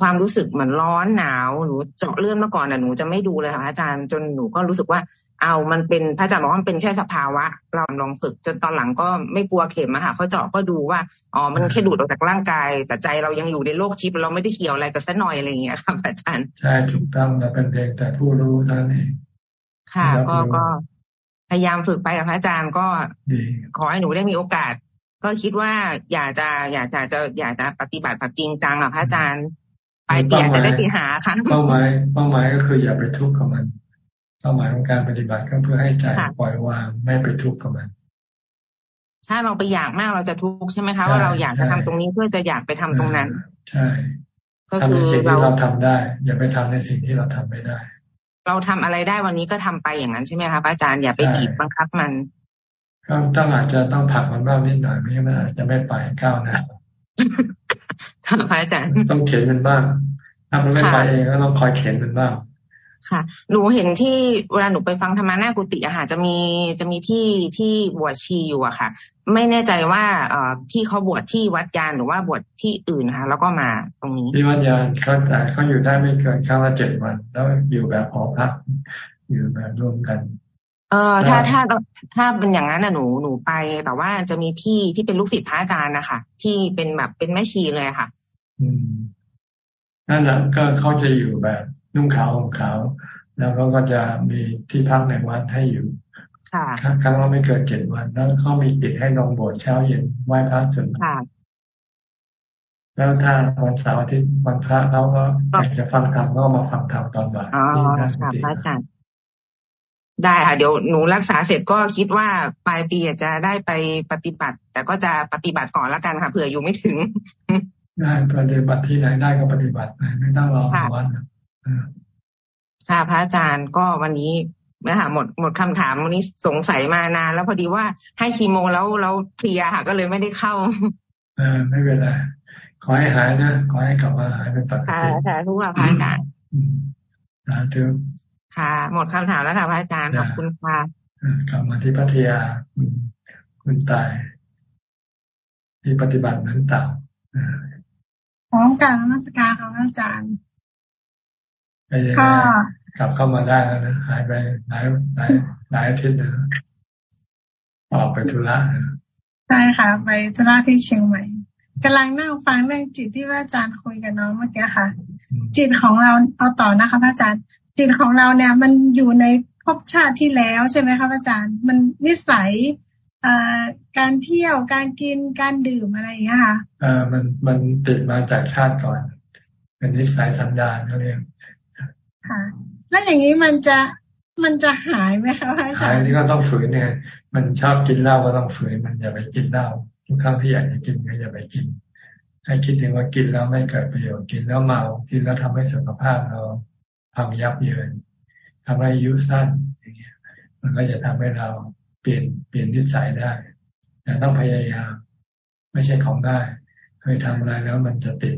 ความรู้สึกเหมือนร้อนหนาวหนูเจาะเลื่อนมาก่อนน่ะหนูจะไม่ดูเลยค่ะอาจารย์จนหนูก็รู้สึกว่า เอามันเป็นพระอาจารย์บอกว่ามันเป็นแค่สภาวะ เราลองฝึกจนตอนหลังก็ไม่กลัวเข็มอะค่ะเขาเจาะก็ดูว่าอ๋อมันแค่ดูดออกจากร่างกาย แต่ใจเรายังอยู่ในโลกชิปเราไม่ได้เกี่ยวอะไรกับสักหน่อยอะไรอย่างเงี้ยครับอาจารย์ใช่ถูกต้องเราเป็นเพียงแต่ผู้รู้เท่านั้นเองค่ะก็ก็พยายามฝึกไปกับพระอาจารย์ก็ขอให้หนูได้มีโอกาส ก็คิดว่าอยากจะอยากจะจะอยากจะปฏิบัติแบบจริงจังอะพระอาจารย์ไปเปลี่ยนจะได้ไปหาค่ะเป้าหมายเป้าหมายก็คืออย่าไปทุกข์กับมันเป้าหมายของการปฏิบัติก็เพื่อให้ใจปล่อยวางไม่ไปทุกข์กับมัน ถ้าเราไปอยากมากเราจะทุกข์ใช่ไหมคะว่าเราอยากจะทำตรงนี้เพื่อจะอยากไปทำตรงนั้น ใช่ก็คือเราเราทำได้ อย่าไปทำในสิ่งที่เราทำไม่ได้ เราทำอะไรได้วันนี้ก็ทำไปอย่างนั้นใช่ไหมคะอาจารย์อย่าไปบีบบังคับมันก็ต้องอาจจะต้องผักมันบ้างนิดหน่อยไม่งั้นอาจจะไม่ไปก้าวหน้าค่ะพระอาจารย์ต้องเข็นมันบ้างถ้ามันไม่ไปเองก็ต้องคอยเข็นมันบ้าง ค่ะ หนูเห็นที่เวลาหนูไปฟังธรรมะหน้ากุฏิอะค่ะจะมีจะมีพี่ที่บวชชีอยู่อะค่ะ ไม่แน่ใจว่าเอ่อพี่เขาบวชที่วัดยานหรือว่าบวชที่อื่นค่ะ แล้วก็มาตรงนี้ที่วัดยานเขาแต่เขาอยู่ได้ไม่เกินครั้งละเจ็ดวัน แล้วอยู่แบบหอพักอยู่แบบรวมกัน เออถ้าถ้าถ้าเป็นอย่างนั้นนะหนูหนูไป แต่ว่าจะมีพี่ที่เป็นลูกศิษย์พระอาจารย์นะคะที่เป็นแบบเป็นแม่ชีเลยค่ะ อืมนั่นแหละก็เขาจะอยู่แบบ นุ่งขาวห่มขาว แล้วเขาก็จะมีที่พักในวัดให้อยู่ค่ะครั้งละไม่เกินเจ็ดวันแล้วเขามีติดให้ลงโบสถ์เช้าเย็นไหว้พระจนค่ะแล้วถ้าวันเสาร์อาทิตย์วันพระเขาก็อยากจะฟังธรรมก็มาฟังธรรมตอนบ่ายที่นั่นพระอาจารย์ได้ค่ะเดี๋ยวหนูรักษาเสร็จก็คิดว่าปลายปีจะได้ไปปฏิบัติ แต่ก็จะปฏิบัติก่อนละกันค่ะเผื่ออยู่ไม่ถึง ได้ปฏิบัติที่ไหนได้ก็ปฏิบัติไปไม่ต้องรอวัน ค่ะพระอาจารย์ก็วันนี้นะคะหมดหมดคำถามวันนี้สงสัยมานานแล้วพอดีว่าให้คีโมแล้วแล้วเพลียค่ะ ก็เลยไม่ได้เข้าเออไม่เป็นไรขอให้หายนะขอให้กลับมาหายเป็นปกติค่ะค่ะทุกค่ะพระอาจารย์สาธุค่ะ หมดคำถามแล้วค่ะพระอาจารย์ขอบคุณค่ะกลับมาที่พัทยาคุณคุณตายที่ปฏิบัตินั้นต่างพร้อมการนมัสการค่ะอาจารย์ ก็กลับเข้ามาได้แล้วนะหายไปหลายหลายหลายอาทิตย์นะออกไปธุระใช่ค่ะ ไปธุระที่เชียงใหม่กำลังนั่งฟังเรื่องจิตที่อาจารย์คุยกับน้องเมื่อกี้ค่ะ จิตของเราเอาต่อนะคะอาจารย์ จิตของเราเนี่ย มันอยู่ในภพชาติที่แล้วใช่ไหมคะอาจารย์ มันนิสัยการเที่ยวการกินการดื่มอะไรอย่างเงี้ยค่ะอ่ามันมันติดมาจากชาติก่อน เป็นนิสัยสัญญาณเขาเรียก ค่ะ แล้วอย่างนี้มันจะมันจะหายไหมคะอาจารย์หายนี่ก็ต้องฝืนเนี่ย มันชอบกินเหล้าก็ต้องฝืนมันอย่าไปกินเหล้าทุกครั้งที่อยากจะกินก็อย่าไปกิน ให้คิดถึงว่ากินแล้วไม่เกิดประโยชน์กินแล้วเมากินแล้วทำให้สุขภาพเราทำยับเยินทำให้อายุสั้นอย่างเงี้ย มันก็จะทำให้เราเปลี่ยนเปลี่ยนนิสัยได้แต่ต้องพยายาม ไม่ใช่ของได้เคยทำอะไรแล้วมันจะติด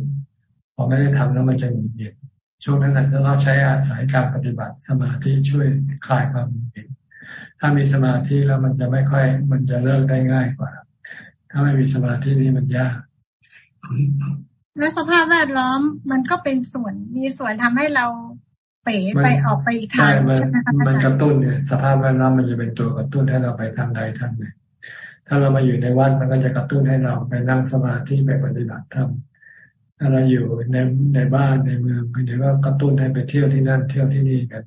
พอไม่ได้ทำแล้วมันจะหงุดหงิด ช่วงนั้นจะต้องใช้อาศัยการปฏิบัติสมาธิช่วยคลายความหงุดหงิดถ้ามีสมาธิแล้วมันจะไม่ค่อย มันจะเลิกได้ง่ายกว่า ถ้าไม่มีสมาธินี่มันยากและสภาพแวดล้อมมันก็เป็นส่วนมีส่วนทำให้เราเป๋ไปออกไปอีกทางใช่ไหมคะมันกระตุ้นเนี่ยสภาพแวดล้อมมันจะเป็นตัวกระตุ้นให้เราไปทางใดทางหนึ่งถ้าเรามาอยู่ในวัดมันก็จะกระตุ้นให้เราไปนั่งสมาธิไปปฏิบัติธรรม ถ้าเราอยู่ในในบ้านในเมืองก็เดี๋ยวก็กระตุ้นให้ไปเที่ยวที่นั่นเที่ยวที่นี่กัน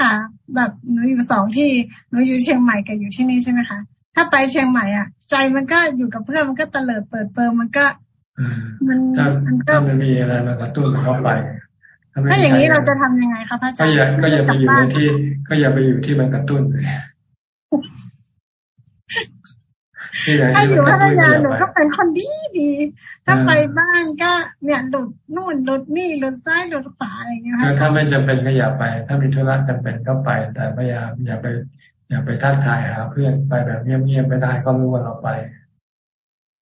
ค่ะ แบบหนูอยู่สองที่หนูอยู่เชียงใหม่กับอยู่ที่นี่ใช่ไหมคะถ้าไปเชียงใหม่อะ ใจมันก็อยู่กับเพื่อนมันก็เตลิดเปิดเปิงมันก็มันมันก็มันมีอะไรมากระตุ้นเข้าไปถ้าอย่างนี้เราจะทำยังไงคะพระอาจารย์ก็อย่าก็อย่าไปอยู่ในที่ ก็อย่าไปอยู่ที่มันกระตุ้นเลย ถ้าอยู่พัทยาหนูก็เป็นคนดีดีถ้าไปบ้านก็ เนี่ยหลุดนู่นหลุดนี่หลุดซ้ายหลุดขวาอะไรเงี้ยถ้าไม่จำเป็นก็อย่าไป ถ้ามีธุระจำเป็นก็ไป แต่พยายามอย่าไป อย่าไปทักทายหาเพื่อนไปแบบเงียบๆไม่ได้ก็รู้ว่าเราไป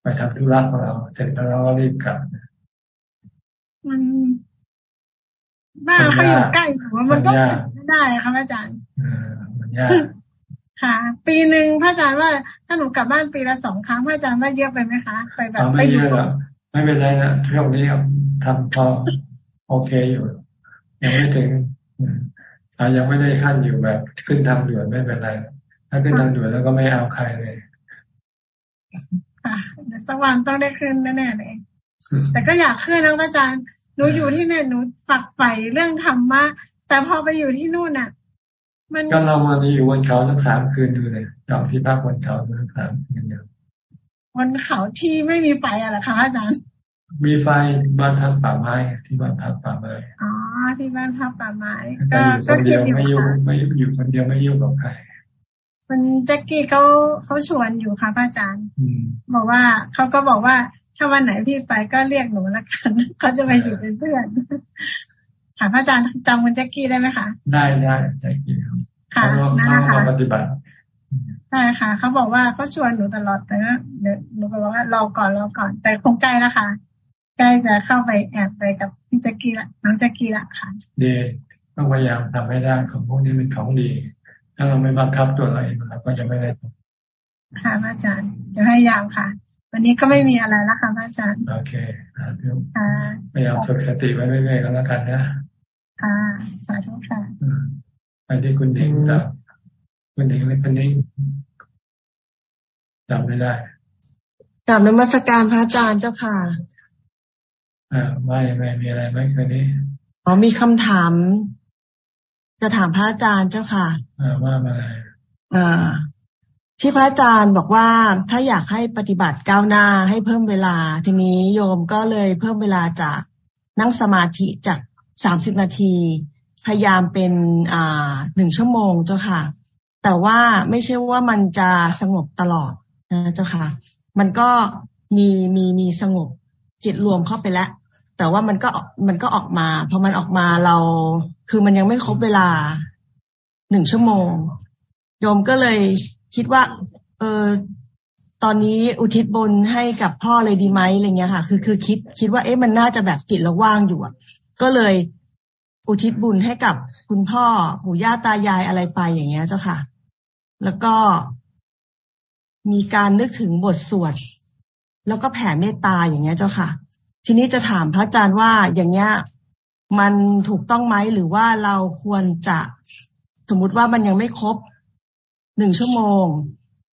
ไปทำธุระของเรา เสร็จแล้วเราก็รีบกลับมันบ้านเขาอยู่ใกล้หนูมันก็ไม่ได้ครับอาจารย์มันยาก ค่ะ ปีหนึ่งพระอาจารย์ว่าถ้าหนูกลับบ้านปีละสองครั้งพระอาจารย์ว่าเยอะไปไหมคะ ไปแบบไม่เยอะหรอกไม่เป็นไรนะเท่านี้ครับทำพอโอเคอยู่ ยังไม่ถึงอายังไม่ได้ขั้นอยู่แบบ ขึ้นทางด่วนไม่เป็นไร ถ้าขึ้นทางด่วนแล้วก็ไม่เอาใครเลยค่ะสว่างต้องได้ขึ้นแน่ๆเลยแต่ก็อยากขึ้นนะพระอาจารย์หนูอยู่ที่เนี่ยหนูฝักใฝ่เรื่องธรรมะแต่พอไปอยู่ที่นู่นน่ะ มันก็เรามาอยู่บนเขาทั้งสามคืนดูเลยจองที่พักบนเขาทั้งสามคืนเดียวบนเขาที่ไม่มีไฟอะไรคะอาจารย์ มีไฟบ้านพักป่าไม้ที่บ้านพักป่าไม้อ๋อที่บ้านพักป่าไม้ ก็ก็คิดอยู่ไม่ยุ่งไม่อยู่คนเดียวไม่ยุ่งกับใครมันแจ็คกี้เขาเขาชวนอยู่ค่ะพระอาจารย์บอกว่าเขาก็บอกว่าถ้าวันไหนพี่ไปก็เรียกหนูละกันเขาจะไปอยู่เป็นเพื่อน ค่ะพระอาจารย์จำคุณแจ็คกี้ได้ไหมคะได้ได้แจ็คกี้ค่ะนั่นนะคะปฏิบัติใช่ค่ะเขาบอกว่าเขาชวนหนูตลอดแต่เดี๋ยวหนูก็บอกว่ารอก่อนรอก่อน แต่คงใกล้แล้วค่ะใกล้จะเข้าไปแอบไปกับพี่แจ็คกี้ละน้องแจ็คกี้ละค่ะดีต้องพยายามทำให้ได้ของพวกนี้เป็นของดี ถ้าเราไม่บังคับตัวเราเองเราก็จะไม่ได้ค่ะพระอาจารย์จะพยายามค่ะ วันนี้ก็ไม่มีอะไรแล้วค่ะพระอาจารย์โอเคพยายามฝึกสติไว้เรื่อยๆก็แล้วกันนะ ค่ะสาธุค่ะไปที่คุณเองจับคุณเองเลยคนนี้จำไม่ได้กลับนมัสการพระอาจารย์เจ้าค่ะ อ่าว่ายังไงมีอะไรไหมคืนนี้อ๋อมีคำถาม จะถามพระอาจารย์เจ้าค่ะ อ่าว่ามาอะไรอ่าที่พระอาจารย์บอกว่าถ้าอยากให้ปฏิบัติก้าวหน้าให้เพิ่มเวลา ทีนี้โยมก็เลยเพิ่มเวลาจากนั่งสมาธิจาก สามสิบนาที พยายามเป็นอ่าหนึ่งชั่วโมงเจ้าค่ะ แต่ว่าไม่ใช่ว่ามันจะสงบตลอดนะเจ้าค่ะ มันก็มีมีมีสงบจิตรวมเข้าไปแล้ว แต่ว่ามันก็มันก็ออกมาพอมันออกมาเรา คือมันยังไม่ครบเวลาหนึ่งชั่วโมง โยมก็เลยคิดว่า เออตอนนี้อุทิศบุญให้กับพ่อเลยดีไหมอะไรเงี้ยค่ะ คือคือคิดคิดว่าเอ๊ะมันน่าจะแบบจิตเราว่างอยู่อะ ก็เลยอุทิศบุญให้กับคุณพ่อปู่ย่าตายายอะไรไปอย่างเงี้ยเจ้าค่ะ แล้วก็มีการนึกถึงบทสวดแล้วก็แผ่เมตตาอย่างเงี้ยเจ้าค่ะ ทีนี้จะถามพระอาจารย์ว่าอย่างเงี้ยมันถูกต้องไหมหรือว่าเราควรจะสมมติว่ามันยังไม่ครบหนึ่งชั่วโมง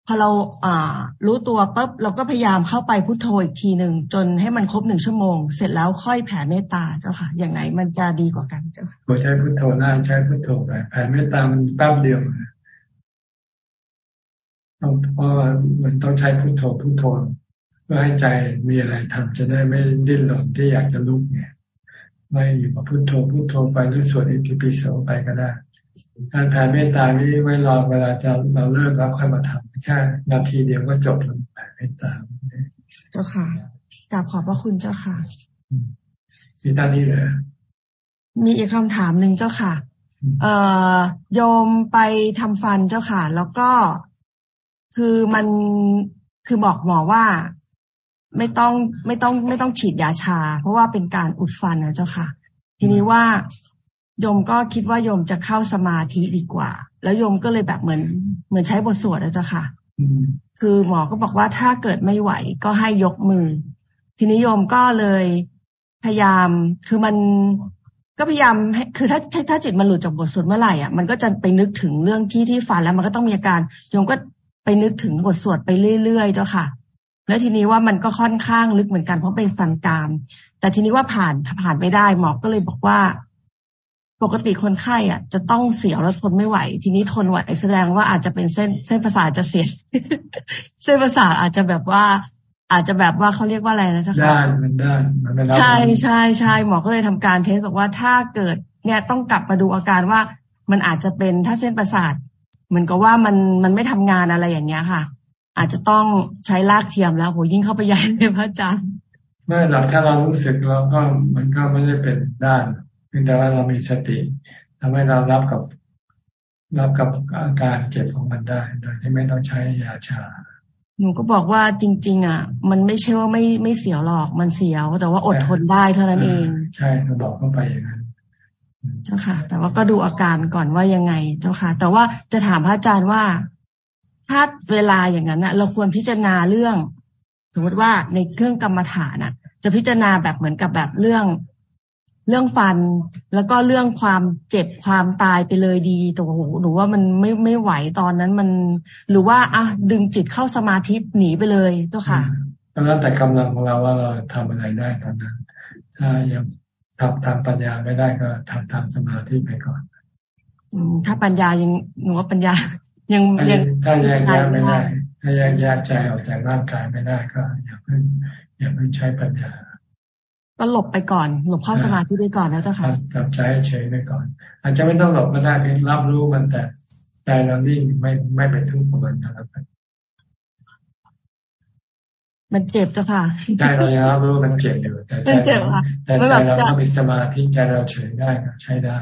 พอเราอ่า รู้ตัวปุ๊บเราก็พยายามเข้าไปพุโทโธอีกทีหนึ่งจนให้มันครบหนึ่งชั่วโมง เสร็จแล้วค่อยแผ่เมตตาเจ้าค่ะ อย่างไหนมันจะดีกว่ากันเจ้าค่ะใช้พุโทโธได้ใช้พุโทโธไปแผ่เมตตามันแป๊บเดียวต้องเพราะมันต้องใช้พุโทโธพุโทโธเพื่อให้ใจมีอะไรทำจะได้ไม่ดิ้นรนที่อยากจะลุกเนี่ยไม่อยู่กับพุโทโธพุโทโธไปหรือสวดอิติปิโสไปก็ได้ การแผ่เมตตานี้ไว้รอเวลาจะเราเลิกแล้วค่อยมาทำ แค่นาทีเดียวก็จบแล้วแผ่เมตตาเจ้าค่ะกราบขอบพระคุณเจ้าค่ะมีตานี้เลยมีอีกคำถามหนึ่งเจ้าค่ะ เอ่อโยมไปทำฟันเจ้าค่ะ แล้วก็คือมันคือบอกหมอว่าไม่ต้องไม่ต้องไม่ต้องฉีดยาชา เพราะว่าเป็นการอุดฟันนะเจ้าค่ะ ทีนี้ว่า โยมก็คิดว่าโยมจะเข้าสมาธิดีกว่า แล้วโยมก็เลยแบบเหมือน เหมือนใช้บทสวดนะเจ้าค่ะ คือหมอก็บอกว่าถ้าเกิดไม่ไหวก็ให้ยกมือ ทีนี้โยมก็เลยพยายาม คือมันก็พยายาม คือถ้าถ้าจิตมันหลุดจากบทสวดเมื่อไหร่อะ มันก็จะไปนึกถึงเรื่องที่ที่ฝันแล้วมันก็ต้องมีอาการ โยมก็ไปนึกถึงบทสวดไปเรื่อยๆเจ้าค่ะ แล้วทีนี้ว่ามันก็ค่อนข้างลึกเหมือนกันเพราะเป็นฟันกราม แต่ทีนี้ว่าผ่านผ่านไม่ได้หมอก็เลยบอกว่า ปกติคนไข้อะ จะต้องเสียวแล้วทนไม่ไหว ทีนี้ทนไหวแสดงว่าอาจจะเป็นเส้นเส้นประสาทจะเสียเส้นประสาทอาจจะแบบว่า อาจจะแบบว่าเขาเรียกว่าอะไรนะเจ้าค่ะด้านมันด้านมันไม่ใช่ใช่ใช่หมอก็เลยทำการเทสบอกว่าถ้าเกิดเนี่ยต้องกลับมาดูอาการว่ามันอาจจะเป็นถ้าเส้นประสาทเหมือนกับว่ามันมันไม่ทำงานอะไรอย่างเงี้ยค่ะ อาจจะต้องใช้ลากเทียมแล้วโหยิ่งเข้าไปใหญ่เลยพระอาจารย์ไม่หลักถ้าเรารู้สึกเราก็มันก็ไม่ได้เป็นด้านเพียงแต่ว่าเรามีสติทำให้เรารับกับรับกับอาการเจ็บของมันได้ โดยที่ไม่ต้องใช้ยาชา หนูก็บอกว่าจริง ๆ อะ มันไม่ใช่ว่าไม่ไม่เสียวหรอกมันเสียว แต่ว่าอดทนได้เท่านั้นเอง ใช่เราบอกเข้าไปอย่างนั้นเจ้าค่ะ แต่ว่าก็ดูอาการก่อนว่ายังไงเจ้าค่ะ แต่ว่าจะถามพระอาจารย์ว่า ถ้าเวลาอย่างนั้นนะเราควรพิจารณาเรื่อง สมมติว่าในเครื่องกรรมฐานน่ะจะพิจารณาแบบเหมือนกับแบบเรื่อง เรื่องฟัน แล้วก็เรื่องความเจ็บความตายไปเลยดีแต่โอ้โหหนูว่ามันไม่ไม่ไหวตอนนั้นมัน หรือว่าอะดึงจิตเข้าสมาธิหนีไปเลยเจ้าค่ะแล้วแต่กำลังของเราว่าเราทำอะไรได้ตอนนั้น ถ้ายังทำทางปัญญาไม่ได้ก็ทำทางสมาธิไปก่อนอืมถ้าปัญญายังหนูว่าปัญญา ยังยังถ้าแยกแยกไม่ได้ ถ้าแยกแยกใจออกจากร่างกายไม่ได้ก็อย่าเพิ่งอย่าเพิ่งใช้ปัญญา ก็หลบไปก่อน หลบเข้าสมาธิไปก่อนแล้วเจ้าค่ะจับใจเฉยไปก่อน อาจจะไม่ต้องหลบก็ได้เพียงรับรู้มันแต่ใจเรานิ่งไม่ไม่ไปทุกข์กับมันนะครับมันเจ็บเจ้าค่ะใจเรายังรับรู้มันเจ็บอยู่แต่ใจแต่ใจเราถ้ามีสมาธิใจเราเฉยได้ก็ใช้ได้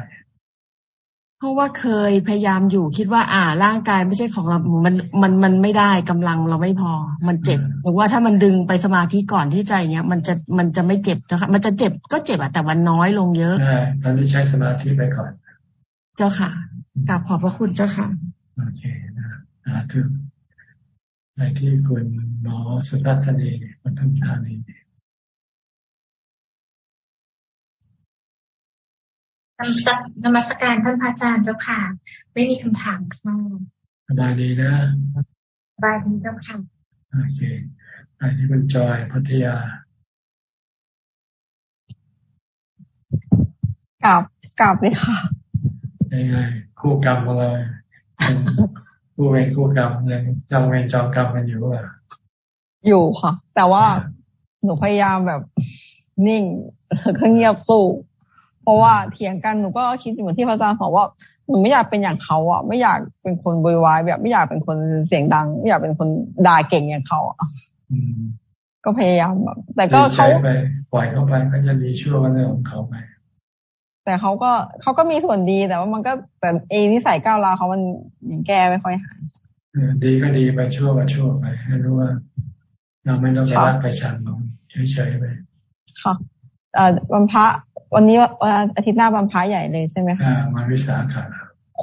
ราะว่าเคยพยายามอยู่คิดว่า อ่า ร่างกายไม่ใช่ของเรา มันมันมันไม่ได้กำลังเราไม่พอ มันเจ็บหรือว่าถ้ามันดึงไปสมาธิก่อนที่ใจเนี้ย มันจะมันจะไม่เจ็บนะคะ มันจะเจ็บก็เจ็บอะแต่มันน้อยลงเยอะใช่ตอนนี้ใช้สมาธิไปก่อน เจ้าค่ะกราบขอบพระคุณเจ้าค่ะโอเคนะอ่าคือในที่คุณหมอสุทัศนีมันทุมธานี นมัสการท่านพระอาจารย์เจ้าค่ะ ไม่มีคำถามค่ะสบายดีนะสบายดีเจ้าค่ะโอเคอันนี้เป็นจอยพัทยากลับกลับเลยค่ะยังไงคู่กรรมอะไรคู่เวรคู่กรรมยังจองเวรจองกรรมกันอยู่อะอยู่ค่ะ แต่ว่าหนูพยายามแบบนิ่งก็เงียบสู้ เพราะว่าเถียงกันหนูก็คิดเหมือนที่พระอาจารย์บอกว่าหนูไม่อยากเป็นอย่างเขาอะ ไม่อยากเป็นคนบวายแบบ ไม่อยากเป็นคนเสียงดัง ไม่อยากเป็นคนด่าเก่งอย่างเขาอะก็พยายามแบบแต่ก็เขาไปปล่อยเขาไปก็จะดีชั่วเรื่องของเขาไป แต่เขาก็เขาก็มีส่วนดีแต่ว่ามันก็แต่เอนิสัยก้าวร้าวเขามันยังแก้ไม่ค่อยหายดีก็ดีไปชั่วก็ชั่วไปให้รู้ว่า เราไม่ต้องไปรักไปชังเราเฉยๆไปค่ะเอ่อวันพระ วันนี้วันอาทิตย์หน้าวันพระใหญ่เลยใช่ไหมคะอ่าวันวิสาขะ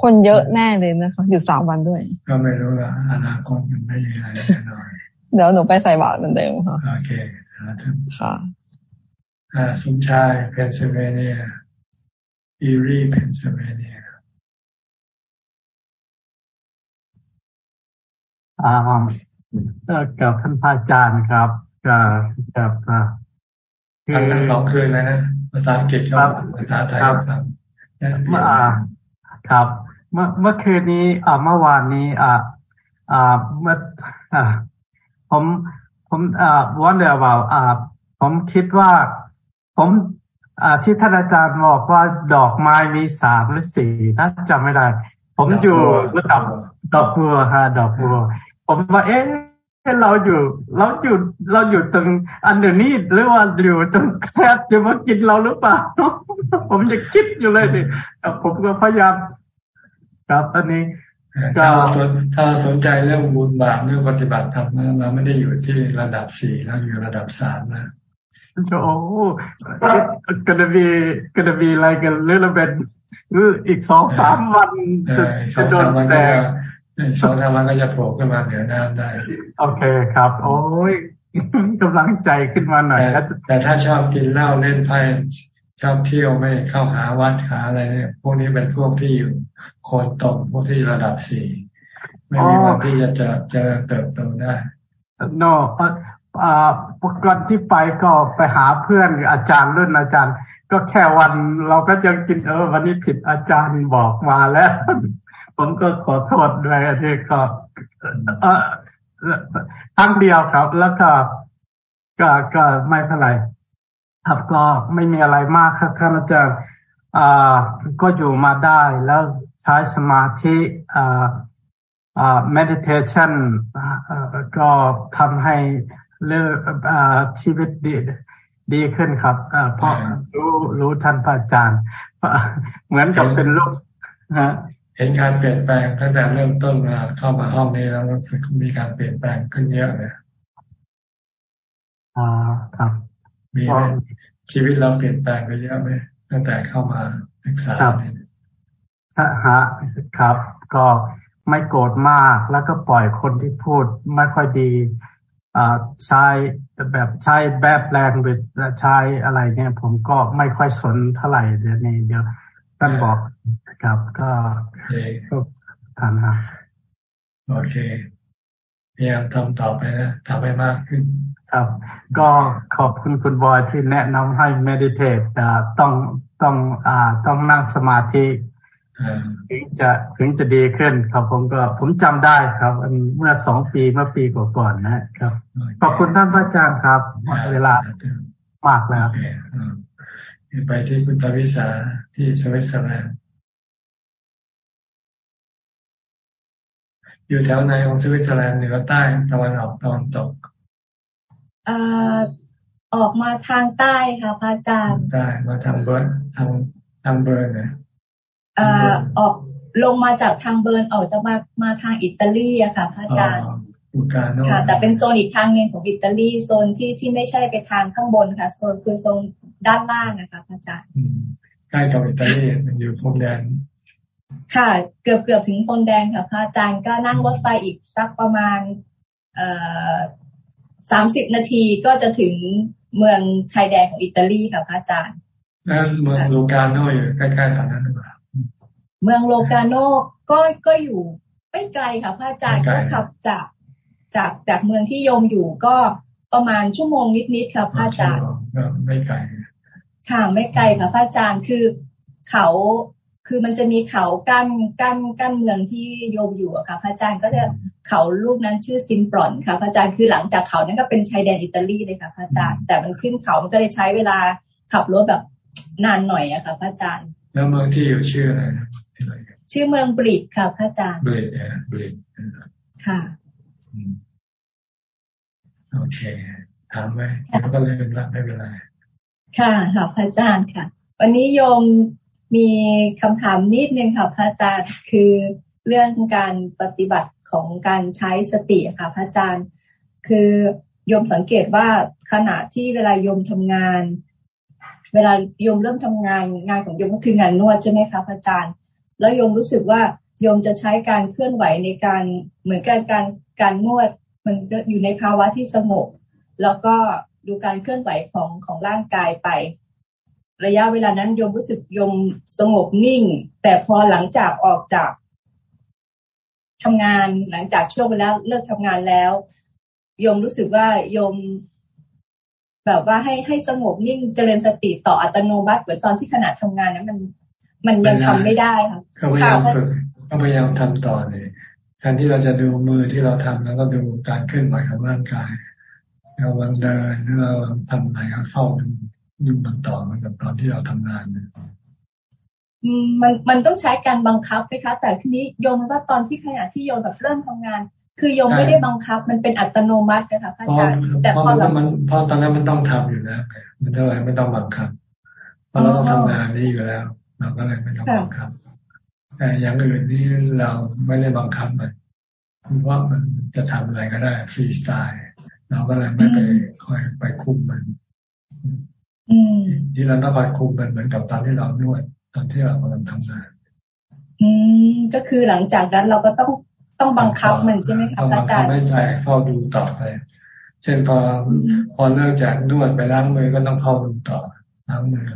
คนเยอะแน่เลยนะคะอยู่สามวันด้วย ก็ไม่รู้ละอนาคตมันไม่ยังไงแน่นอนเดี๋ยวหนูไปใส่บาตรเหมือนเดิมค่ะโอเคค่ะอ่าสมชายเพนซิลเวเนียอีรีเพนซิลเวเนียอ่ากราบท่านพระอาจารย์ครับกราบกราบ ฟังทั้งสองคืนเลยนะภาษาอังกฤษครับภาษาไทยครับเมื่อครับ เมื่อเมื่อคืนนี้อ่าเมื่อวานนี้ อ่าอ่าเมื่ออ่าผมผมอ่าวันเดียวว่าอ่า ผมคิดว่า ผมอ่าที่ท่านอาจารย์บอกว่าดอกไม้มีสามหรือสี่ถ้าจำไม่ได้ ผมอยู่ระดับดอกบัวฮะดอกบัว ผมว่าเอ๊ะ เราอยู่เราอยู่เราอยู่ตรงอันเดอร์นี้หรือว่าอยู่ตรงแคบจะมากินเราหรือเปล่า ผมจะคิดอยู่เลยดิผมก็พยายามครับอันนี้ถ้าเราถ้าเราสนใจเรื่องบุญบาปเรื่องปฏิบัติธรรมเราไม่ได้อยู่ที่ระดับสี่เราอยู่ระดับสามนะ oh it's gonna be gonna be like a little bit อีกสองสามวันจะโดนแสง สองสามวันก็จะโผล่ขึ้นมาเหนือน้ำได้ โอเคครับ โอ้ยกำลังใจขึ้นมาหน่อยแต่ถ้าชอบกินเหล้าเล่นไพ่ชอบเที่ยวไม่เข้าหาวัดหาอะไรเนี่ย พวกนี้เป็นพวกที่อยู่โคนตกพวกที่ระดับสี่ไม่มีวันที่จะจะจะเติบโตได้ no อ่าก่อนที่ไปก็ไปหาเพื่อนอาจารย์รุ่นอาจารย์ ก็แค่วันเราก็ยังกินเออวันนี้ผิดอาจารย์บอกมาแล้ว ผมก็ขอโทษด้วยที่ก็เออทั้งเดียวครับ แล้วก็ก็ก็ไม่เท่าไหร่ครับก็ไม่มีอะไรมากครับท่านอาจารย์อ่าก็อยู่มาได้แล้วใช้สมาธิอ่าอ่า meditation ก็ทำให้เรื่องชีวิตดีดีขึ้นครับเพราะรู้รู้ท่านพระอาจารย์ เหมือนกับเป็นลูกฮะ เห็นการเปลี่ยนแปลงตั้งแต่เริ่มต้นมาเข้ามาห้องนี้แล้วมีการเปลี่ยนแปลงขึ้นเยอะเลยอ่าครับมีไหมชีวิตเราเปลี่ยนแปลงไปเยอะไหมตั้งแต่เข้ามาศึกษาเนี่ยฮะครับ ก็ไม่โกรธมากแล้วก็ปล่อยคนที่พูดไม่ค่อยดีใช้แบบใช้แบบแรงหรือใช้อะไรเนี่ยผมก็ไม่ค่อยสนเท่าไหร่เดี๋ยวนี้เดี๋ยว ท่านบอกครับ ก็ก็ทานครับโอเคพยายามทำต่อไปนะทำให้มากขึ้น ครับ ก็ขอบคุณคุณบอยที่แนะนำให้ meditate ต้องต้องอ่าต้องนั่งสมาธิถึงจะถึงจะดีขึ้นครับผมก็ผมจำได้ครับเมื่อสองปีเมื่อปีก่อนๆนะครับ ขอบคุณท่านพระอาจารย์ครับ เวลามากแล้ว ไปที่คุณตาวิสาที่สวิตเซอร์แลนด์อยู่แถวในของสวิตเซอร์แลนด์เหนือใต้ตะวันออกตะวันตกอออกมาทางใต้ค่ะพระอาจารย์ใต้มาทางเบิร์นทางทางเบิร์นเนี่ยออกลงมาจากทางเบิร์นออกจะมามาทางอิตาลีอะค่ะพระอาจารย์ค่ะ แต่เป็นโซนอีกทางหนึ่งของอิตาลีโซนที่ที่ไม่ใช่ไปทางข้างบนค่ะโซนคือโซน ด้านล่างนะคะพระอาจารย์ใกล้กับอิตาลีมันอยู่พรมแดน ค่ะ เกือบเกือบถึงพรมแดนค่ะพระอาจารย์ก็นั่งรถไฟอีกสักประมาณ เอ่อสามสิบนาทีก็จะถึงเมืองชายแดนของอิตาลีค่ะพระอาจารย์นั่นเมืองลูกาโนอยู่ใกล้ๆแถวนั้นหรือเปล่าเมืองโลกาโนก็ก็อยู่ไม่ไกลค่ะพระอาจารย์ก็ขับจากจากจากเมืองที่โยมอยู่ก็ประมาณชั่วโมงนิดๆค่ะพระอาจารย์ไม่ไกล ค่ะไม่ไกลค่ะพระอาจารย์คือเขาคือมันจะมีเขากั้นกั้นกั้นเมืองที่โยมอยู่อะค่ะพระอาจารย์ก็จะเขาลูกนั้นชื่อซิมปรอนค่ะพระอาจารย์คือหลังจากเขานั้นก็เป็นชายแดนอิตาลีเลยค่ะพระอาจารย์แต่มันขึ้นเขามันก็เลยใช้เวลาขับรถแบบนานหน่อยอะค่ะพระอาจารย์แล้วเมืองที่อยู่ชื่ออะไรชื่อเมืองบริดค่ะพระอาจารย์บริดเออบริดค่ะโอเคถามไหมแล้วก็เลยละไม่เป็นไร ค่ะค่ะพระอาจารย์ค่ะ วันนี้โยมมีคำถามนิดนึงค่ะพระอาจารย์คือเรื่องการปฏิบัติของการใช้สติค่ะพระอาจารย์ คือโยมสังเกตว่าขณะที่เวลาโยมทำงาน เวลาโยมเริ่มทำงานงานของโยมก็คืองานนวดใช่ไหมคะพระอาจารย์ แล้วโยมรู้สึกว่าโยมจะใช้การเคลื่อนไหวในการเหมือนกันการการนวดมันก็อยู่ในภาวะที่สงบแล้วก็ ดูการเคลื่อนไหวของของร่างกายไป ระยะเวลานั้นโยมรู้สึกโยมสงบนิ่ง แต่พอหลังจากออกจากทำงานหลังจากช่วงเวลาเลิกทำงานแล้ว โยมรู้สึกว่าโยม แบบว่าให้ให้สงบนิ่งเจริญสติต่ออัตโนมัติเหมือนตอนที่ขณะทำงานนั้นมัน มันยังทำไม่ได้ค่ะก็พยายามฝึกก็พยายามทำต่อเลยแทนที่เราจะดูมือที่เราทำแล้วก็ดูการเคลื่อนไหวของร่างกาย เราวังเดินหรือเราทำอะไรก็เข้าดูดูมันต่อเหมือนกับตอนที่เราทำงานเนี่ยมันมันต้องใช้การบังคับไหมคะ แต่ทีนี้โยมว่าตอนที่ขณะที่โยมแบบเริ่มทำงาน คือโยมไม่ได้บังคับ มันเป็นอัตโนมัตินะคะอาจารย์แต่พอเราพอตอนนั้นมันต้องทำอยู่แล้วมันอะไรไม่ต้องบังคับเพราะเราต้องทำงานนี้อยู่แล้ว เราก็เลยไม่ต้องบังคับ แต่อย่างอื่นนี่เราไม่ได้บังคับมันเพราะมันจะทำอะไรก็ได้ฟรีสไตล์ เราก็เลยไม่ไปคอยไปคุมมันที่เราต้องคอยคุมมันเหมือนกับตอนที่เรานวดตอนที่เรากำลังทำงาน อืมก็คือหลังจากนั้นเราก็ต้องต้องบังคับมันใช่ไหมคะอาจารย์ไม่ใจเฝ้าดูต่อไปเช่นพอพอเลิกจากนวดไปล้างมือก็ต้องเฝ้าดูต่อล้างมือ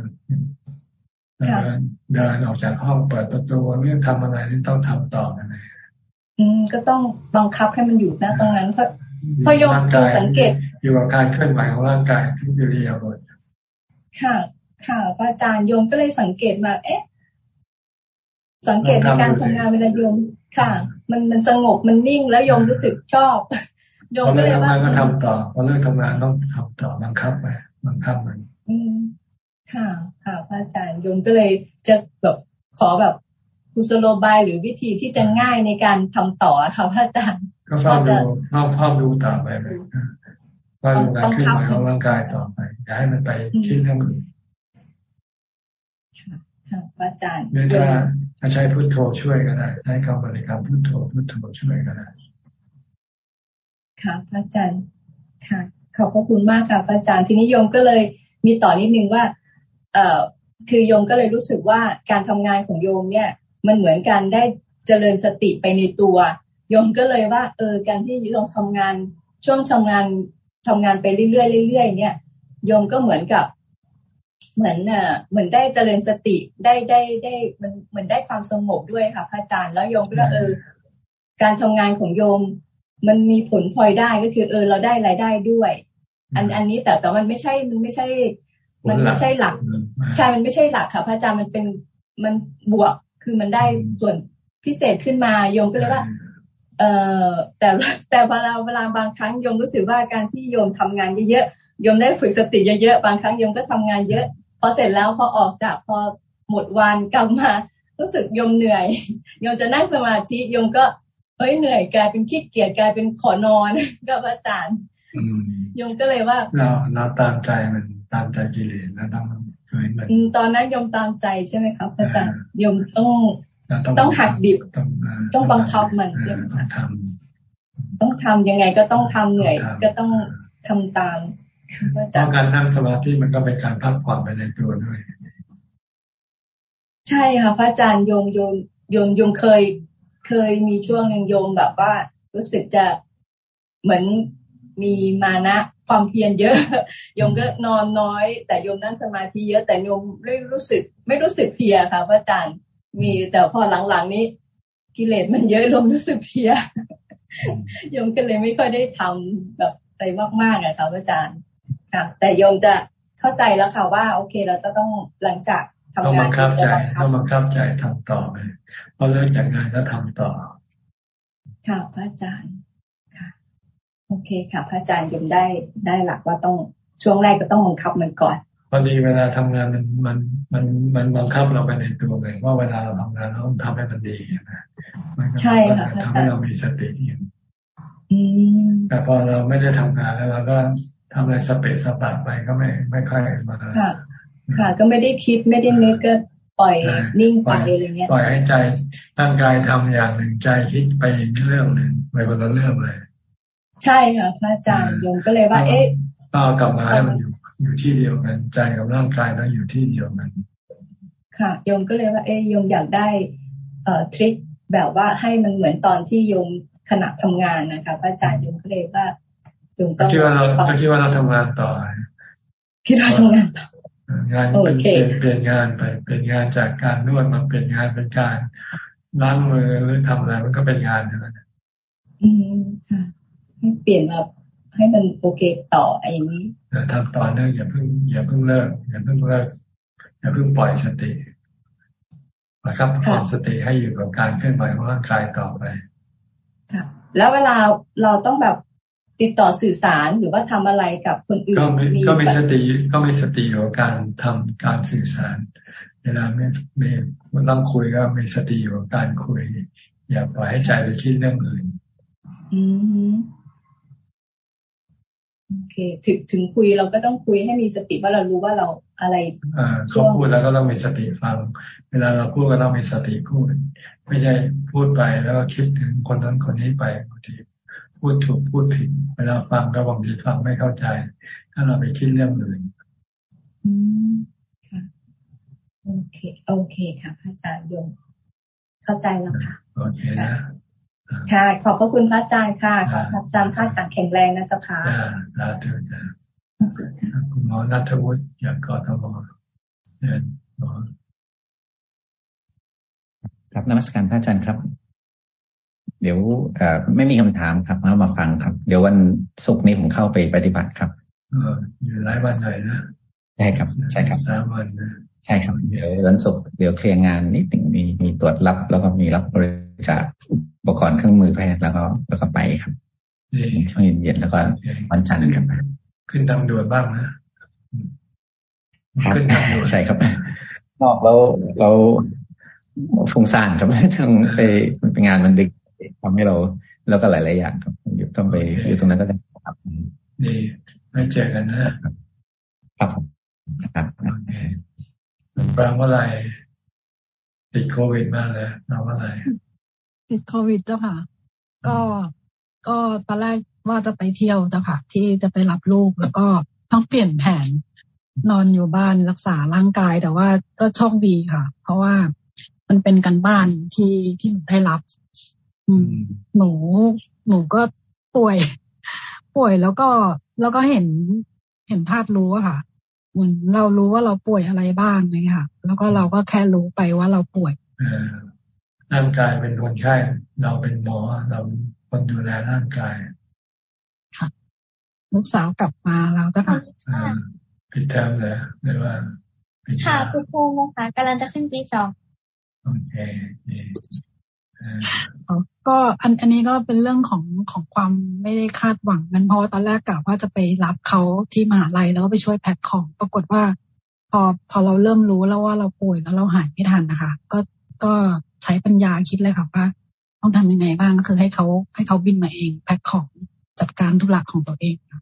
เดินออกจากห้องเปิดประตูเรื่องทำอะไรที่ต้องทำต่ออะไรอืมก็ต้องบังคับให้มันอยู่นะตรงนั้นเพราะ พอยกดูสังเกต อยู่กับการเคลื่อนไหวของร่างกายทุกอิริยาบถค่ะ ค่ะอาจารย์โยมก็เลยสังเกตมา เอ๊ะ สังเกตในการทำงานเวลาโยมค่ะ มันมันสงบมันนิ่งแล้วโยมรู้สึกชอบโยมก็เลยว่าพอเลิกทำงานก็ทำต่อพอเลิกทำงานต้องทำต่อบังคับไปบังคับมันอืมค่ะ ค่ะพระอาจารย์โยมก็เลยจะแบบขอแบบกุศโลบายหรือวิธีที่จะง่ายในการทำต่อค่ะพระอาจารย์ ก็เฝ้าดูเฝ้าเฝ้าดูต่อไปเลยว่าดูการเคลื่อนไหวของร่างกายต่อไป อย่าให้มันไปคิดเรื่องอื่นค่ะอาจารย์หรือถ้าถ้าใช้พุทโธช่วยก็ได้ใช้คำบริกรรมพุทโธพุทโธช่วยก็ได้ค่ะอาจารย์ค่ะ ขอบพระคุณมากค่ะอาจารย์ทีนี้โยมก็เลยมีต่อนิดนึงว่า เอ่อคือโยมก็เลยรู้สึกว่าการทำงานของโยมเนี่ย มันเหมือนการได้เจริญสติไปในตัว โยมก็เลยว่า เออ การที่เราทำงานช่วงทำงานทำงานไปเรื่อยๆเรื่อยๆเนี่ยโยมก็เหมือนกับ เหมือนอะเหมือนได้เจริญสติได้ได้ได้มันเหมือนได้ความสงบด้วยค่ะพระอาจารย์แล้วโยมก็ว่าเออ การทำงานของโยม มันมีผลพลอยได้ก็คือ เออ เราได้รายได้ด้วย อันอันนี้แต่แต่มันไม่ใช่มันไม่ใช่ มันไม่ใช่หลักใช่มันไม่ใช่หลักค่ะพระอาจารย์มันเป็นมันบวกคือมันได้ส่วนพิเศษขึ้นมาโยมก็เลยว่า เอ่อแต่แต่เวลาเวลาบางครั้งโยมรู้สึกว่าการที่โยมทำงานเยอะๆโยมได้ฝึกสติเยอะๆบางครั้งโยมก็ทำงานเยอะ พอเสร็จแล้วพอออกจากพอหมดวันกลับมารู้สึกโยมเหนื่อยโยมจะนั่งสมาธิโยมก็เฮ้ยเหนื่อยกลายเป็นขี้เกียจกลายเป็นขอนอนกับอาจารย์โยมก็เลยว่าเราเราตามใจมันตามใจกิเลสแล้วต้องเคยมันตอนนั้นโยมตามใจใช่ไหมครับอาจารย์โยมต้อง ต้องหักดิบต้องบังคับมันต้องทำต้องทำยังไงก็ต้องทำเหนื่อยก็ต้องทำตามเพราะการนั่งสมาธิมันก็เป็นการพักผ่อนไปในตัวด้วย ใช่ค่ะพระอาจารย์โยมโยมโยมโยมเคย เคยมีช่วงหนึ่งโยมแบบว่า รู้สึกจะเหมือนมีมานะความเพียรเยอะโยมก็นอนน้อย แต่โยมนั่งสมาธิเยอะแต่โยมไม่รู้สึก ไม่รู้สึกเพียค่ะพระอาจารย์ มีแต่พอหลังๆนี้ กิเลสมันเยอะลงรู้สึกเพียโยมก็เลยไม่ค่อยได้ทำแบบไปมากๆอะค่ะอาจารย์ค่ะแต่โยมจะเข้าใจแล้วค่ะว่า โอเค เราจะต้องหลังจากทำงานต้องบังคับใจต้องบังคับใจทำต่อไปพอเลิกจากงานก็ทำต่อ ค่ะพระอาจารย์ค่ะ โอเคค่ะ พระอาจารย์ยมได้ได้หลักว่าต้องช่วงแรกก็ต้องบังคับมันก่อน พอดีเวลาทำงานมันมันมันมันบังคับเราไปในตัวเลยว่าเวลาเราทำงานเราต้องทำให้มันดีนะมันก็ทำให้เรามีสติอย่างแต่พอเราไม่ได้ทำงานแล้วเราก็ทำอะไรสเปซสปะไปก็ไม่ไม่ค่อยมาค่ะ ค่ะก็ไม่ได้คิดไม่ได้นึกก็ปล่อยนิ่งไปอะไรเงี้ยปล่อยให้ใจร่างกายทำอย่างหนึ่งใจคิดไปอีกเรื่องหนึ่งไปคนละเรื่องเลย ใช่ค่ะพระอาจารย์โยมก็เลยว่า เอ๊ะก็กลับมาให้มันอยู่ อยู่ที่เดียวกัน ใจกับร่างกายต้องอยู่ที่เดียวกัน ค่ะโยมก็เลยว่า เอ้ยโยมอยากได้เอ่อทริคแบบว่าให้มันเหมือนตอนที่โยมขณะทำงานนะคะพระอาจารย์โยมก็เลยว่าโยมต้องคิดว่าเราคิดว่าเราทำงานต่อคิดว่าทำงานต่องานเป็นเปลี่ยนเปลี่ยนงานไปเปลี่ยนงานจากการนวดมาเปลี่ยนงานเป็นการล้างมือหรือทำอะไรมันก็เป็นงานนะอืมค่ะให้เปลี่ยนมา ให้มันโอเคต่ออย่างนี้ทำต่อเนื่องอย่าเพิ่งอย่าเพิ่งเลิกอย่าเพิ่งเลิกอย่าเพิ่งปล่อยสตินะครับความสติให้อยู่กับการเคลื่อนไหวของร่างกายต่อไปค่ะแล้วเวลาเราต้องแบบติดต่อสื่อสารหรือว่าทำอะไรกับคนอื่นก็มีก็มีสติก็มีสติอยู่กับการทำการสื่อสาร เวลาไม่ไม่ต้องคุยก็มีสติอยู่กับการคุย อย่าปล่อยให้ใจไปคิดเรื่องอื่น อืม โอเคถึงถึงคุยเราก็ต้องคุยให้มีสติว่าเรารู้ว่าเราอะไรอ่าเขาพูดแล้วก็ต้องมีสติฟัง เวลาเราพูดก็ต้องมีสติพูด ไม่ใช่พูดไปแล้วก็คิดถึงคนนั้นคนนี้ไปบางทีพูดถูกพูดผิด เวลาฟังก็บางทีฟังไม่เข้าใจ ถ้าเราไปคิดเรื่องอื่นอืมค่ะโอเค โอเคค่ะพระอาจารย์ยมเข้าใจแล้วค่ะ โอเคนะ ค่ะ ขอบพระคุณพระอาจารย์ค่ะ ขอพระอาจารย์ท่านการแข็งแรงนะเจ้าค่ะจ้าสาธุจ้าคุณหมอนัทวุฒิอยากกอดมเชิญหมอครับนมัสการพระอาจารย์ครับ เดี๋ยวเอ่อไม่มีคำถามครับมามาฟังครับ เดี๋ยววันศุกร์นี้ผมเข้าไปปฏิบัติครับเอออยู่หลายวันหน่อยนะใช่ครับใช่ครับสามวันนะใช่ครับ เดี๋ยววันศุกร์เดี๋ยวเคลียร์งานนิดหนึ่งมีมีตรวจรับแล้วก็มีรับบริ จาคอุปกรณ์เครื่องมือแพทย์แล้วก็แล้วก็ไปครับดีช่วงเย็นๆแล้วก็วันจันทร์ครับขึ้นทางด่วนบ้างนะครับขึ้นทางด่วนใช่ครับนอกแล้วเราฟุ้งซ่านครับต้องไปไปงานมันดึกทำให้เรา แล้วก็หลายๆอย่างครับอยู่ต้องไปอยู่ตรงนั้นก็จะครับดีไม่เจอกันนะครับผมครับโอเคแปลว่าอะไรติดโควิดมากเลยแปลว่าอะไร ติดโควิดเจ้าค่ะ ก็ก็ตอนแรกว่าจะไปเที่ยวเจ้าค่ะ ที่จะไปรับลูกแล้วก็ต้องเปลี่ยนแผนนอนอยู่บ้านรักษาร่างกายแต่ว่าก็โชคดีค่ะ เพราะว่ามันเป็นกันบ้านที่ที่หนูได้รับอืมหนูหนูก็ป่วย ป่วยแล้วก็แล้วก็เห็นเห็นธาตุรู้อะค่ะเหมือนเรารู้ว่าเราป่วยอะไรบ้างเลยค่ะ แล้วก็เราก็แค่รู้ไปว่าเราป่วยเออ ร่างกายเป็นคนไข้เราเป็นหมอเราคนดูแลร่างกายลูกสาวกลับมาแล้วก็ค่ะเออปิดเทอมเลยหรือว่าปิดค่ะเทอมคุณครูนะคะกำลังจะขึ้นปีสองโอเคดีเออก็อันอันนี้ก็เป็นเรื่องของของความไม่ได้คาดหวังกันเพราะว่าตอนแรกกะว่าจะไปรับเขาที่มหาลัยแล้วก็ไปช่วยแพ็คของ ปรากฏว่า พอพอเราเริ่มรู้แล้วว่าเราป่วยแล้วเราหายไม่ทันนะคะ ก็ก็ ใช้ปัญญาคิดเลยค่ะว่าต้องทำยังไงบ้างก็คือให้เขาให้เขาบินมาเองแพ็คของจัดการธุระของตัวเองค่ะ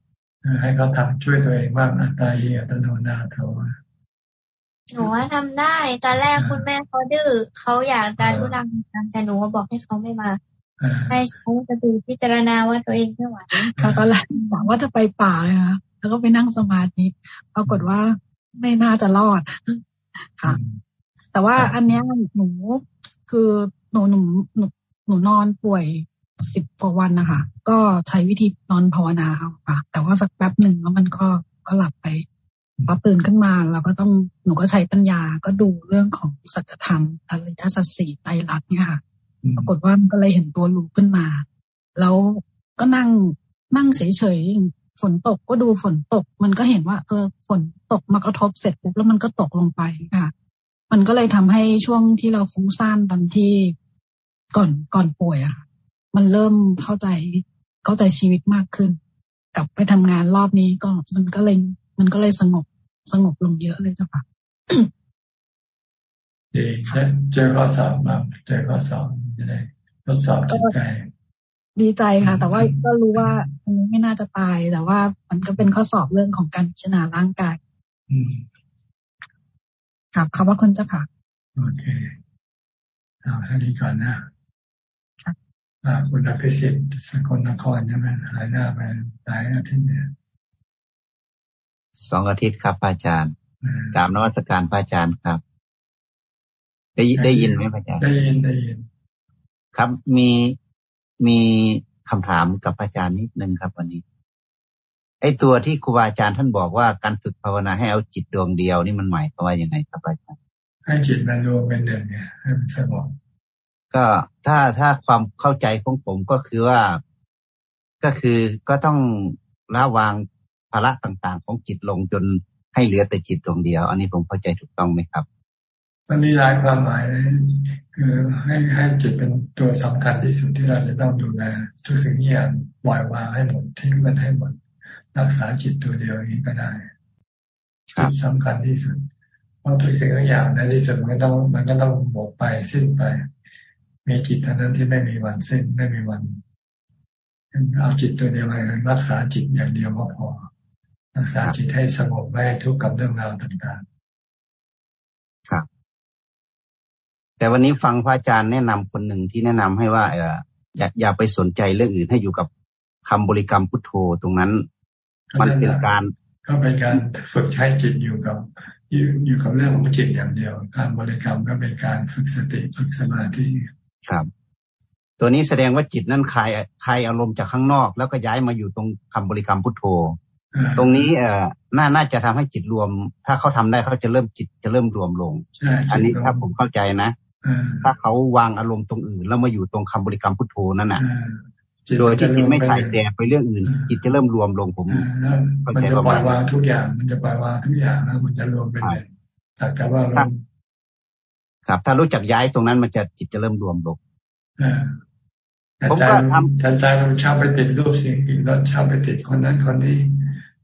ให้เขาทำช่วยตัวเองบ้างอัตตาเหียตโนนาโถหนูว่าทำได้ ตอนแรกคุณแม่เขาดื้อเขาอยากจะทุรังกันแต่หนูก็บอกให้เขาไม่มาให้เขาจะดูพิจารณาว่าตัวเองไม่ไหวค่ะตอนแรกหวังว่าจะไปป่าเลยค่ะแล้วก็ไปนั่งสมาธิปรากฏว่าไม่น่าจะรอดค่ะ แต่ว่าอันเนี้ยหนู คือหนูหนูหนูหนูนอนป่วยสิบกว่าวันนะคะก็ใช้วิธีนอนภาวนาเอาค่ะ แต่ว่าสักแป๊บหนึ่งแล้วมันก็ก็หลับไปพอตื่นขึ้นมาเราก็ต้องหนูก็ใช้ปัญญาก็ดูเรื่องของสัจธรรมอริยสัจสี่ไตรลักษณ์เนี่ยค่ะปรากฏว่ามันก็เลยเห็นตัวรู้ขึ้นมา แล้วก็นั่งนั่งเฉยๆฝนตกก็ดูฝนตก มันก็เห็นว่า เออฝนตกมากระทบเสร็จปุ๊บแล้วมันก็ตกลงไปค่ะ มันก็เลยทำให้ช่วงที่เราฟุ้งซ่านตอนที่ก่อนก่อนป่วยอะค่ะมันเริ่มเข้าใจเข้าใจชีวิตมากขึ้น กลับไปทำงานรอบนี้ก็มันก็เลยมันก็เลยสงบสงบลงเยอะเลยเจ้าค่ะดีเจอข้อสอบมาเจอข้อสอบจะได้ทดสอบจิตใจดีใจค่ะ แต่ว่าก็รู้ว่าอันนี้ไม่น่าจะตาย แต่ว่ามันก็เป็นข้อสอบเรื่องของการพิจารณาร่างกาย อืมครับขอบพระคุณเจ้าค่ะ โอเคเอาแค่นี้ก่อนนะอ่าคุณอภิสิทธิ์สกลนครใช่ไหมหายหน้าไปหลายอาทิตย์เนี่ยสองอาทิตย์ครับพระอาจารย์กราบนวัตการพระอาจารย์ครับ ได้ได้ยินไหมพระอาจารย์ได้ยินได้ยิน ครับมีมีคำถามกับพระอาจารย์นิดนึงครับวันนี้ ไอ้ตัวที่ครูบาอาจารย์ท่านบอกว่าการฝึกภาวนาให้เอาจิตดวงเดียวนี่มันหมายความว่ายังไงครับอาจารย์ให้จิตมันรวมเป็นหนึ่งเนี่ยให้มันสงบก็ถ้าถ้าความเข้าใจของผมก็คือว่า ก็คือก็ต้องละวางภาระต่างๆ ของจิตลงจนให้เหลือแต่จิตดวงเดียว อันนี้ผมเข้าใจถูกต้องไหมครับ มันมีหลายความหมายเลยคือให้ให้จิตเป็นตัวสำคัญที่สุดที่เราจะต้องดูแลทุกสิ่งอย่างปล่อยวางให้หมดทิ้งมันให้หมด รักษาจิตตัวเดียวอย่างนี้ก็ได้ครับสำคัญที่สุด เพราะทุกสิ่งทุกอย่างในที่สุดมันก็ต้อง มันก็ต้องหมดไปสิ้นไป มีจิตเท่านั้นที่ไม่มีวันสิ้นไม่มีวันเอาจิตตัวเดียวไปรักษาจิตอย่างเดียวก็พอ รักษาจิตให้สงบไม่ให้ทุกข์กับเรื่องราวต่างๆ ครับ แต่วันนี้ฟังพระอาจารย์แนะนำคนหนึ่งที่แนะนำให้ว่าเอออย่าอย่าไปสนใจเรื่องอื่นให้อยู่กับคำบริกรรมพุทโธตรงนั้น มันเป็นการก็เป็นการฝึกใช้จิตอยู่กับอยู่อยู่กับเรื่องของจิตอย่างเดียว การบริกรรมก็เป็นการฝึกสติฝึกสมาธิครับ ตัวนี้แสดงว่าจิตนั่นคลายคลายอารมณ์จากข้างนอก แล้วก็ย้ายมาอยู่ตรงคำบริกรรมพุทโธ ตรงนี้เอ่อน่าน่าจะทำให้จิตรวม ถ้าเขาทำได้เขาจะเริ่มจิตจะเริ่มรวมลงอันนี้ถ้าผมเข้าใจนะถ้าเขาวางอารมณ์ตรงอื่น แล้วมาอยู่ตรงคำบริกรรมพุทโธนั่นน่ะ โดยที่จิตไม่ถ่ายแดไปเรื่องอื่น จิตจะเริ่มรวมลงผมมันจะปล่อยวางทุกอย่าง มันจะปล่อยวางทุกอย่างแล้วมันจะรวมเป็นสักแต่ว่าเราครับ ถ้ารู้จักย้ายตรงนั้นมันจะจิตจะเริ่มรวมลงผมก็ทำใจมันชอบไปติดรูปสิ่งอื่นแล้วชอบไปติดคนนั้นคนนี้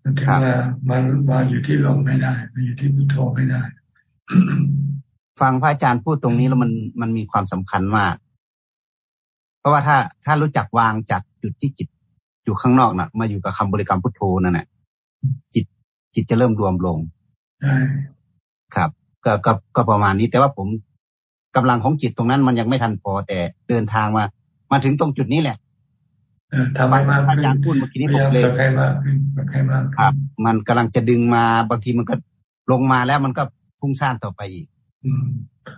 มันถึงมามันมาอยู่ที่ลมไม่ได้มาอยู่ที่พุทโธไม่ได้ ฟังพระอาจารย์พูดตรงนี้แล้วมันมันมีความสำคัญมาก เพราะว่าถ้าถ้ารู้จักวางจากจุดที่จิตอยู่ข้างนอกนะ่ะ มาอยู่กับคำบริกรรมพุทโธนั่นแหละจิตจิตจะเริ่มรวมลงใช่ครับ ก็ก็ก็ประมาณนี้ แต่ว่าผมกำลังของจิตตรงนั้นมันยังไม่ทันพอแต่เดินทางมา มาถึงตรงจุดนี้แหละทำให้มากอาจารย์พูดเมื่อกี้นี้ผมเลยให้มากให้มากครับ มันกำลังจะดึงมาบางทีมันก็ลงมาแล้วมันก็พุ่งซ่านต่อไปอีก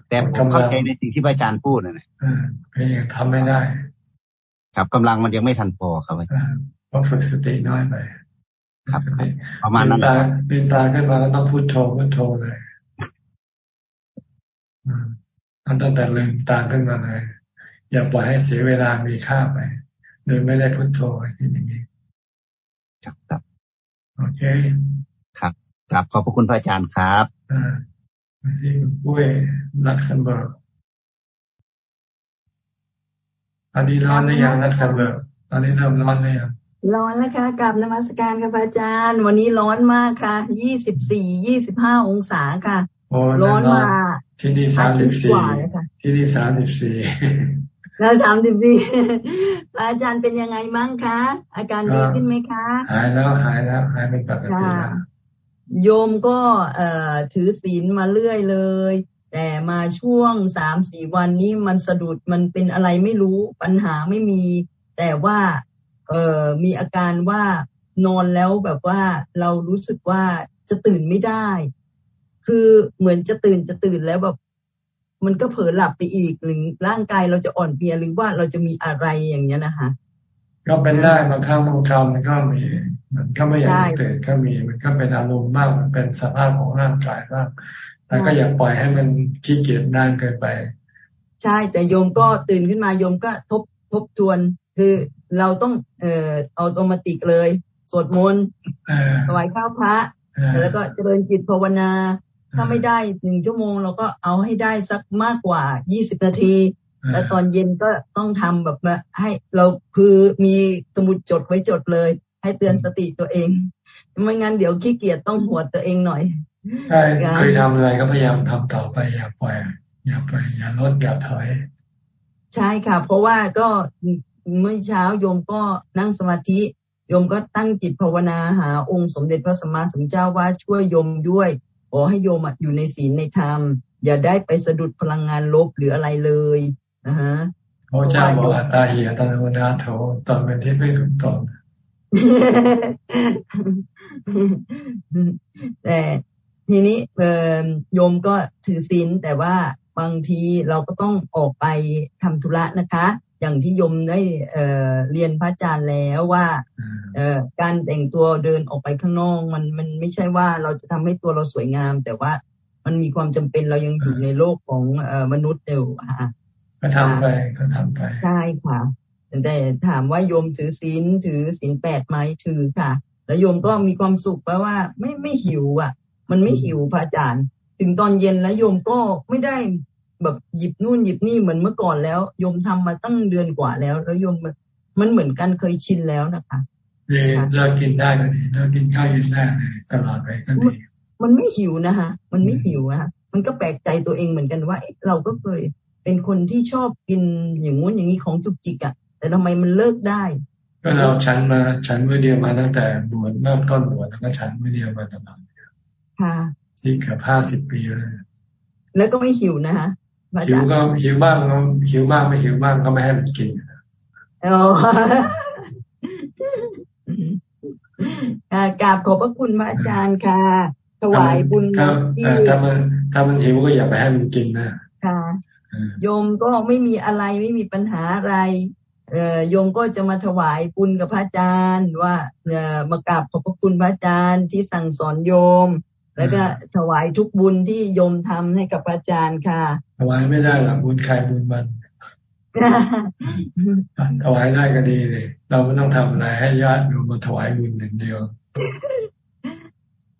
แต่ผมเข้าใจในสิ่งที่อาจารย์พูดนะก็ยังทำไม่ได้ ครับกำลังมันยังไม่ทันพอครับอาจารย์เพราะฝึกสติน้อยไปครับประมาณนั้นตาลืมตาขึ้นมาก็ต้องพุทโธพุทโธเลยอันตั้งแต่ลืมตาขึ้นมาเลย อย่าปล่อยให้เสียเวลามีค่าไปโดยไม่ได้พุทโธที่อย่างนี้ครับโอเค ครับครับขอบพระคุณพระอาจารย์ครับ อ่าที่กุ้ยลักเซมเบิร์กอันนี้ร้อนหรือยังลักเซมเบิร์กตอนนี้เริ่มร้อนหรือยังร้อนแล้วค่ะกราบนมัสการค่ะอาจารย์ วันนี้ร้อนมากค่ะ ยี่สิบสี่ ยี่สิบห้าองศาค่ะ ร้อนมาที่นี่สามสิบสี่ที่นี่สามสิบสี่แล้วสามสิบสี่อาจารย์เป็นยังไงมั้งคะ อาการดีขึ้นไหมคะ หายแล้วหายแล้วหายเป็นปกติแล้ว โยมก็เอ่อถือศีลมาเรื่อยเลย แต่มาช่วงสามสี่วันนี้มันสะดุดมันเป็นอะไรไม่รู้ปัญหาไม่มี แต่ว่าเอ่อมีอาการว่านอนแล้วแบบว่าเรารู้สึกว่าจะตื่นไม่ได้ คือเหมือนจะตื่นจะตื่นแล้วแบบมันก็เผลอหลับไปอีกหรือร่างกายเราจะอ่อนเพลียหรือว่าเราจะมีอะไรอย่างเงี้ยนะคะ ก็เป็นได้บางครั้งบางคราวมันก็มีมันก็ไม่อยากตื่นก็มีมันก็เป็นอารมณ์มากมันเป็นสภาพของร่างกายมากแต่ก็อย่าปล่อยให้มันขี้เกียจนานเกินไป ใช่แต่โยมก็ตื่นขึ้นมาโยมก็ทบทบทวน คือเราต้องเอ่อเอาตโมติกเลย สวดมนต์ถวายข้าวพระแล้วก็เจริญจิตภาวนา ถ้าไม่ได้หนึ่งชั่วโมง เราก็เอาให้ได้สักมากกว่ายี่สิบนาที แล้วตอนเย็นก็ต้องทำแบบให้เราคือมีสมุดจดไว้จดเลย ให้เตือนสติตัวเอง ไม่งั้นเดี๋ยวขี้เกียจต้องหัวตัวเองหน่อยใช่เคยทำอะไรก็พยายามทำต่อไปอย่าปล่อยอย่าปล่อยอย่าลดอย่าถอย ใช่ค่ะ เพราะว่าก็เมื่อเช้าโยมก็นั่งสมาธิโยมก็ตั้งจิตภาวนาหาองค์สมเด็จพระสัมมาสัมพุทธเจ้าว่าช่วยโยมด้วยขอให้โยมอยู่ในศีลในธรรม อย่าได้ไปสะดุดพลังงานลบหรืออะไรเลย นะฮะพระเจ้าบอกอัตตาเหียตันโนนาโถตอนเป็นที่ไม่ถูกต้องแต่ทีนี้เออโยมก็ถือศีลแต่ว่าบางทีเราก็ต้องออกไปทำธุระนะคะ อย่างที่โยมได้เเรียนพระอาจารย์แล้วว่าการแต่งตัวเดินออกไปข้างนอกมันมันไม่ใช่ว่าเราจะทำให้ตัวเราสวยงาม แต่ว่ามันมีความจำเป็นเรายังอยู่ในโลกของมนุษย์อยู่ค่ะ ก็ทำไปก็ทำไปใช่ค่ะ แต่ถามว่าโยมถือศีลถือศีลแปดไหมถือค่ะ แล้วโยมก็มีความสุขเพราะว่าไม่ไม่หิวอะ มันไม่หิวพระอาจารย์ ถึงตอนเย็นแล้วโยมก็ไม่ได้แบบหยิบนู่นหยิบนี่เหมือนเมื่อก่อนแล้วโยมทำมาตั้งเดือนกว่าแล้ว แล้วโยมมันเหมือนกันเคยชินแล้วนะคะดีเรากินได้ก็ดีเรากินข้าวเย็นได้ตลอดไปก็ดีมันไม่หิวนะคะมันไม่หิวนะคะมันก็แปลกใจตัวเองเหมือนกันว่าเราก็เคย เป็นคนที่ชอบกินอย่างงู้นอย่างนี้ของจุกจิกอะ่ะ แต่ทำไมมันเลิกได้ ก็เราฉันมาฉันเมื่อเดียวมาตั้งแต่บวชเริ่มต้นบวชแล้วก็ฉันเมื่อเดียวมาตลอดค่ะที่เกือบห้าสิบปีเลยแล้วก็ไม่หิวนะคะหิวก็หิวบ้างหิวบ้างไม่หิวบ้างก็ไม่ให้มันกินอ๋อกราบขอบพระคุณพระอาจารย์ค่ะ ถวายบุญที่ถ้ามันถ้ามันหิวก็อย่าไปให้มันกินนะ ค่ะ โยมก็ไม่มีอะไรไม่มีปัญหาอะไรเอ่อโยมก็จะมาถวายบุญกับพระอาจารย์ ว่าเอ่อมากราบขอบพระคุณพระอาจารย์ที่สั่งสอนโยม แล้วก็ถวายทุกบุญที่โยมทำให้กับพระอาจารย์ค่ะ ถวายไม่ได้หรอกบุญใครบุญมันถวายได้ก็ดีเลย เราไม่ต้องทำอะไรให้ญาติโยมมาถวายบุญอย่างเดียว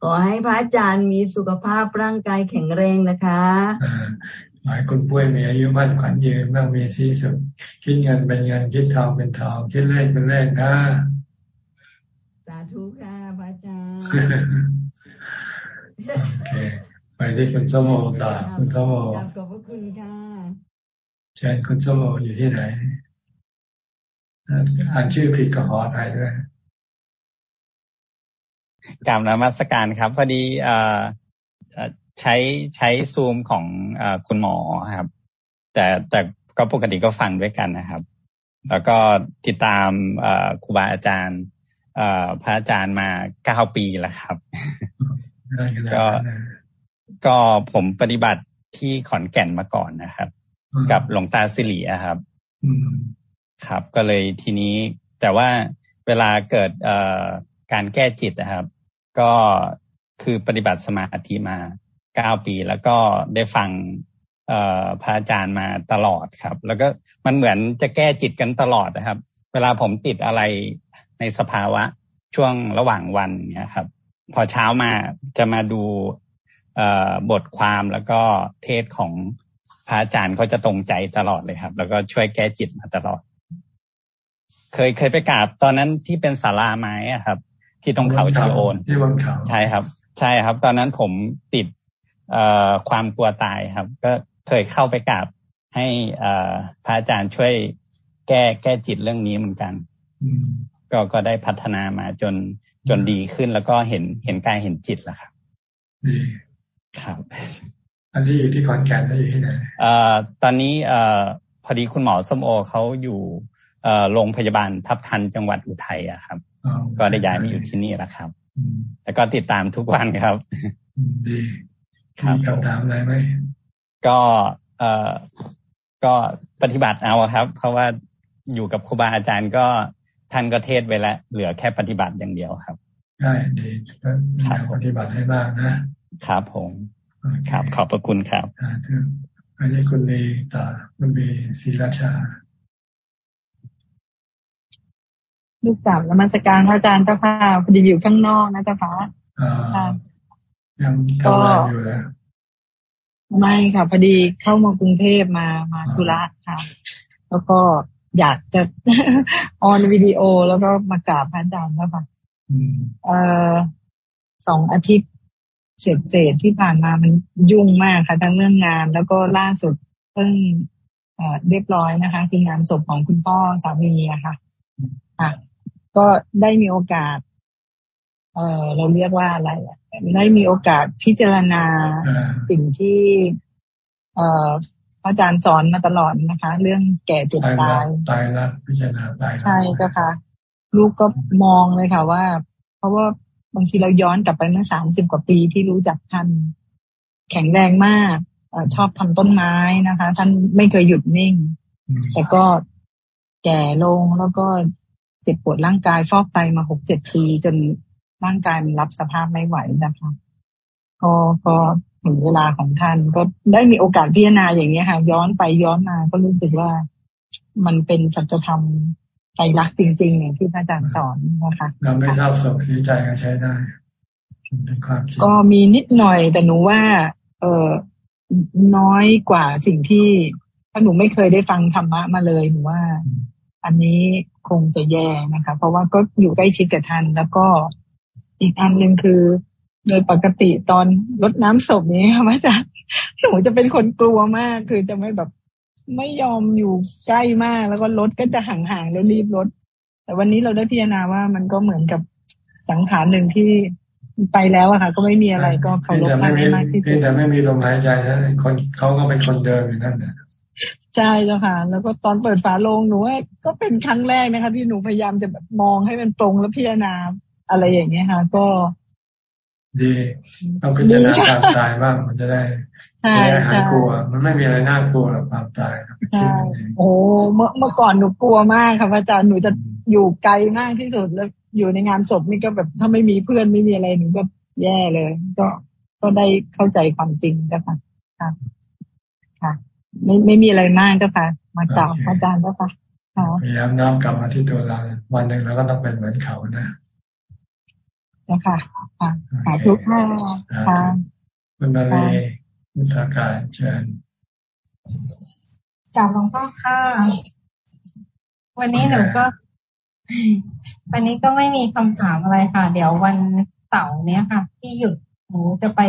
ขอให้พระอาจารย์มีสุขภาพร่างกายแข็งแรงนะคะ หมายคุณป่วยมีอายุมั่นขวัญยืนมั่งมีที่สุด คิดเงินเป็นเงินคิดทองเป็นทองคิดเลขเป็นเลขนะสาธุค่ะพระอาจารย์โอเคไปที่คุณสมโอตาคุณสมโอขอบพระคุณค่ะเชิญคุณสมโออยู่ที่ไหนอ่านชื่อผิดก็ขออภัยด้วยกราบนมัสการครับ พอดี เอ่อ ใช้ใช้ซูมของอคุณหมอครับ แต่แต่ก็ปกติก็ฟังด้วยกันนะครับ แล้วก็ติดตามครูบาอาจารย์พระอาจารย์มาเก้าปีแล้วครับ ก็ก็ผมปฏิบัติที่ขอนแก่นมาก่อนนะครับ กับหลวงตาสิริครับครับ ก็เลยทีนี้แต่ว่าเวลาเกิดการแก้จิตนะครับ ก็คือปฏิบัติสมาธิมา เก้าปีแล้วก็ได้ฟังเอ่อพระอาจารย์มาตลอดครับ แล้วก็มันเหมือนจะแก้จิตกันตลอดนะครับ เวลาผมติดอะไรในสภาวะช่วงระหว่างวันเนี่ยครับ พอเช้ามาจะมาดูเอ่อบทความแล้วก็เทศของพระอาจารย์เขาจะตรงใจตลอดเลยครับ แล้วก็ช่วยแก้จิตมาตลอด เคยเคยไปกราบตอนนั้นที่เป็นศาลาไม้อะครับ ที่ตรงเขาชีโอนที่บนเขาใช่ครับ ใช่ครับ ตอนนั้นผมติดเอ่อ ความกลัวตายครับ ก็เคยเข้าไปกราบให้เอ่อพระอาจารย์ช่วยแก้แก้จิตเรื่องนี้เหมือนกันก็ก็ได้พัฒนามาจนจนดีขึ้นแล้วก็เห็นเห็นกายเห็นจิตแล้วครับดีครับ อันนี้อยู่ที่ขอนแก่นได้อยู่ที่ไหนเอ่อตอนนี้เอ่อพอดีคุณหมอส้มโอเขาอยู่เอ่อโรงพยาบาลทับทันจังหวัดอุทัยอะครับ ก็ได้ย้ายมาอยู่ที่นี่แล้วครับ แล้วก็ติดตามทุกวันครับดี มีคำถามอะไรไหมก็เอ่อก็ปฏิบัติเอาครับ เพราะว่าอยู่กับครูบาอาจารย์ก็ท่านก็เทศไปแล้วเหลือแค่ปฏิบัติอย่างเดียวครับใช่ดีปฏิบัติให้มากนะครับผมครับขอบพระคุณครับอันนี้คุณมีต่อคุณมีศรีราชาลูกสาวนมัสการพระอาจารย์เจ้าค่ะพอดีอยู่ข้างนอกนะเจ้าค่ะ ยังทำงานอยู่แล้วไม่ค่ะพอดีเข้ามากรุงเทพมามาธุระค่ะ แล้วก็อยากจะออนวิดีโอแล้วก็มากราบพระอาจารย์แล้วค่ะเอ่อสองอาทิตย์เสร็จเสร็จที่ผ่านมามันยุ่งมากค่ะ ทั้งเรื่องงาน แล้วก็ล่าสุดเพิ่งเรียบร้อยนะคะคืองานศพของคุณพ่อสามีอะค่ะค่ะ ก็ได้มีโอกาส เออเราเรียกว่าอะไร ได้มีโอกาสพิจารณาสิ่งที่ เอ่ออาจารย์สอนมาตลอดนะคะ เรื่องแก่เจ็บตายตายแล้วพิจารณาตายใช่เจ้าค่ะ ลูกก็มองเลยค่ะว่า เพราะว่าบางทีเราย้อนกลับไปเมื่อสามสิบกว่าปีที่รู้จักท่าน แข็งแรงมากอชอบทำต้นไม้นะคะ ท่านไม่เคยหยุดนิ่ง แต่ก็แก่ลงแล้วก็เจ็บปวดร่างกายฟอกไตมาหกเจ็ดปีจน ร่างกายมันรับสภาพไม่ไหวนะคะก็ก็ถึงเวลาของท่านก็ได้มีโอกาสพิจารณาอย่างนี้ค่ะ ย้อนไปย้อนมาก็รู้สึกว่ามันเป็นสัจธรรมใจรักจริงๆอย่างที่พระอาจารย์สอนนะคะเราไม่เศร้าโศกเสียใจก็ใช้ได้เป็นความจริงก็มีนิดหน่อยแต่หนูว่า เออน้อยกว่าสิ่งที่ถ้าหนูไม่เคยได้ฟังธรรมะมาเลยหนูว่า อันนี้คงจะแย่นะคะ เพราะว่าก็อยู่ใกล้ชิดกับท่านแล้วก็ อีกอันหนึ่งคือ โดยปกติตอนรดน้ำศพนี้ค่ะอาจารย์หนูจะเป็นคนกลัวมาก คือจะไม่แบบไม่ยอมอยู่ใกล้มาก แล้วก็รถก็จะห่างๆแล้วรีบรถ แต่วันนี้เราได้พิจารณาว่ามันก็เหมือนกับสังขารหนึ่งที่ไปแล้วอะค่ะ ก็ไม่มีอะไรก็เขาลบท่านได้มากที่สุดแต่ไม่มีลมหายใจท่านคนเขาก็เป็นคนเดิมอยู่นั่นแหละใช่เจ้าค่ะ แล้วก็ตอนเปิดฝาโลงหนูก็เป็นครั้งแรกนะคะ ที่หนูพยายามจะแบบมองให้มันตรงแล้วพิจารณา อะไรอย่างเงี้ยค่ะ ก็ ดีต้องพิจารณาความตายบ้างมันจะได้จะได้หายกลัว มันไม่มีอะไรน่ากลัวหรอกความตายครับใช่โอ้เมื่อเมื่อก่อนหนูกลัวมากค่ะอาจารย์หนูจะอยู่ไกลมากที่สุดแล้วอยู่ในงานศพนี่ก็แบบถ้าไม่มีเพื่อนไม่มีอะไรหนูก็แย่เลย ก็ก็ได้เข้าใจความจริงจ้ะค่ะค่ะ ค่ะ ไม่ไม่มีอะไรมากจ้ะค่ะ มากราบอาจารย์จ้ะค่ะพยายามน้อมกลับมาที่ตัวเรา วันหนึ่งเราก็ต้องเป็นเหมือนเขานะ จ้ะค่ะค่ะสาธุค่ะค่ะคุณมาเลยมุทาการเชิญจากหลวงพ่อค่ะ วันนี้หนูก็ วันนี้ก็ไม่มีคำถามอะไรค่ะ เดี๋ยววันเสาร์เนี้ยค่ะ ที่หยุดหนูจะไป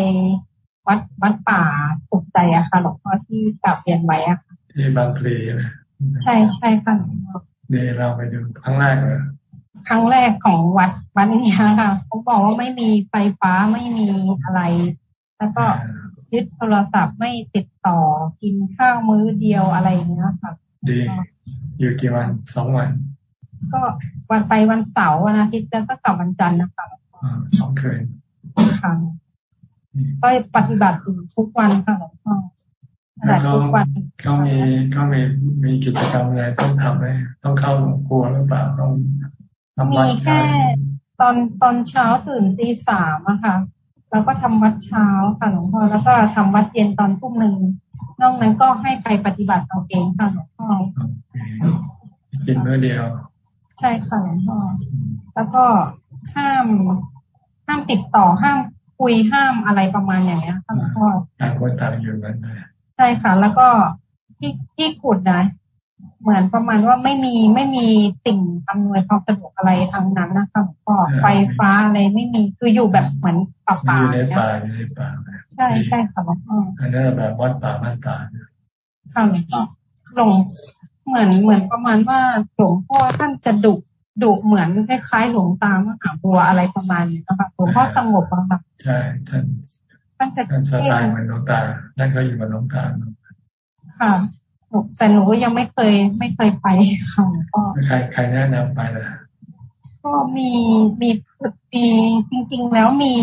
วัดวัดป่าปุกใจอะค่ะหลวงพ่อที่กลับเรียนไว้อะค่ะที่บางพลีใช่ใช่ค่ะเดี๋ยวเราไปดูครั้งแรกเลย ครั้งแรกของวัดวัดนี้ค่ะเขาบอกว่าไม่มีไฟฟ้าไม่มีอะไร แล้วก็ยึดโทรศัพท์ไม่ติดต่อกินข้าวมื้อเดียวอะไรอย่างเงี้ยค่ะดีอยู่กี่วันสองวัน ก็วันไปวันเสาร์วันอาทิตย์แล้วก็กลับวันจันทร์นะคะสองคืนค่ะก็ปฏิบัติทุกวันค่ะหลวงพ่อแล้วก็ก็มีก็มีมีกิจกรรมอะไรต้องทำไหมต้องเข้าหลวงครัวหรือเปล่าต้อง มีแค่ตอนตอนเช้าตื่นตีสามอะค่ะ แล้วก็ทำวัดเช้าค่ะหลวงพ่อแล้วก็ทำวัดเย็นตอนทุ่มหนึ่งนอกนั้นก็ให้ไปปฏิบัติเอาเองค่ะหลวงพ่อกินเมื่อเดียว ใช่ค่ะหลวงพ่อแล้วก็ห้ามห้ามติดต่อห้ามคุยห้ามอะไรประมาณอย่างเงี้ยค่ะหลวงพ่อต่างคนต่างอยู่กันนะใช่ค่ะ แล้วก็ที่ที่ขุดนะ เหมือนประมาณว่าไม่มีไม่มีสิ่งอำนวยความสะดวกอะไรทางนั้นนะคะหลวงพ่อไฟฟ้าอะไรไม่มีคืออยู่แบบเหมือนป่าป่าในป่าในป่าใช่ใช่ค่ะหลวงพ่ออันนั้นแบบวัดป่าบ้านตาค่ะหลวงพ่อหลวงเหมือนเหมือนประมาณว่าหลวงพ่อท่านจะดุดุเหมือนคล้ายๆหลวงตามหาบัวอะไรประมาณนี้นะคะหลวงพ่อสงบอะค่ะใช่ท่านท่านจะท่านสไตล์เหมือนหลวงตาท่านก็อยู่กับหลวงตาค่ะ แต่หนูยังไม่เคย ไม่เคยไปค่ะก็ใครใครแนะนำไปล่ะก็มีมีมีจริง ๆ แล้วมี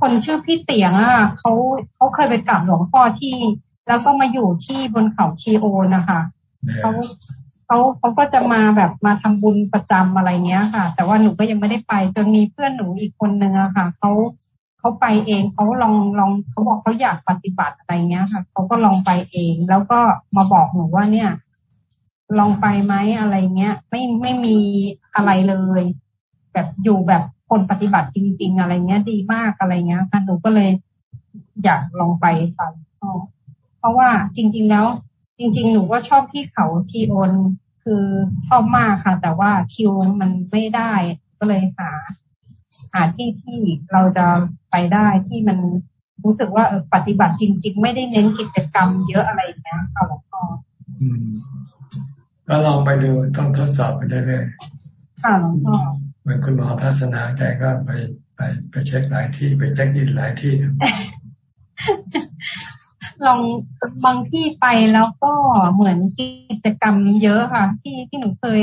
คนชื่อพี่เตียงอะเขาเขาเคยไปกราบหลวงพ่อที่ แล้วก็มาอยู่ที่บนเขาชีโอนะคะเขาเขาเขาก็จะมาแบบมาทำบุญประจำอะไรเงี้ยค่ะ แต่ว่าหนูก็ยังไม่ได้ไป จนมีเพื่อนหนูอีกคนนึงอะค่ะเขา เขาไปเองเขาลองลองเขาบอกเขาอยากปฏิบัติอะไรเงี้ยค่ะเขาก็ลองไปเอง แล้วก็มาบอกหนูว่าเนี่ย ลองไปไหมอะไรเงี้ย ไม่ไม่มีอะไรเลย แบบอยู่แบบคนปฏิบัติจริง ๆ อะไรเงี้ย ดีมากอะไรเงี้ยค่ะหนูก็เลยอยากลองไปค่ะเพราะว่าจริง ๆแล้ว จริง ๆ หนูก็ชอบที่เขาทีโอนคือชอบมากค่ะ แต่ว่าคิวมันไม่ได้ก็เลยหา หาที่ที่เราจะไปได้ที่มันรู้สึกว่าปฏิบัติจริง ๆ ไม่ได้เน้นกิจกรรมเยอะอะไรอย่างเงี้ยค่ะหลวงพ่อก็ลองไปดูต้องทดสอบไปเรื่อยๆค่ะหลวงพ่อเหมือนคุณหมอทัศนาแกก็ไปไปไปเช็คหลายที่ไปเช็คอินหลายที่ ลองบางที่ไปแล้วก็เหมือนกิจกรรมเยอะค่ะ ที่ที่หนูเคย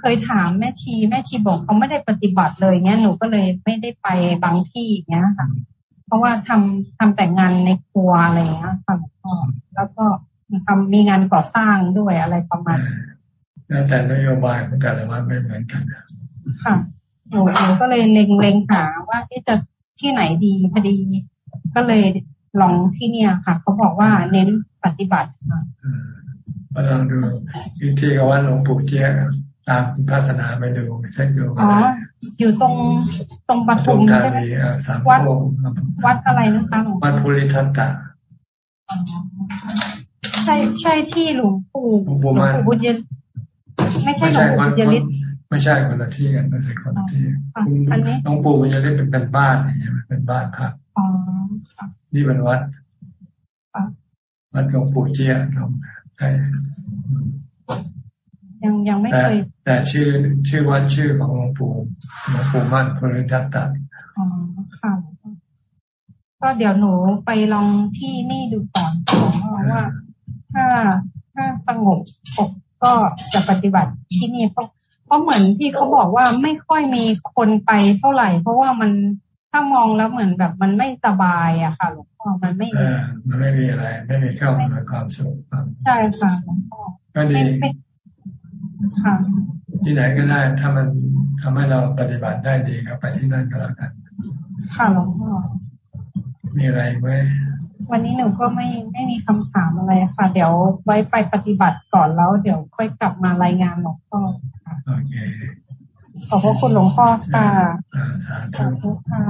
เคยถามแม่ชีแม่ชีบอกเขาไม่ได้ปฏิบัติเลยเงี้ยหนูก็เลยไม่ได้ไปบางที่เงี้ยค่ะ เพราะว่าทำทำแต่งงานในครัวอะไรเงี้ยค่ะแล้วก็ทำมีงานก่อสร้างด้วยอะไรประมาณแล้วแต่นโยบายของแต่ละวันไม่เหมือนกันค่ะหนูหนูก็เลยเล็งเล็งหาว่าที่จะที่ไหนดีพอดี ก็เลย ลองที่เนี่ยค่ะ เขาบอกว่าเน้นปฏิบัติค่ะมาลองดูที่กับว่าหลวงปู่เจี๊ยตามคุณพัฒนาไปดูเช็คดูอ๋ออยู่ตรงตรงปทุมใช่ไหมวัดวัดอะไรนะคะหลวงวัดภูริทัตตะใช่ใช่ที่หลวงปู่หลวงปู่บุญยไม่ใช่หลวงปู่บุญยฤทธิ์ไม่ใช่คนละที่กันไม่ใช่คนละที่หลวงปู่บุญยฤทธิ์เป็นเป็นบ้านอย่างเงี้ยเป็นบ้านพัก นี่เป็นวัดวัดหลวงปู่เจี๊ยบใช่ยังยังไม่เคย แต่ชื่อชื่อวัดชื่อของหลวงปู่หลวงปู่มั่นพริทัตตะอ๋อค่ะก็เดี๋ยวหนูไปลองที่นี่ดูก่อนเพราะว่า ถ้าถ้าสงบอกก็จะปฏิบัติที่นี่เพราะเพราะเหมือนที่เขาบอกว่าไม่ค่อยมีคนไปเท่าไหร่ เพราะว่ามัน ถ้ามองแล้วเหมือนแบบมันไม่สบายอะค่ะหลวงพ่อมันไม่มันไม่มีอะไร ไม่มีเข้ามาความสุขใช่ค่ะหลวงพ่อก็ดีค่ะที่ไหนก็ได้ ถ้ามันทำให้เราปฏิบัติได้ดีก็ไปที่นั่นก็แล้วกัน ค่ะหลวงพ่อมีอะไรไหมวันนี้หนูก็ไม่ไม่มีคำถามอะไรค่ะ เดี๋ยวไว้ไปปฏิบัติก่อนแล้ว เดี๋ยวค่อยกลับมารายงานหลวงพ่อค่ะโอเค ขอบพระคุณหลวงพ่อค่ะสาธุค่ะ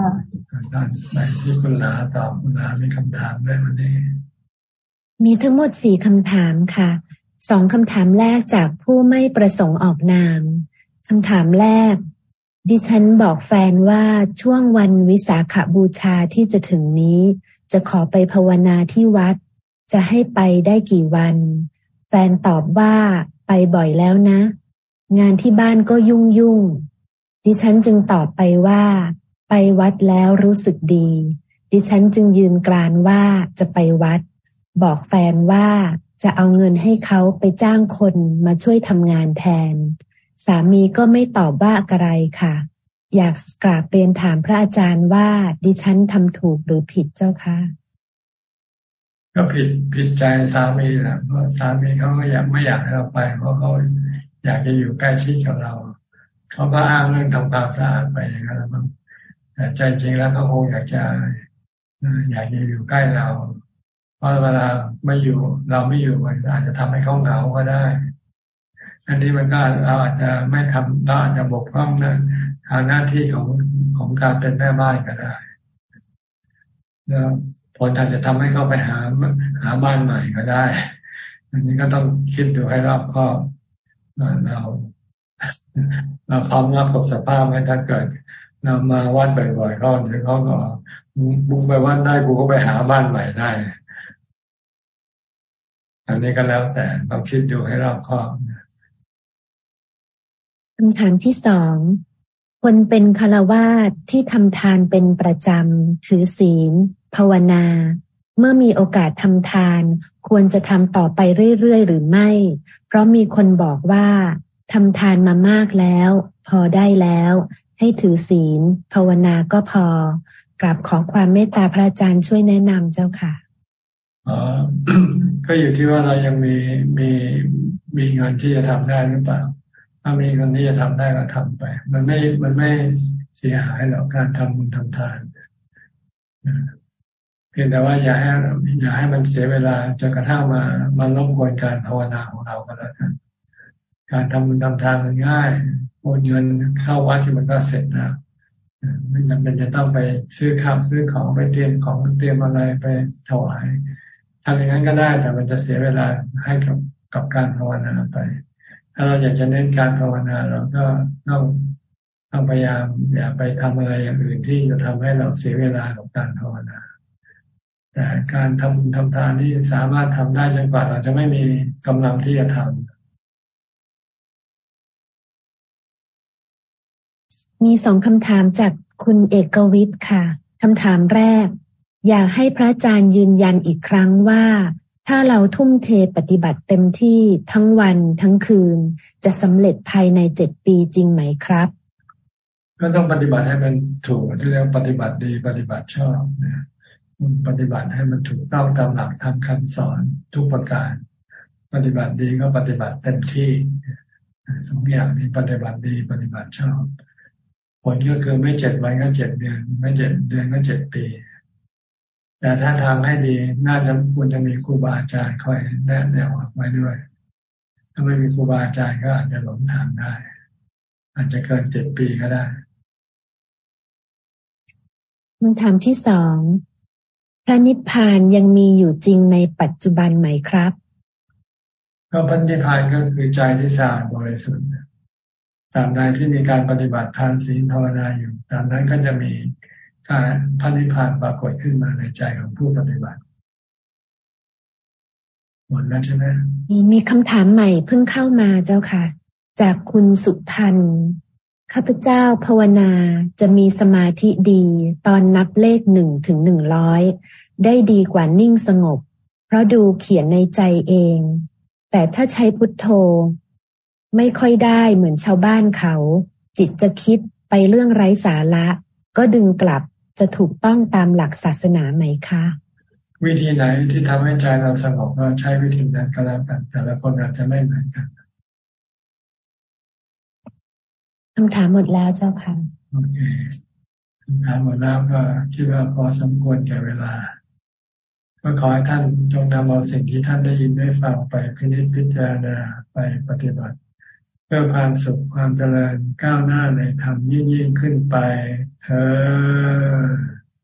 ด้านไหนที่คุณลาตอบคุณลามีคำถามได้วันนี้ มีทั้งหมดสี่คำถามค่ะ สองคำถามแรกจากผู้ไม่ประสงค์ออกนามคำถามแรก ดิฉันบอกแฟนว่าช่วงวันวิสาขบูชาที่จะถึงนี้ จะขอไปภาวนาที่วัด จะให้ไปได้กี่วัน แฟนตอบว่าไปบ่อยแล้วนะ งานที่บ้านก็ยุ่งยุ่ง ดิฉันจึงตอบไปว่า ไปวัดแล้วรู้สึกดี ดิฉันจึงยืนกรานว่าจะไปวัด บอกแฟนว่าจะเอาเงินให้เขาไปจ้างคนมาช่วยทำงานแทน สามีก็ไม่ตอบว่าอะไรค่ะ อยากกราบเรียนถามพระอาจารย์ว่า ดิฉันทำถูกหรือผิดเจ้าคะก็ผิดผิดใจสามีแหละเพราะสามีเขาก็อยากไม่อยากให้เราไป เพราะเขา อยากจะอยู่ใกล้ชิดกับเรา เขาก็อ้างเรื่องทำความสะอาดไปอย่างนั้นมั้งแต่ใจจริงแล้วเขาคงอยากจะอยากจะอยู่ใกล้เรา เพราะเวลาไม่อยู่ เราไม่อยู่มันอาจจะทำให้เขาเหงาก็ได้ อันนี้มันก็เราอาจจะไม่ทำเราอาจจะบกพร่องนะทางหน้าที่ของของการเป็นแม่บ้านก็ได้แล้วผลอาจจะทำให้เขาไปหาหาบ้านใหม่ก็ได้ อันนี้ก็ต้องคิดดูให้รอบคอบ เราเราพร้อมรับกับสภาพไหมถ้าเกิดเรามาวัดบ่อยๆเขาเดี๋ยวเขาก็บุกไปวัดได้กูก็ไปหาบ้านใหม่ได้อันนี้ก็แล้วแต่เราคิดดูให้รอบคอบคำถามที่สองคนเป็นคารวาสที่ทำทานเป็นประจำถือศีล ภาวนา เมื่อมีโอกาสทำทาน ควรจะทำต่อไปเรื่อยๆหรือไม่ เพราะมีคนบอกว่าทำทานมามากแล้ว พอได้แล้ว ให้ถือศีล ภาวนาก็พอกราบขอความเมตตาพระอาจารย์ช่วยแนะนำเจ้าค่ะก็อยู่ที่ว่าเรายังมีมีมีเงินที่จะทำได้หรือเปล่า ถ้ามีเงินที่จะทำได้ก็ทำไป มันไม่มันไม่เสียหายหรอกการทำบุญทำทาน เพียงแต่ว่าอย่าให้อย่าให้มันเสียเวลาจนกระทั่งมามันรบกวนการภาวนาของเราก็แล้วกันการทำบุญทำทานมันง่ายโอนเงินเข้าวัดที่มันก็เสร็จแล้วไม่จำเป็นจะต้องไปซื้อข้าวซื้อของไปเตรียมของเตรียมอะไรไปถวายทำอย่างนั้นก็ได้แต่มันจะเสียเวลาให้กับกับการภาวนาไป ถ้าเราอยากจะเน้นการภาวนาเราก็ต้องต้องพยายามอย่าไปทำอะไรอย่างอื่นที่จะทำให้เราเสียเวลากับการภาวนา แต่การทำทำทานที่สามารถทำได้จนกว่าเราจะไม่มีกำลังที่จะทำมีสองคำถามจากคุณเอกวิทย์ค่ะคำถามแรก อยากให้พระอาจารย์ยืนยันอีกครั้งว่า ถ้าเราทุ่มเทปฏิบัติเต็มที่ทั้งวันทั้งคืน จะสำเร็จภายในเจ็ดปีจริงไหมครับ ก็ต้องปฏิบัติให้มันถูกที่เรียกปฏิบัติดีปฏิบัติชอบนะ ปฏิบัติให้มันถูกต้องตามหลักธรรมคำสอนทุกประการ ปฏิบัติดีก็ปฏิบัติเต็มที่สองอย่างนี้ปฏิบัติดีปฏิบัติชอบ ผลก็คือไม่เจ็ดวันก็เจ็ดเดือน ไม่เจ็ดเดือนก็เจ็ดปี แต่ถ้าทางให้ดีน่าจะควรจะมีครูบาอาจารย์คอยแนะแนวไว้ด้วย ถ้าไม่มีครูบาอาจารย์ก็อาจจะหลงทางได้ อาจจะเกินเจ็ดปีก็ได้คำถามที่สอง พระนิพพานยังมีอยู่จริงในปัจจุบันไหมครับ ก็พระนิพพานก็คือใจที่สะอาดบริสุทธิ์ตามใดที่มีการปฏิบัติทานศีลภาวนาอยู่ตามนั้นก็จะมีการพันิพานปรากฏขึ้นมาในใจของผู้ปฏิบัติหมดแล้วใช่ไหมมีคำถามใหม่เพิ่งเข้ามาเจ้าค่ะ จากคุณสุพันธ์ ข้าพเจ้าภาวนาจะมีสมาธิดีตอนนับเลขหนึ่งถึงหนึ่งร้อยได้ดีกว่านิ่งสงบ เพราะดูเขียนในใจเอง แต่ถ้าใช้พุทโธ ไม่ค่อยได้เหมือนชาวบ้านเขา จิตจะคิดไปเรื่องไร้สาระ ก็ดึงกลับจะถูกต้องตามหลักศาสนาไหมคะ วิธีไหนที่ทำให้ใจเราสงบก็ใช้วิธีนั้นก็แล้วกัน แต่ละคนอาจจะไม่เหมือนกัน คำถามหมดแล้วเจ้าค่ะโอเคคำถามหมดแล้วก็คิดว่าพอสมควรแก่เวลาก็ขอให้ท่านจงนำเอาสิ่งที่ท่านได้ยินได้ฟังไปพินิจพิจารณาไปปฏิบัติ เพื่อความสุขความเจริญก้าวหน้าในธรรมยิ่งยิ่งขึ้นไปเธอ